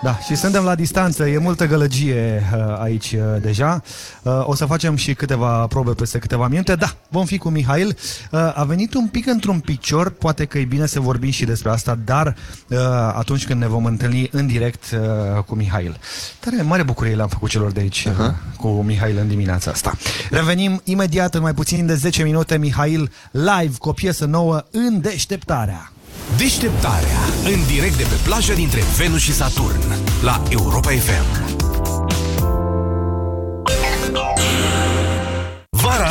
[SPEAKER 2] Da, și suntem la distanță, e multă gălăgie uh, aici uh, deja. Uh, o să facem și câteva probe peste câteva minute. Da, vom fi cu Mihail. Uh, a venit un pic într-un picior, poate că e bine să vorbim și despre asta, dar uh, atunci când ne vom întâlni în direct uh, cu Mihail. Tare mare bucurie le-am făcut celor de aici uh, cu Mihail în dimineața asta. Revenim imediat în mai puțin de 10 minute, Mihail, live cu o piesă nouă în deșteptarea.
[SPEAKER 4] Deșteptarea. În direct de pe plajă dintre Venus și Saturn. La Europa FM.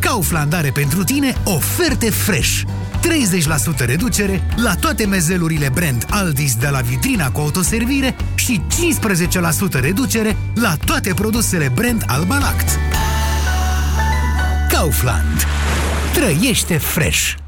[SPEAKER 7] Kaufland are pentru tine oferte fresh. 30% reducere la toate mezelurile brand Aldis de la vitrina cu autoservire și 15% reducere la toate produsele brand Albalact. Kaufland. Trăiește fresh!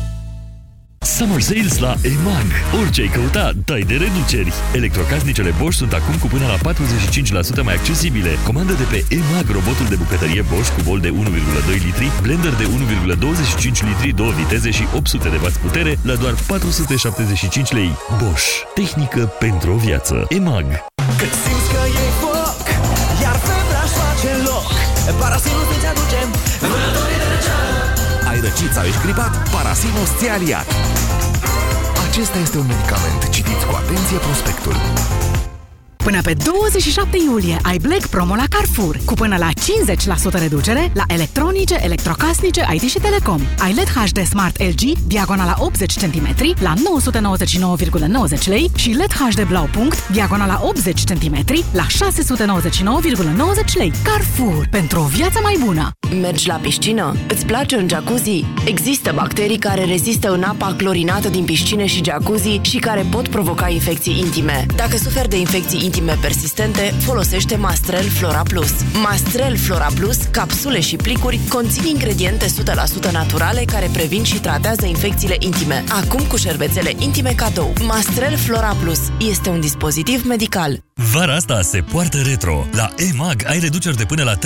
[SPEAKER 8] Summer Sales la EMAG. Orice ai căuta, dai de reduceri. Electrocasnicele Bosch sunt acum cu până la 45% mai accesibile. Comandă de pe EMAG robotul de bucătărie Bosch cu bol de 1,2 litri, blender de 1,25 litri, 2 viteze și 800 de W putere la doar 475 lei. Bosch. Tehnică pentru o viață. EMAG.
[SPEAKER 60] Cât simți că e foc Iar febra își face loc Parasinul îți aducem Vânătorii de răceală
[SPEAKER 4] Ai răcit sau ești gripat? Parasinus ți-a aliat. Acesta este un medicament. Citiți cu atenție prospectul.
[SPEAKER 6] Până pe 27 iulie ai Black Promo la Carrefour cu până la 50% reducere la electronice, electrocasnice, IT și telecom. Ai LED HD Smart LG diagonala 80 cm la 999,90 lei și LED HD Blau punct diagonala 80 cm la 699,90 lei. Carrefour. Pentru o viață mai bună.
[SPEAKER 61] Mergi la piscină? Îți place în jacuzzi? Există bacterii care rezistă în apa clorinată din piscine și jacuzzi și care pot provoca infecții intime. Dacă suferi de infecții intime persistente, folosește Mastrel Flora Plus. Mastrel Flora Plus, capsule și plicuri, conțin ingrediente 100% naturale care previn și tratează infecțiile intime. Acum cu șervețele intime cadou. Mastrel Flora Plus este un dispozitiv medical.
[SPEAKER 8] Vara asta se poartă retro. La EMAG ai reduceri de până la 30%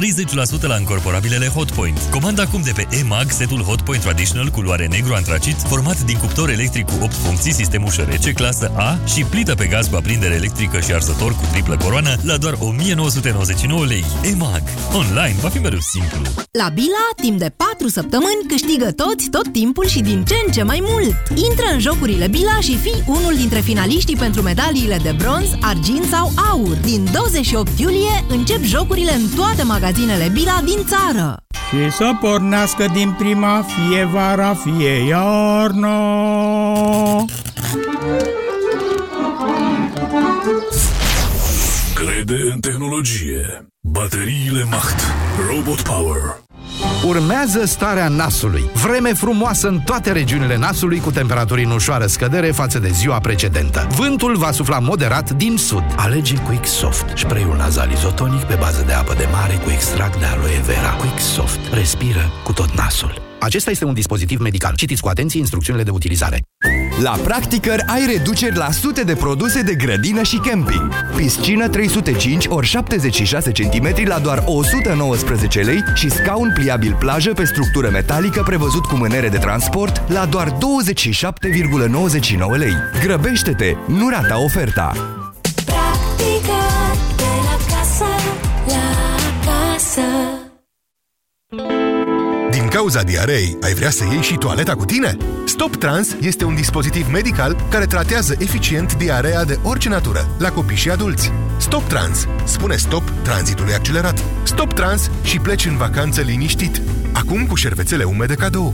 [SPEAKER 8] la încorporabilele Hotpoint. Comanda acum de pe EMAG setul Hotpoint Traditional culoare negru antracit, format din cuptor electric cu 8 funcții, sistem ușă rece, clasă A și plită pe gaz cu aprindere electrică și arzător cu triplă coroană la doar 1999 lei. EMAG. Online va fi mereu simplu.
[SPEAKER 18] La Bila, timp de 4 săptămâni, câștigă toți, tot timpul și din ce în ce mai mult. Intră în jocurile Bila și fii unul dintre finaliștii pentru medaliile de bronz, argint sau aur. Din 28 iulie încep jocurile în toate magazinele Bila din țară.
[SPEAKER 62] Și să pornească din prima, fie vara, fie iarna.
[SPEAKER 63] Crede în tehnologie. Bateriile Macht. Robot Power.
[SPEAKER 64] Urmează starea nasului. Vreme frumoasă în toate regiunile nasului cu temperaturi în ușoară scădere față de ziua precedentă. Vântul va sufla moderat din sud. Alege Quick Soft, spray-ul nazal izotonic pe bază de apă de mare cu extract de aloe vera. Quick Soft. Respiră cu tot nasul. Acesta este un dispozitiv medical. Citiți cu atenție instrucțiunile de utilizare.
[SPEAKER 25] La Practicăr ai reduceri la sute de produse de grădină și camping. Piscină 305 ori 76 cm la doar 119 lei și scaun pliabil plajă pe structură metalică prevăzut cu mânere de transport la doar 27,99 lei. Grăbește-te, nu rata oferta!
[SPEAKER 65] Cauza diarei, ai vrea să iei și toaleta cu tine? Stop Trans este un dispozitiv medical care tratează eficient diarea de orice natură, la copii și adulți. Stop Trans spune stop tranzitului accelerat. Stop Trans și pleci în vacanță liniștit. Acum cu șervețele umede cadou.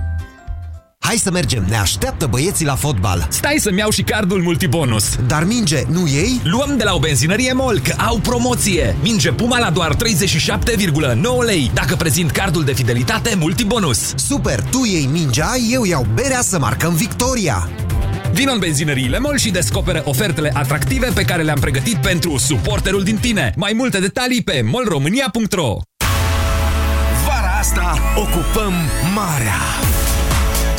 [SPEAKER 9] Hai să mergem, ne așteaptă băieții la fotbal.
[SPEAKER 10] Stai să-mi iau și cardul multibonus.
[SPEAKER 9] Dar minge, nu ei?
[SPEAKER 10] Luăm de la o benzinărie MOL, că au promoție. Minge Puma la doar 37,9 lei, dacă prezint cardul de fidelitate multibonus.
[SPEAKER 9] Super, tu iei mingea, eu iau berea să marcăm victoria.
[SPEAKER 10] Vino în benzinăriile MOL și descoperă ofertele atractive pe care le-am pregătit pentru suporterul din tine. Mai multe detalii pe molromânia.ro
[SPEAKER 4] Vara asta ocupăm marea.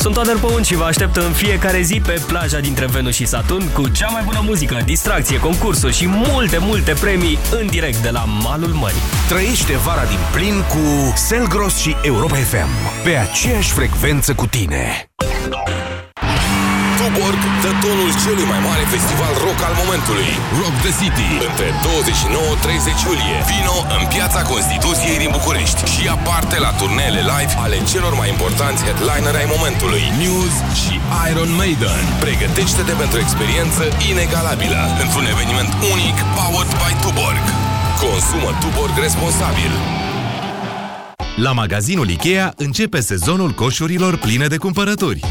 [SPEAKER 34] Sunt Adel Păun și vă aștept în fiecare zi pe plaja dintre Venus și Saturn cu cea mai bună muzică, distracție, concursuri și multe, multe premii în direct de la malul mării.
[SPEAKER 4] Trăiește vara din plin cu Selgros și Europa FM pe aceeași frecvență cu tine.
[SPEAKER 66] Tuborg dă tonul celui mai mare festival rock al momentului, Rock the City, între 29-30 iulie. Vino în piața Constituției din București și ia parte la turneele live ale celor mai importanți headlineri ai momentului, News și Iron Maiden. Pregătește-te pentru o experiență inegalabilă într-un eveniment unic powered by Tuborg. Consumă Tuborg responsabil.
[SPEAKER 11] La magazinul Ikea începe sezonul coșurilor pline de cumpărături.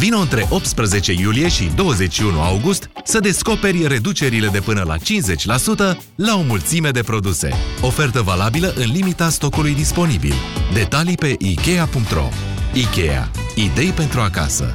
[SPEAKER 11] Vino între 18 iulie și 21 august să descoperi reducerile de până la 50% la o mulțime de produse. Ofertă valabilă în limita stocului disponibil. Detalii pe Ikea.ro Ikea. Idei pentru acasă.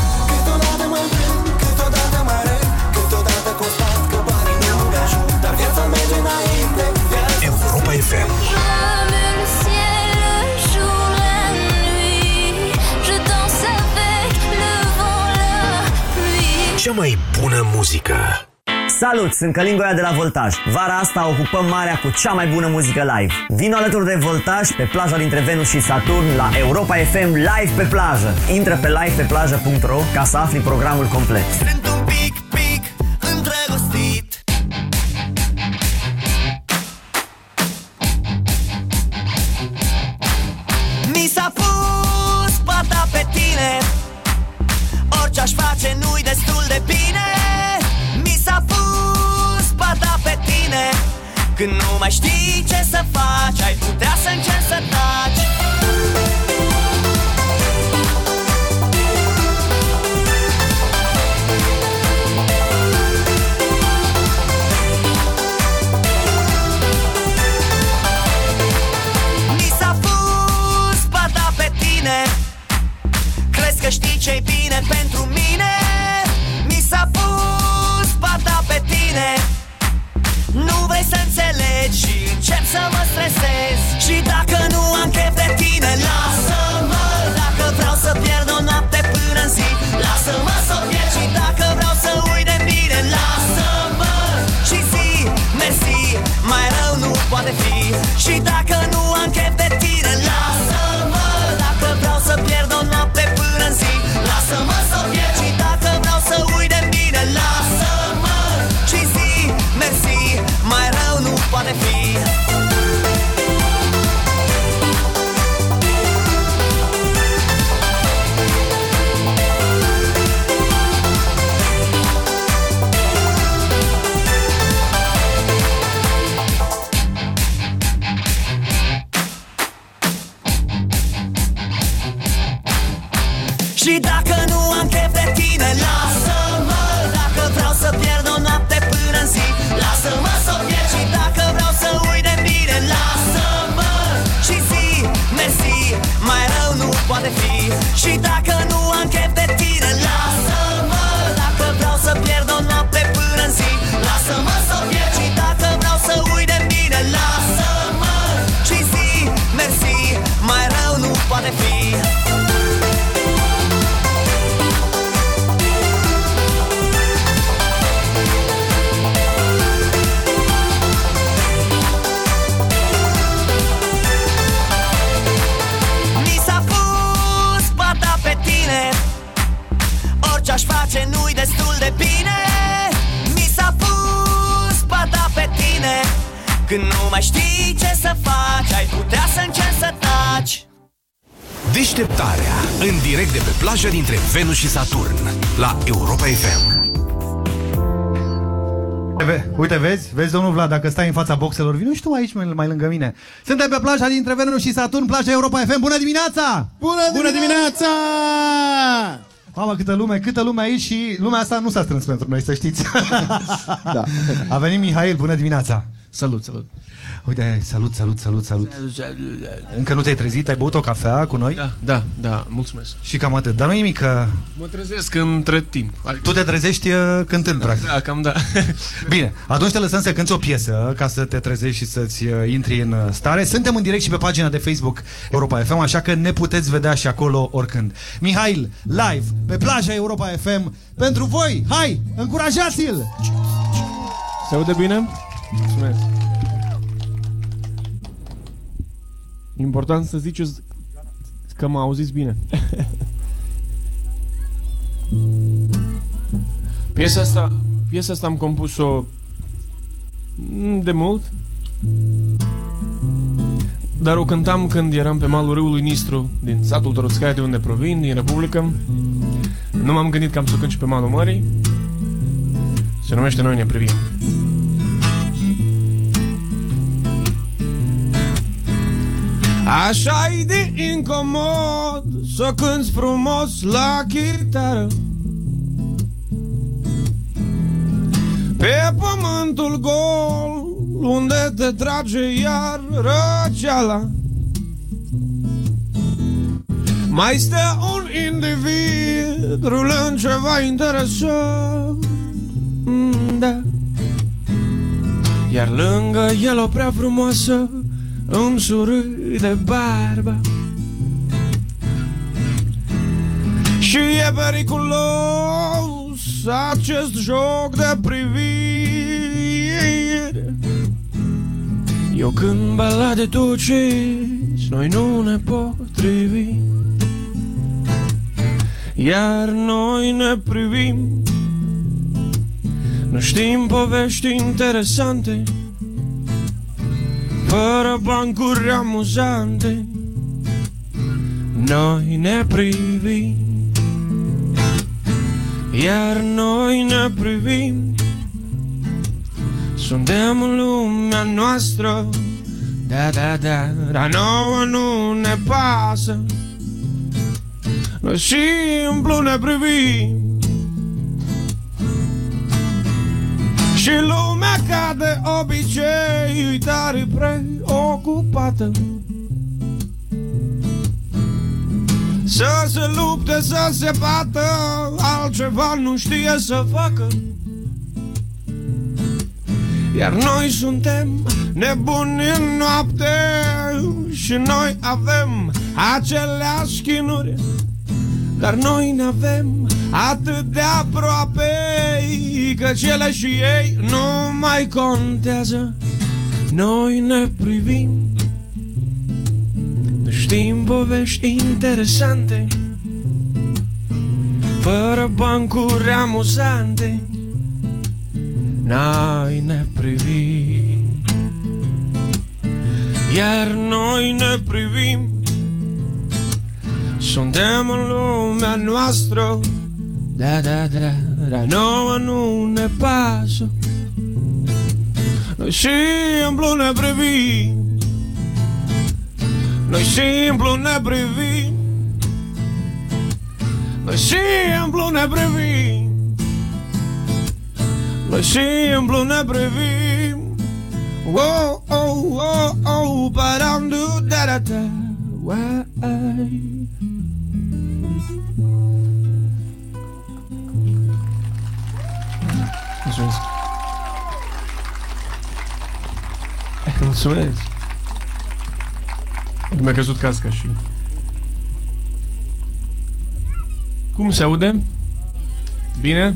[SPEAKER 4] Cea mai bună muzică.
[SPEAKER 67] Salut, sunt Călingoia de la Voltaj. Vara asta ocupăm marea cu cea mai bună muzică live. Vino alături de Voltaj pe plaja dintre Venus și Saturn la Europa FM Live pe plajă. Intră pe livepeplajă.ro ca să afli programul complet.
[SPEAKER 68] Sunt Când nu mai știi ce să faci. Ai putea să încerci să mă stresez. Și dacă nu am chef de tine Lasă-mă. Dacă vreau să pierd o noapte până în zi Lasă-mă să o pierd. Și dacă vreau să uit de mine Lasă-mă. Și zi, mersi Mai rău nu poate fi. Și dacă nu
[SPEAKER 4] Deșteptarea, în direct de pe plajă dintre Venus și Saturn, la Europa FM.
[SPEAKER 2] Ve- Uite, vezi? Vezi, domnul Vlad, dacă stai în fața boxelor, vino și tu aici mai, mai lângă mine. Suntem pe plaja dintre Venus și Saturn, plaja Europa FM. Bună dimineața!
[SPEAKER 59] Bună dimineața!
[SPEAKER 2] Mamă, câtă lume, câtă lume aici și lumea asta nu s-a strâns pentru noi, să știți.
[SPEAKER 59] Da.
[SPEAKER 2] A venit Mihail, bună dimineața!
[SPEAKER 59] Salut, salut!
[SPEAKER 2] Uite, salut, salut, salut, salut. Încă nu te-ai trezit? Ai băut o cafea cu noi?
[SPEAKER 59] Da, da, da, mulțumesc.
[SPEAKER 2] Și cam atât. Dar nu nimic că
[SPEAKER 59] Mă trezesc între timp.
[SPEAKER 2] tu te trezești uh, cântând, practic.
[SPEAKER 59] Da, cam da.
[SPEAKER 2] Bine, atunci te lăsăm să cânti o piesă ca să te trezești și să-ți uh, intri în uh, stare. Suntem în direct și pe pagina de Facebook Europa FM, așa că ne puteți vedea și acolo oricând. Mihail, live, pe plaja Europa FM, pentru voi. Hai, încurajați-l!
[SPEAKER 59] Se aude bine? Mulțumesc. Important să ziceți că mă auziți bine. piesa asta, piesa asta am compus-o mm, de mult. Dar o cântam când eram pe malul râului Nistru, din satul Toroțcai, de unde provin, din Republică. Nu m-am gândit că am să o cânt și pe malul mării. Se numește Noi ne privim. Așa e de incomod Să cânti frumos la chitară. Pe pământul gol Unde te trage iar răceala. Mai stă un individ Rulând ceva interesant Mm, Da. Iar lângă el o prea frumoasă îmi surâde barba Și e periculos acest joc de privire. Eu când balade dulci, noi nu ne potrivim Iar noi ne privim. Nu știm povești interesante fără bancuri amuzante Noi ne privim. Iar noi ne privim. Suntem în lumea noastră Da, da, da Dar nouă nu ne pasă. Noi simplu ne privim Și lumea ca de obicei Tare preocupată. Să se lupte, să se bată Altceva nu știe să facă. Iar noi suntem nebuni în noapte Și noi avem aceleași chinuri Dar noi ne avem atât de aproape Că cele și ei nu mai contează. Noi ne privim Nu știm povești interesante Fără bancuri amuzante. Noi ne privim Iar noi ne privim. Suntem în lumea noastră Da, da, da, dar nouă nu ne pasă Noi simplu ne privim Noi simplu ne privim Noi simplu ne privim Noi simplu ne privim Oh, oh, oh, oh, ba-dam, do, da, da, da Why? Mulțumesc. Mulțumesc. Mi-a căzut casca și... Cum se aude? Bine?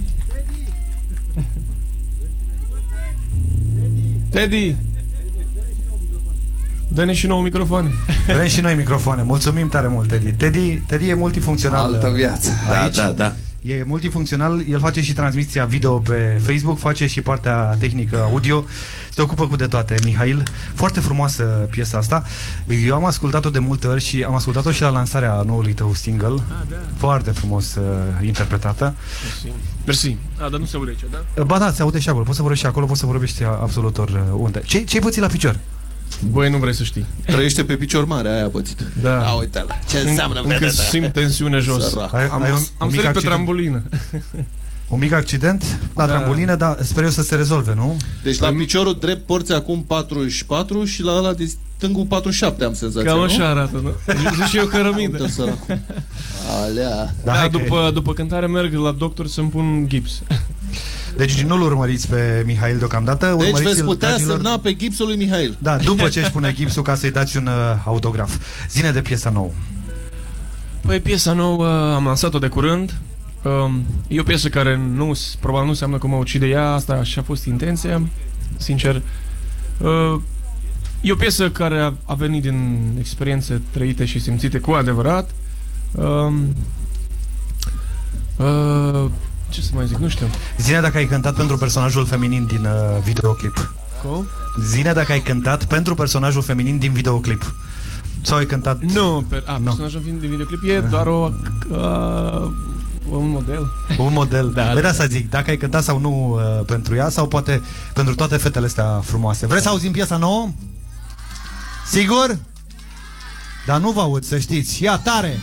[SPEAKER 59] Teddy! Dă-ne și nouă microfoane.
[SPEAKER 2] Vrem și noi microfoane. Mulțumim tare mult, Teddy. Teddy, Teddy e multifuncțional.
[SPEAKER 59] Altă viață. Da,
[SPEAKER 2] Aici.
[SPEAKER 59] da, da.
[SPEAKER 2] E multifuncțional, el face și transmisia video pe Facebook, face și partea tehnică audio, se ocupă cu de toate, Mihail. Foarte frumoasă piesa asta. Eu am ascultat-o de multe ori și am ascultat-o și la lansarea noului tău single.
[SPEAKER 59] da.
[SPEAKER 2] Foarte frumos uh, interpretată.
[SPEAKER 59] Mersi. Mersi. A, dar nu se aude aici, da?
[SPEAKER 2] Ba da, se aude și acolo. Poți să vorbești și acolo, poți să vorbești absolut oriunde. Ce, ce-ai pățit la picior?
[SPEAKER 59] Băi, nu vrei să știi.
[SPEAKER 3] Trăiește pe picior mare, aia a pățit.
[SPEAKER 59] Da.
[SPEAKER 3] A, uite la ce înseamnă
[SPEAKER 59] Încă
[SPEAKER 3] vedeta.
[SPEAKER 59] simt tensiune jos.
[SPEAKER 3] Sărac.
[SPEAKER 2] Ai-
[SPEAKER 59] Am,
[SPEAKER 2] ai un-
[SPEAKER 59] am
[SPEAKER 2] un mic
[SPEAKER 59] sărit pe
[SPEAKER 2] accident?
[SPEAKER 59] trambulină.
[SPEAKER 2] Un mic accident la
[SPEAKER 59] Da.
[SPEAKER 2] trambulină, dar sper eu să se rezolve, nu?
[SPEAKER 3] Deci la piciorul drept porți acum 44 și la ăla de stângul 47 am senzația,
[SPEAKER 59] Cam
[SPEAKER 3] nu?
[SPEAKER 59] așa arată, nu? Zic și eu cărămidă.
[SPEAKER 3] Uite, săracul. Alea.
[SPEAKER 59] Da,
[SPEAKER 2] hai că-
[SPEAKER 59] după, după cântare merg la doctor să-mi pun gips.
[SPEAKER 2] Deci nu-l urmăriți pe Mihail deocamdată.
[SPEAKER 3] Deci
[SPEAKER 2] urmăriți-l,
[SPEAKER 3] veți putea
[SPEAKER 2] dragilor.
[SPEAKER 3] semna pe gipsul lui Mihail.
[SPEAKER 2] Da, după ce își pune gipsul ca să-i dați un uh, autograf. Zine de piesa nouă.
[SPEAKER 59] Păi piesa nouă am lansat-o de curând. Um, e o piesă care nu, probabil nu înseamnă că mă ucide ea, asta și a fost intenția, sincer. Uh, e o piesă care a, a venit din experiențe trăite și simțite cu adevărat. Um, uh, ce să mai zic, nu știu.
[SPEAKER 2] Zine dacă ai cântat pentru personajul feminin din uh, videoclip.
[SPEAKER 59] Cum?
[SPEAKER 2] Zine dacă ai cântat pentru personajul feminin din videoclip. Sau ai cântat...
[SPEAKER 59] Nu, per, a,
[SPEAKER 2] Nu.
[SPEAKER 59] personajul film din videoclip e doar o, uh, un model.
[SPEAKER 2] Un model.
[SPEAKER 59] Da,
[SPEAKER 2] Da,
[SPEAKER 59] da.
[SPEAKER 2] da. să zic, dacă ai cântat sau nu uh, pentru ea, sau poate pentru toate fetele astea frumoase. Vreți să auzim piesa nouă? Sigur? Dar nu vă aud, să știți. Ia tare!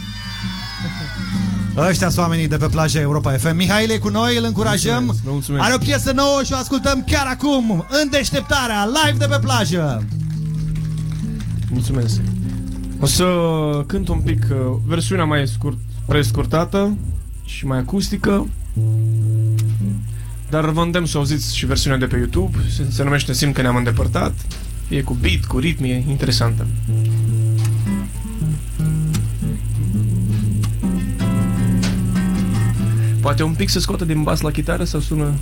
[SPEAKER 2] Ăștia sunt oamenii de pe plaja Europa FM. Mihail e cu noi, îl încurajăm.
[SPEAKER 59] Mulțumesc, vă mulțumesc.
[SPEAKER 2] Are o piesă nouă și o ascultăm chiar acum, în deșteptarea, live de pe plajă.
[SPEAKER 59] Mulțumesc. O să cânt un pic uh, versiunea mai scurt, prescurtată și mai acustică. Dar vă îndemn să auziți și versiunea de pe YouTube. Se, se numește Simt că ne-am îndepărtat. E cu beat, cu ritm, e interesantă. Poate un pic să scoată din bas la chitară sau sună...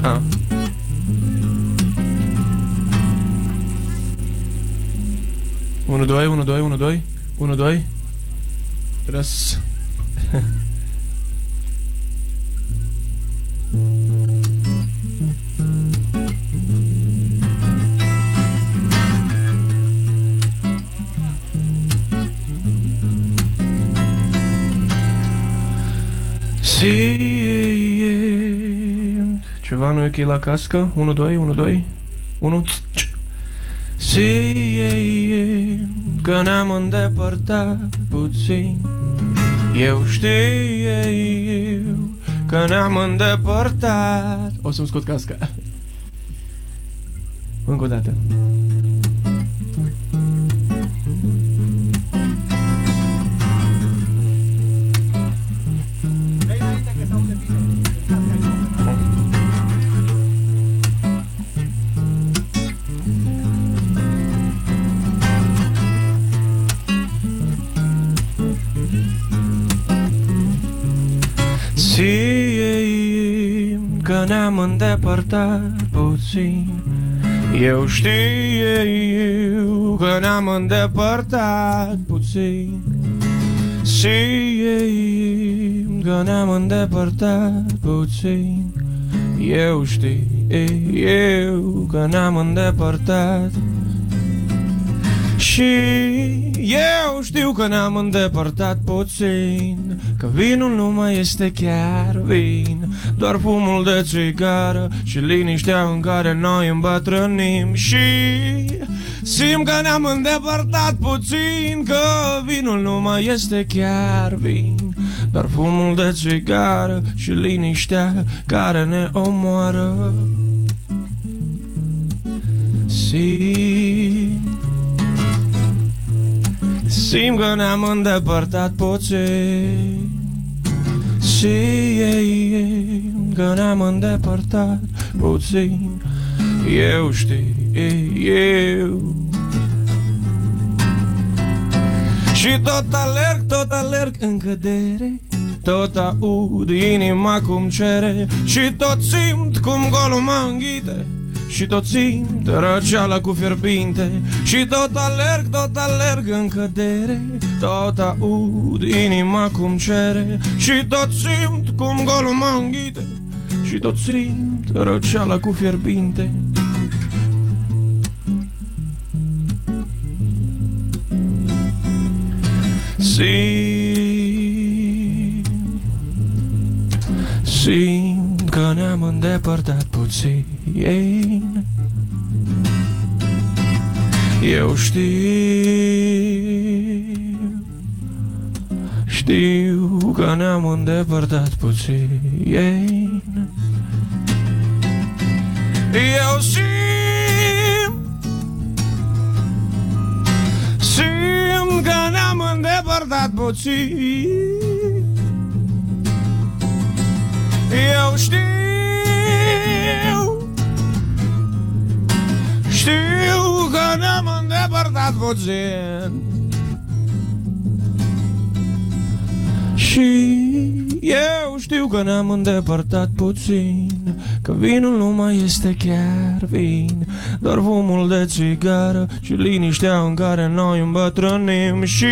[SPEAKER 59] Ah. Unu, doi, unu, doi, unu, doi, unu, doi. Teraz. Simt Ceva nu e ok la cască? 1, 2, 1, 2 1 Simt Că ne-am îndepărtat puțin. Eu știu Că ne-am îndepărtat. O să-mi scot casca. Încă o dată că ne-am îndepărtat puțin. Eu știu că ne-am îndepărtat puțin. Simt că ne-am îndepărtat puțin. Eu știu că ne-am îndepărtat și eu știu că ne-am îndepărtat puțin Că vinul nu mai este chiar vin. Doar fumul de țigară Și liniștea în care noi îmbătrânim. Și simt că ne-am îndepărtat puțin Că vinul nu mai este chiar vin. Doar fumul de țigară Și liniștea care ne omoară. Simt Simt că ne-am îndepărtat puțin. Simt că ne-am îndepărtat puțin. Eu știu, eu. Și tot alerg, tot alerg în cădere. Tot aud inima cum cere. Și tot simt cum golul mă înghite Și tot simt răceala cu fierbinte. Și tot alerg, tot alerg în cădere. Tot aud inima cum cere. Și tot simt cum golul mă înghite. Și tot simt răceala cu fierbinte. Simt Simt că ne-am îndepărtat puțin. Eu știu Știu că ne-am îndepărtat puțin. Eu simt Simt că ne-am îndepărtat puțin Eu știu. Știu că ne-am îndepărtat puțin. Și eu știu că ne-am îndepărtat puțin Că vinul nu mai este chiar vin. Doar fumul de țigară și liniștea în care noi îmbătrânim. Și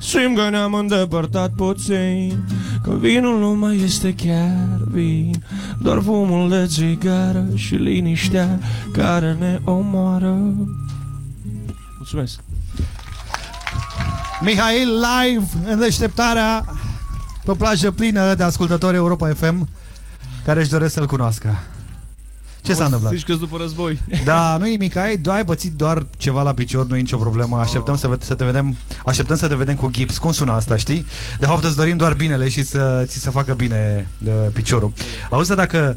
[SPEAKER 59] simt că ne-am îndepărtat puțin Că vinul nu mai este chiar vin Doar fumul de țigară și liniștea care ne omoară Mulțumesc!
[SPEAKER 2] Mihail live în deșteptarea pe o plajă plină de ascultători Europa FM care își doresc să-l cunoască. Ce s-a întâmplat?
[SPEAKER 59] Zici că după război.
[SPEAKER 2] Da, nu nimic, ai, ai pățit doar ceva la picior, nu e nicio problemă. Așteptăm să, să te vedem, așteptăm să te vedem cu gips. Cum sună asta, știi? De fapt îți dorim doar binele și să ți se facă bine de piciorul. Auzi, dacă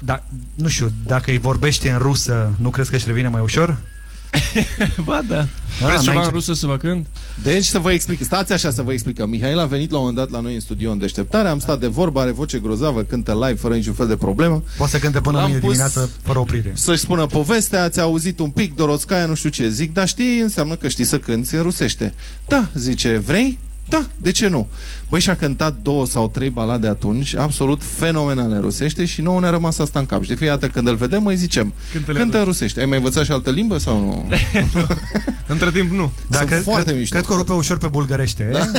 [SPEAKER 2] da, nu știu, dacă îi vorbește în rusă, nu crezi că își revine mai ușor?
[SPEAKER 59] ba da. Vreți ceva în rusă să vă cânt?
[SPEAKER 3] Deci să vă explic, stați așa să vă explic. Mihail a venit la un moment dat la noi în studio în deșteptare, am stat de vorbă, are voce grozavă, cântă live fără niciun fel de problemă.
[SPEAKER 2] Poate să cânte până mâine dimineață fără oprire.
[SPEAKER 3] Să-și spună povestea, ați auzit un pic, Doroscaia, nu știu ce. Zic, dar știi, înseamnă că știi să cânti în rusește. Da, zice, vrei? Da, de ce nu? Băi, și-a cântat două sau trei balade atunci, absolut fenomenale rusește și nouă ne-a rămas asta în cap. Și de fiecare dată când îl vedem, îi zicem,
[SPEAKER 59] Cântele
[SPEAKER 3] cântă rusește. Ai mai învățat și altă limbă sau nu?
[SPEAKER 59] Între timp, nu.
[SPEAKER 2] Da,
[SPEAKER 3] Sunt
[SPEAKER 2] cred,
[SPEAKER 3] foarte
[SPEAKER 2] cred,
[SPEAKER 3] mișto.
[SPEAKER 2] cred că o rupe ușor pe bulgărește. Da?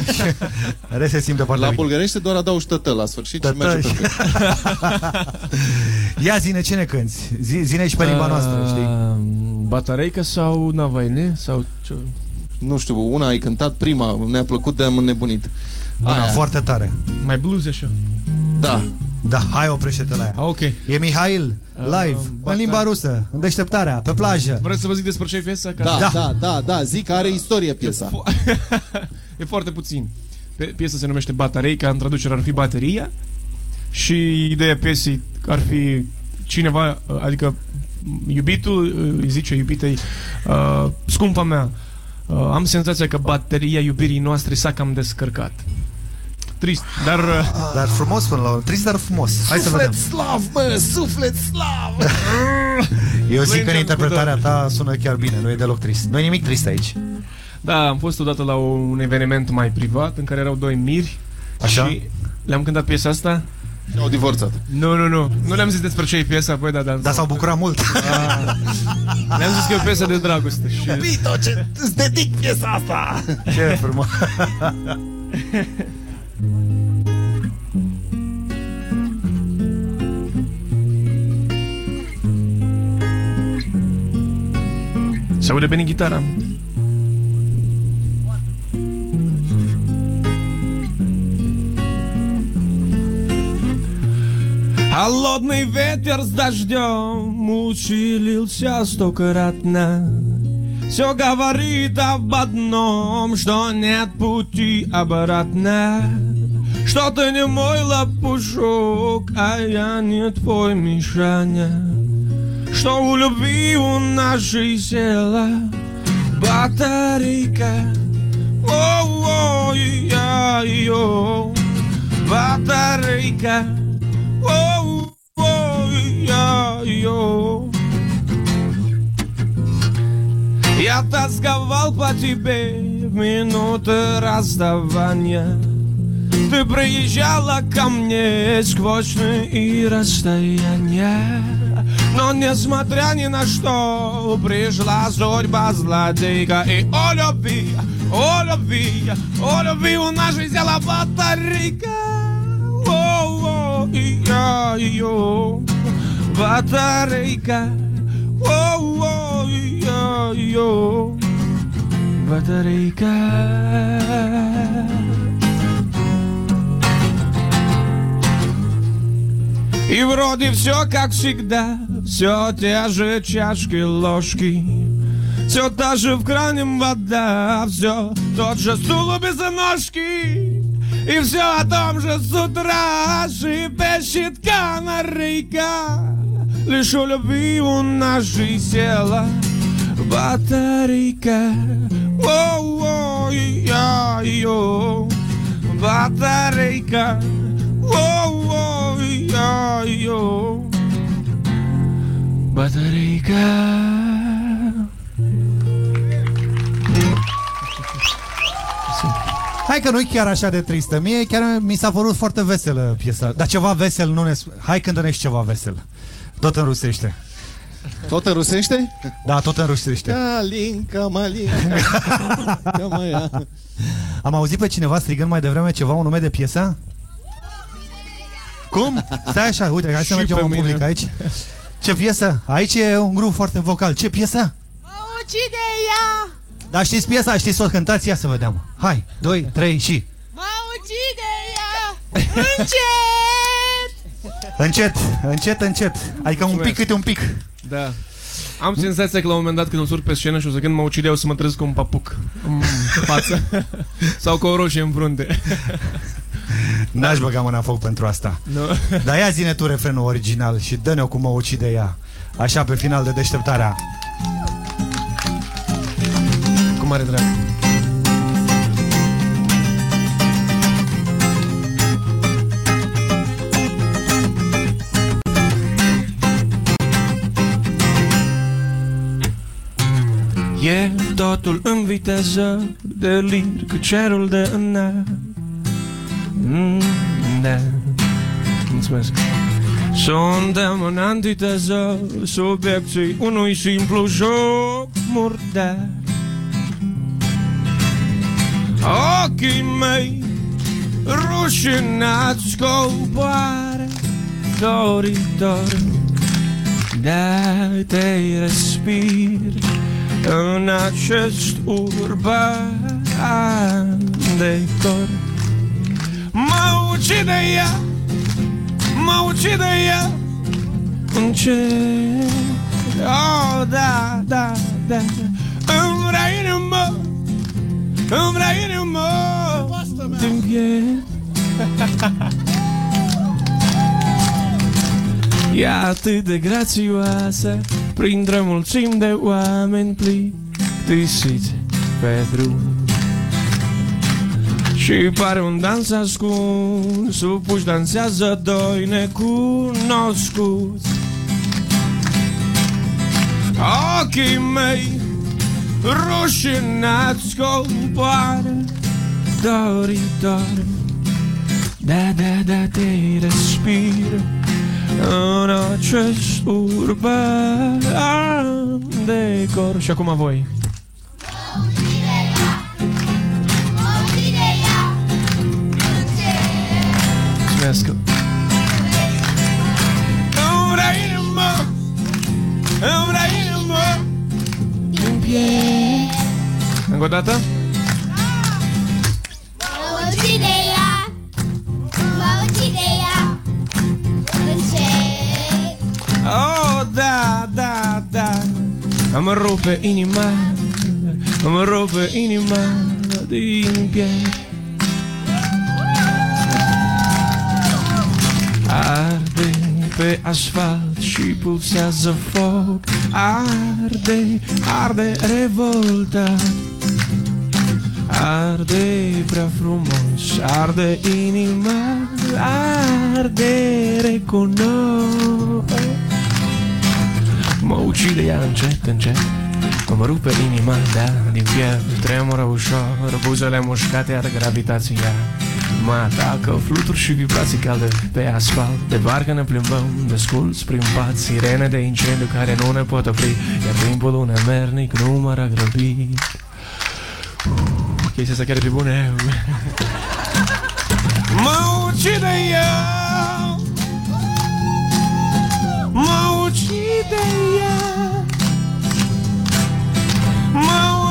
[SPEAKER 2] Rest se simte foarte
[SPEAKER 3] La
[SPEAKER 2] bine.
[SPEAKER 3] bulgărește doar adaugi tătă la sfârșit și
[SPEAKER 2] Tătă
[SPEAKER 3] merge
[SPEAKER 2] și-
[SPEAKER 3] perfect.
[SPEAKER 2] Ia zine ce ne cânti. Zi, zine și pe limba noastră, știi?
[SPEAKER 59] Batareica sau Navaine? Sau ce?
[SPEAKER 3] Nu știu, una ai cântat prima, ne-a plăcut de am înnebunit.
[SPEAKER 2] Bună, foarte tare.
[SPEAKER 59] Mai blues așa.
[SPEAKER 3] Da.
[SPEAKER 2] Da, hai oprește-te la ea.
[SPEAKER 59] Ah, ok.
[SPEAKER 2] E Mihail, live,
[SPEAKER 59] bata-
[SPEAKER 2] în limba rusă, în deșteptarea, pe plajă.
[SPEAKER 59] Vreți să vă zic despre ce e piesa? Ca-
[SPEAKER 3] Da, da, da, da, zic că are istorie piesa.
[SPEAKER 59] e foarte puțin. Pe, piesa se numește Batareica, în traducere ar fi bateria și ideea piesei ar fi cineva, adică iubitul îi zice iubitei uh, scumpa mea, uh, am senzația că bateria iubirii noastre s-a cam descărcat. Trist, dar... Uh,
[SPEAKER 2] Dar frumos până la urmă, trist, dar frumos. Hai să vedem.
[SPEAKER 3] slav, mă, suflet slav!
[SPEAKER 2] Eu zic că în
[SPEAKER 59] Plângem
[SPEAKER 2] interpretarea
[SPEAKER 59] cu
[SPEAKER 2] ta sună chiar bine, nu e deloc trist. Nu e nimic trist aici.
[SPEAKER 59] Da, am fost odată la un eveniment mai privat în care erau doi miri
[SPEAKER 2] Așa?
[SPEAKER 59] și le-am cântat piesa asta.
[SPEAKER 3] Au divorțat.
[SPEAKER 59] Nu, nu, nu. Nu le-am zis despre ce e piesa, apoi da, da.
[SPEAKER 2] Dar s-au bucurat mult.
[SPEAKER 59] Le-am zis că e o piesă de dragoste și...
[SPEAKER 3] Vito, ce îți dedic piesa asta!
[SPEAKER 2] Ce frumos.
[SPEAKER 59] Se aude bine gitara. Холодный ветер с дождем Училился стократно. Все говорит об одном Что нет пути обратно. Что ты не мой лопушок А я не твой Мишаня. Что у любви у нашей села Батарейка. Ой, я ее Батарейка. Я ее Я тосковал по тебе в минуты расставания. Ты приезжала ко мне сквозь и расстояния. Но несмотря ни на что Пришла судьба злодейка. И о любви, о любви, о любви У нас взяла батарейка. О, о, и я ее Батарейка. О, о, и я ее Батарейка. И вроде все как всегда. Все те же чашки, ложки. Все та же в кране вода. Все тот же стул без ножки. И все о том же с утра. Шипящит канарейка Лишь у любви у нас же села Батарейка О-о, я ее Батарейка О-о, я ее Батарейка
[SPEAKER 69] Hai că nu e chiar așa de tristă. Mie chiar mi s-a părut foarte veselă piesa. Dar ceva vesel nu ne... Hai cântă și ceva vesel. Tot în rusește.
[SPEAKER 70] Tot în rusește?
[SPEAKER 69] Da, tot în rusește.
[SPEAKER 70] Calinca, malinca, că mă ia.
[SPEAKER 69] Am auzit pe cineva strigând mai devreme ceva, un nume de piesă? Cum? Stai așa, uite, hai să
[SPEAKER 59] Și
[SPEAKER 69] mergem
[SPEAKER 59] pe
[SPEAKER 69] în
[SPEAKER 59] mine.
[SPEAKER 69] public aici. Ce piesă? Aici e un grup foarte vocal. Ce piesă?
[SPEAKER 71] Ucide ea!
[SPEAKER 69] Dar știți piesa? Știți să o cântați? Ia să vedem. Hai, 2, 3 și...
[SPEAKER 71] Mă ucide ea! Încet!
[SPEAKER 69] Încet, încet, încet. Adică un pic
[SPEAKER 59] Mulțumesc.
[SPEAKER 69] câte un pic.
[SPEAKER 59] Da am senzația că la un moment dat când o sur pe scenă și o să când mă ucide, o să mă trezesc cu un papuc în față. Sau cu o roșie în frunte.
[SPEAKER 69] N-aș băga mâna în foc pentru asta.
[SPEAKER 59] Nu.
[SPEAKER 69] Dar ia zine tu refrenul original și dă-ne cum mă ucide ea. Așa pe final de deșteptarea.
[SPEAKER 59] Cu mare drag. E totul în viteză de lir cu cerul de înalt mm, Da, mulțumesc. Suntem în antiteză subiecții unui simplu joc murdar. Ochii mei rușinați coboară doritor. Da, te respir în acest urban de cor Mă ucide ea, mă ucide ea. Încet, oh, da, da, da. Îmi vrea inima, îmi vrea inima Din piept. E atât de grațioasă Printre mulțimi de oameni plictisiți pe drum. Și pare un dans ascuns Supuși dansează doi necunoscuți. Ochii mei rușinați coboară doritor. Da, da, da, te respir în acest urban de cor Și acum voi. Mulțumesc. Îmi vrea inima Îmi vrea inima. Din piept. Încă o dată Îmi rupe inima Îmi rupe inima din piept. Arde pe asfalt și pulsează foc. Arde, arde revolta. Arde prea frumos, arde inima Arde recunosc Mă ucide ea încet, încet. Mă rupe inima, da, din piept. Tremură ușor, buzele mușcate ar gravitația Mă atacă. Fluturi și vibrații calde pe asfalt. De parcă ne plimbăm desculți prin pat. Sirene de incendiu care nu ne pot opri Iar timpul un emernic nu m-ar grăbi. Chestia asta chiar e pe bune. Mă ucide eu Mă ucide ea! Mă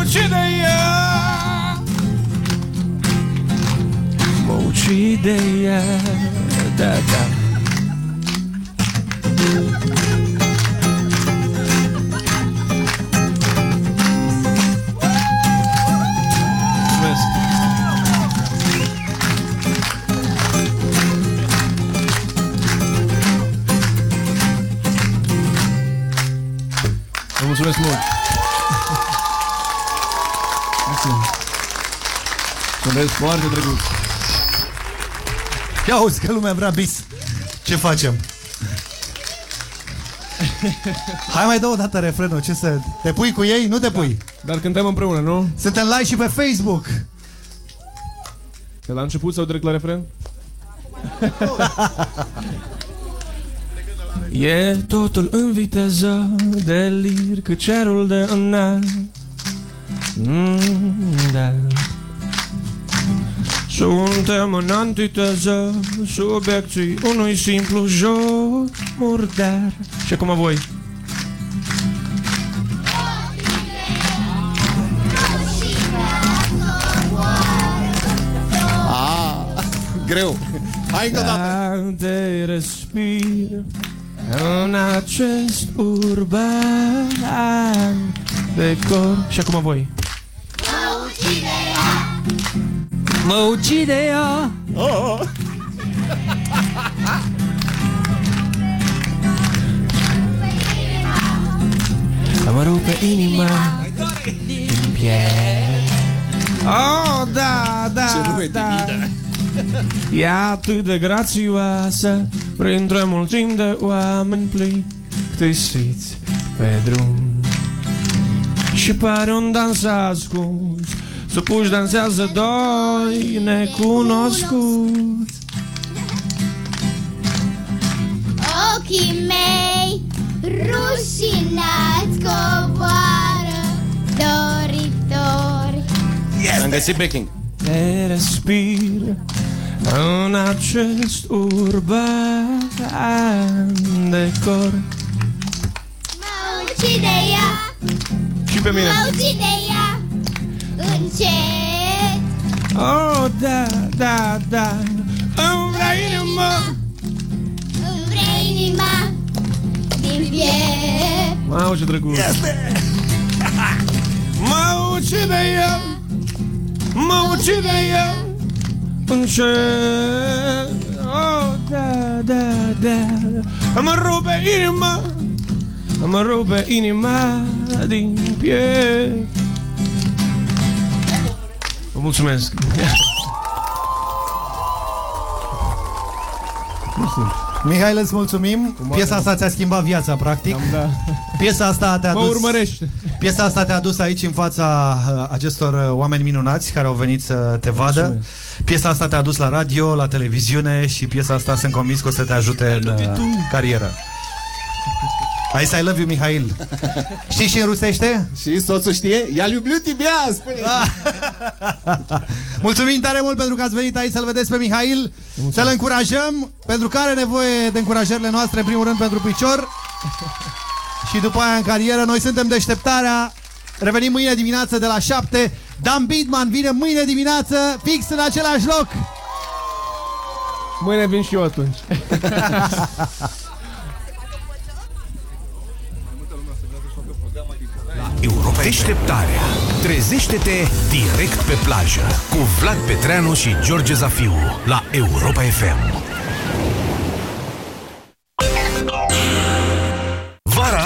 [SPEAKER 59] ucide ea Mă ucide ea Da, da mulțumesc mult! Mulțumesc. Sunteți foarte drăguț.
[SPEAKER 2] Ia auzi că lumea vrea bis. Ce facem? Hai mai dă o dată refrenul, ce să... Te pui cu ei? Nu te pui.
[SPEAKER 59] Dar cântăm împreună, nu?
[SPEAKER 2] Suntem live și pe Facebook.
[SPEAKER 59] De la început sau direct la refren? E totul în viteză de lir Cât cerul de înalt mm, da. Suntem în antiteză Subiecții unui simplu joc murdar Și acum voi
[SPEAKER 3] Ah, greu. Hai încă o dată.
[SPEAKER 59] Dar te respir În acest urban decor Și acum voi. Mă ucide ea.
[SPEAKER 3] Oh.
[SPEAKER 59] Mă rupe inima Din piele. Oh, da, da,
[SPEAKER 3] Ce nume
[SPEAKER 59] da. E atât de grațioasă Printre mulțimi de oameni plictisiți pe drum. Și pare un dans ascuns Supuși dansează doi necunoscuți.
[SPEAKER 71] Ochii mei rușinați coboară doritori.
[SPEAKER 3] Am găsit backing.
[SPEAKER 59] Te respir în acest urban decor
[SPEAKER 71] Mă ucide ea,
[SPEAKER 59] Și pe mine.
[SPEAKER 71] Mă ucide ea. Încet.
[SPEAKER 59] Oh, da, da, da. Îmi vrea inima.
[SPEAKER 71] Îmi vrei inima Din piept.
[SPEAKER 59] Mamă, ce drăguț.
[SPEAKER 71] Este!
[SPEAKER 59] Mă ucide ea. Mă ucide ea Încet Oh, da, da, da. Mă rupe inima Mă rupe inima din piept. Vă mulțumesc
[SPEAKER 2] Mihail, îți mulțumim. Piesa asta ți-a schimbat viața, practic.
[SPEAKER 59] Da.
[SPEAKER 2] Piesa asta te-a
[SPEAKER 59] Mă
[SPEAKER 2] dus...
[SPEAKER 59] urmărește.
[SPEAKER 2] Piesa asta te-a dus aici în fața uh, acestor uh, oameni minunați care au venit să te vadă.
[SPEAKER 59] Mulțumesc.
[SPEAKER 2] Piesa asta te-a dus la radio, la televiziune și piesa asta sunt convins că o să te ajute în uh, carieră. Hai să I love you, Mihail. Știi și în rusește?
[SPEAKER 3] Și soțul știe? Ia lui Tibia, spune.
[SPEAKER 2] Mulțumim tare mult pentru că ați venit aici să-l vedeți pe Mihail. Să-l încurajăm, pentru că are nevoie de încurajările noastre, în primul rând pentru picior. Și după aia în carieră, noi suntem deșteptarea. Revenim mâine dimineață de la 7. Dan Bidman vine mâine dimineață, fix în același loc.
[SPEAKER 59] Mâine vin și eu atunci
[SPEAKER 4] Europa Deșteptarea. Trezește-te direct pe plajă cu Vlad Petreanu și George Zafiu la Europa FM. Vara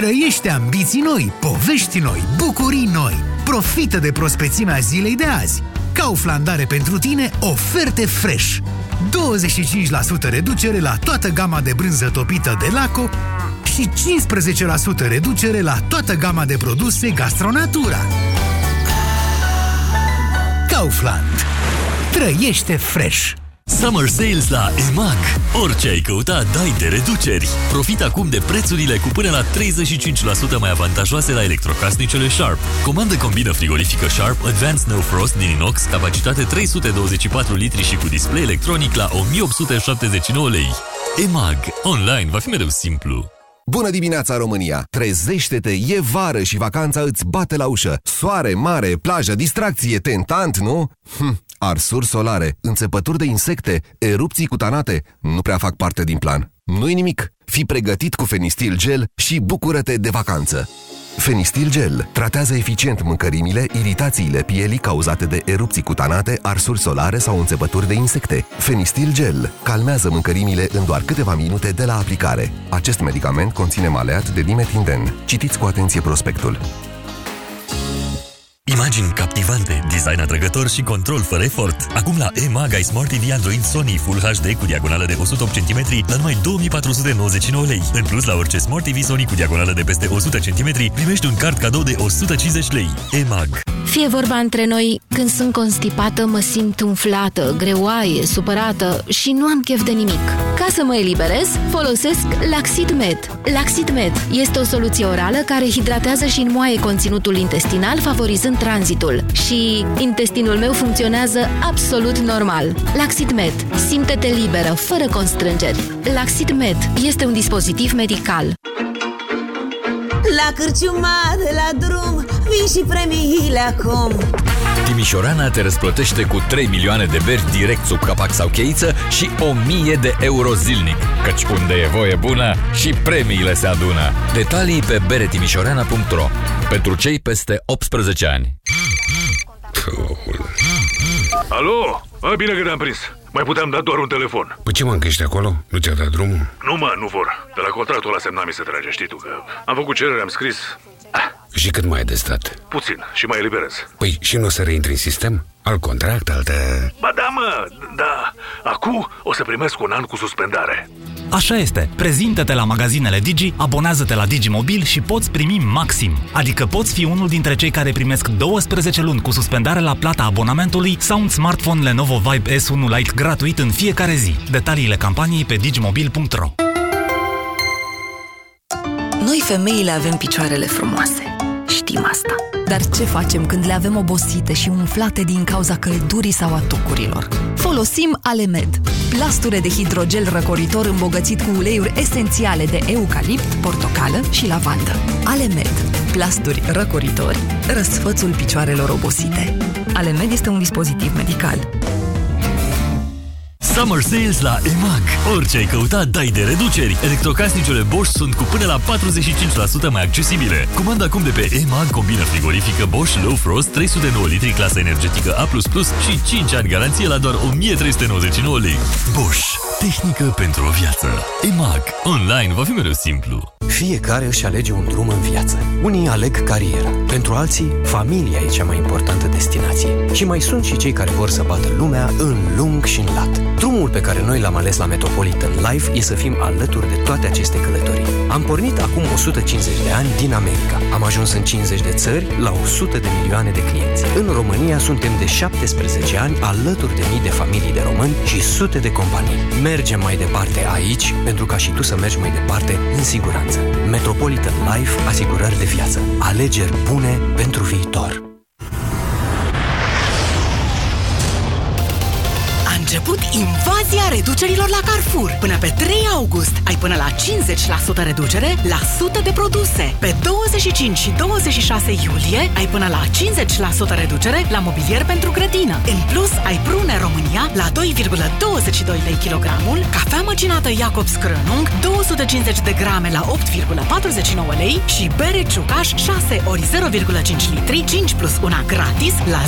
[SPEAKER 7] Trăiește ambiții noi, povești noi, bucurii noi. Profită de prospețimea zilei de azi. Kaufland are pentru tine oferte fresh. 25% reducere la toată gama de brânză topită de Laco și 15% reducere la toată gama de produse Gastronatura. Kaufland. Trăiește fresh!
[SPEAKER 8] Summer Sales la EMAG. Orice ai căuta, dai de reduceri. Profit acum de prețurile cu până la 35% mai avantajoase la electrocasnicele Sharp. Comandă combină frigorifică Sharp Advanced Snow Frost din inox, capacitate 324 litri și cu display electronic la 1879 lei. EMAG. Online va fi mereu simplu.
[SPEAKER 25] Bună dimineața, România! Trezește-te, e vară și vacanța îți bate la ușă. Soare, mare, plajă, distracție, tentant, nu? Hm, arsuri solare, înțepături de insecte, erupții cutanate, nu prea fac parte din plan. Nu-i nimic. Fii pregătit cu Fenistil Gel și bucură-te de vacanță. Fenistil Gel tratează eficient mâncărimile, iritațiile pielii cauzate de erupții cutanate, arsuri solare sau înțepături de insecte. Fenistil Gel calmează mâncărimile în doar câteva minute de la aplicare. Acest medicament conține maleat de dimetinden. Citiți cu atenție prospectul.
[SPEAKER 8] Imagini captivante, design atrăgător și control fără efort. Acum la EMAG ai Smart TV Android Sony Full HD cu diagonală de 108 cm la numai 2499 lei. În plus, la orice Smart TV Sony cu diagonală de peste 100 cm primești un card cadou de 150 lei. EMAG.
[SPEAKER 30] Fie vorba între noi, când sunt constipată, mă simt umflată, greoaie, supărată și nu am chef de nimic. Ca să mă eliberez, folosesc Laxid Med. Laxid Med este o soluție orală care hidratează și înmoaie conținutul intestinal, favorizând tranzitul. Și intestinul meu funcționează absolut normal. Laxid Med. Simte-te liberă, fără constrângeri. Laxid Med este un dispozitiv medical.
[SPEAKER 5] La cârciuma de la drum Vin și premiile acum
[SPEAKER 15] Timișorana te răsplătește cu 3 milioane de beri direct sub capac sau cheiță și 1000 de euro zilnic. Căci unde e voie bună și premiile se adună. Detalii pe beretimișorana.ro Pentru cei peste 18 ani.
[SPEAKER 72] Alo? A, bine că te-am prins. Mai puteam da doar un telefon.
[SPEAKER 54] Păi ce mă încă ești acolo? Nu ți-a dat drumul?
[SPEAKER 72] Nu mă, nu vor. De la contractul ăla semnat mi se trage, știi tu că... Am făcut cerere, am scris.
[SPEAKER 54] Și cât mai ai de stat?
[SPEAKER 72] Puțin și mai eliberez.
[SPEAKER 54] Păi și nu o să reintri în sistem? Alt contract, altă...
[SPEAKER 72] Ba da, mă, da. Acum o să primesc un an cu suspendare.
[SPEAKER 73] Așa este. Prezintă-te la magazinele Digi, abonează-te la Digimobil și poți primi maxim. Adică poți fi unul dintre cei care primesc 12 luni cu suspendare la plata abonamentului sau un smartphone Lenovo Vibe S1 Lite gratuit în fiecare zi. Detaliile campaniei pe digimobil.ro
[SPEAKER 74] Noi femeile avem picioarele frumoase. Știm asta. Dar ce facem când le avem obosite și umflate din cauza căldurii sau a tucurilor? Folosim Alemed, plasture de hidrogel răcoritor îmbogățit cu uleiuri esențiale de eucalipt, portocală și lavandă. Alemed, plasturi răcoritori, răsfățul picioarelor obosite. Alemed este un dispozitiv medical.
[SPEAKER 8] Summer Sales la EMAG. Orice ai căuta, dai de reduceri. Electrocasnicele Bosch sunt cu până la 45% mai accesibile. Comanda acum de pe EMAG combină frigorifică Bosch Low Frost 309 litri clasă energetică A++ și 5 ani garanție la doar 1399 lei. Bosch. Tehnică pentru o viață. EMAG. Online va fi mereu simplu.
[SPEAKER 75] Fiecare își alege un drum în viață. Unii aleg cariera. Pentru alții, familia e cea mai importantă destinație.
[SPEAKER 73] ci mai sunt și cei care vor să bată lumea în lung și în lat. Drumul pe care noi l-am ales la Metropolitan Life e să fim alături de toate aceste călătorii. Am pornit acum 150 de ani din America. Am ajuns în 50 de țări la 100 de milioane de clienți. În România suntem de 17 ani alături de mii de familii de români și sute de companii. Mergem mai departe aici pentru ca și tu să mergi mai departe în siguranță. Metropolitan Life, asigurări de viață. Alegeri bune pentru viitor.
[SPEAKER 6] Început invazia reducerilor la Carrefour. Până pe 3 august ai până la 50% reducere la sute de produse. Pe 25 și 26 iulie ai până la 50% reducere la mobilier pentru grădină. În plus, ai prune România la 2,22 lei kilogramul, cafea măcinată Jacobs Krönung 250 de grame la 8,49 lei și bere ciucaș 6 ori 0,5 litri 5 plus una gratis la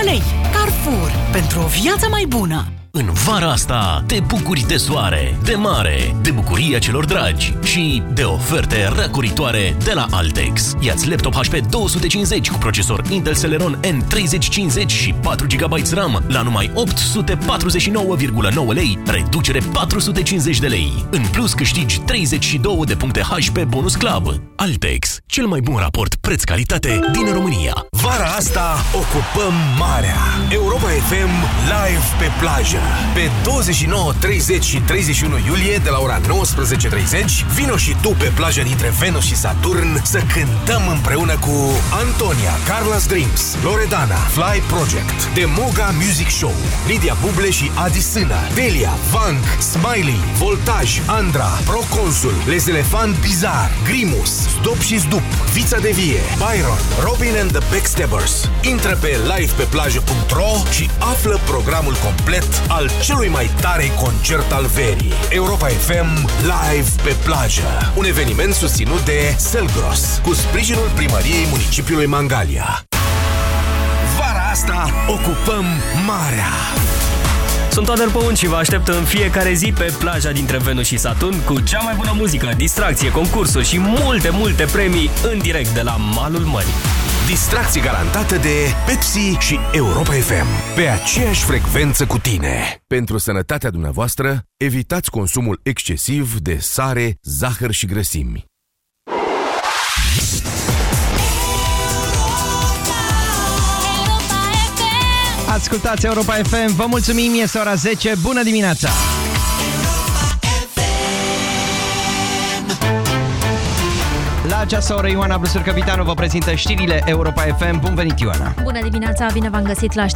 [SPEAKER 6] 10,59 lei. Carrefour. Pentru o viață mai bună!
[SPEAKER 76] În vara asta te bucuri de soare, de mare, de bucuria celor dragi și de oferte răcoritoare de la Altex. Iați laptop HP 250 cu procesor Intel Celeron N3050 și 4 GB RAM la numai 849,9 lei, reducere 450 de lei. În plus câștigi 32 de puncte HP Bonus Club. Altex, cel mai bun raport preț-calitate din România.
[SPEAKER 4] Vara asta ocupăm marea. Europa FM live pe plajă. Pe 29, 30 și 31 iulie de la ora 19.30 vino și tu pe plaja dintre Venus și Saturn să cântăm împreună cu Antonia, Carla's Dreams, Loredana, Fly Project, The Moga Music Show, Lidia Buble și Adi Sână, Delia, Vank, Smiley, Voltaj, Andra, Proconsul, Les Elefant Bizar, Grimus, Zdop și Zdup, Vița de Vie, Byron, Robin and the Backstabbers. Intră pe livepeplajă.ro și află programul complet al celui mai tare concert al verii. Europa FM Live pe plajă. Un eveniment susținut de Selgros, cu sprijinul primăriei municipiului Mangalia. Vara asta ocupăm marea.
[SPEAKER 34] Sunt Adel Păun și vă aștept în fiecare zi pe plaja dintre Venus și Saturn cu cea mai bună muzică, distracție, concursuri și multe, multe premii în direct de la malul mării.
[SPEAKER 4] Distracție garantată de Pepsi și Europa FM. Pe aceeași frecvență cu tine. Pentru sănătatea dumneavoastră, evitați consumul excesiv de sare, zahăr și grăsimi.
[SPEAKER 77] Ascultați Europa FM, vă mulțumim, este ora 10, bună dimineața! La această oră, Ioana Brusur, capitanul, vă prezintă știrile Europa FM. Bun venit, Ioana!
[SPEAKER 31] Bună dimineața, bine v-am găsit la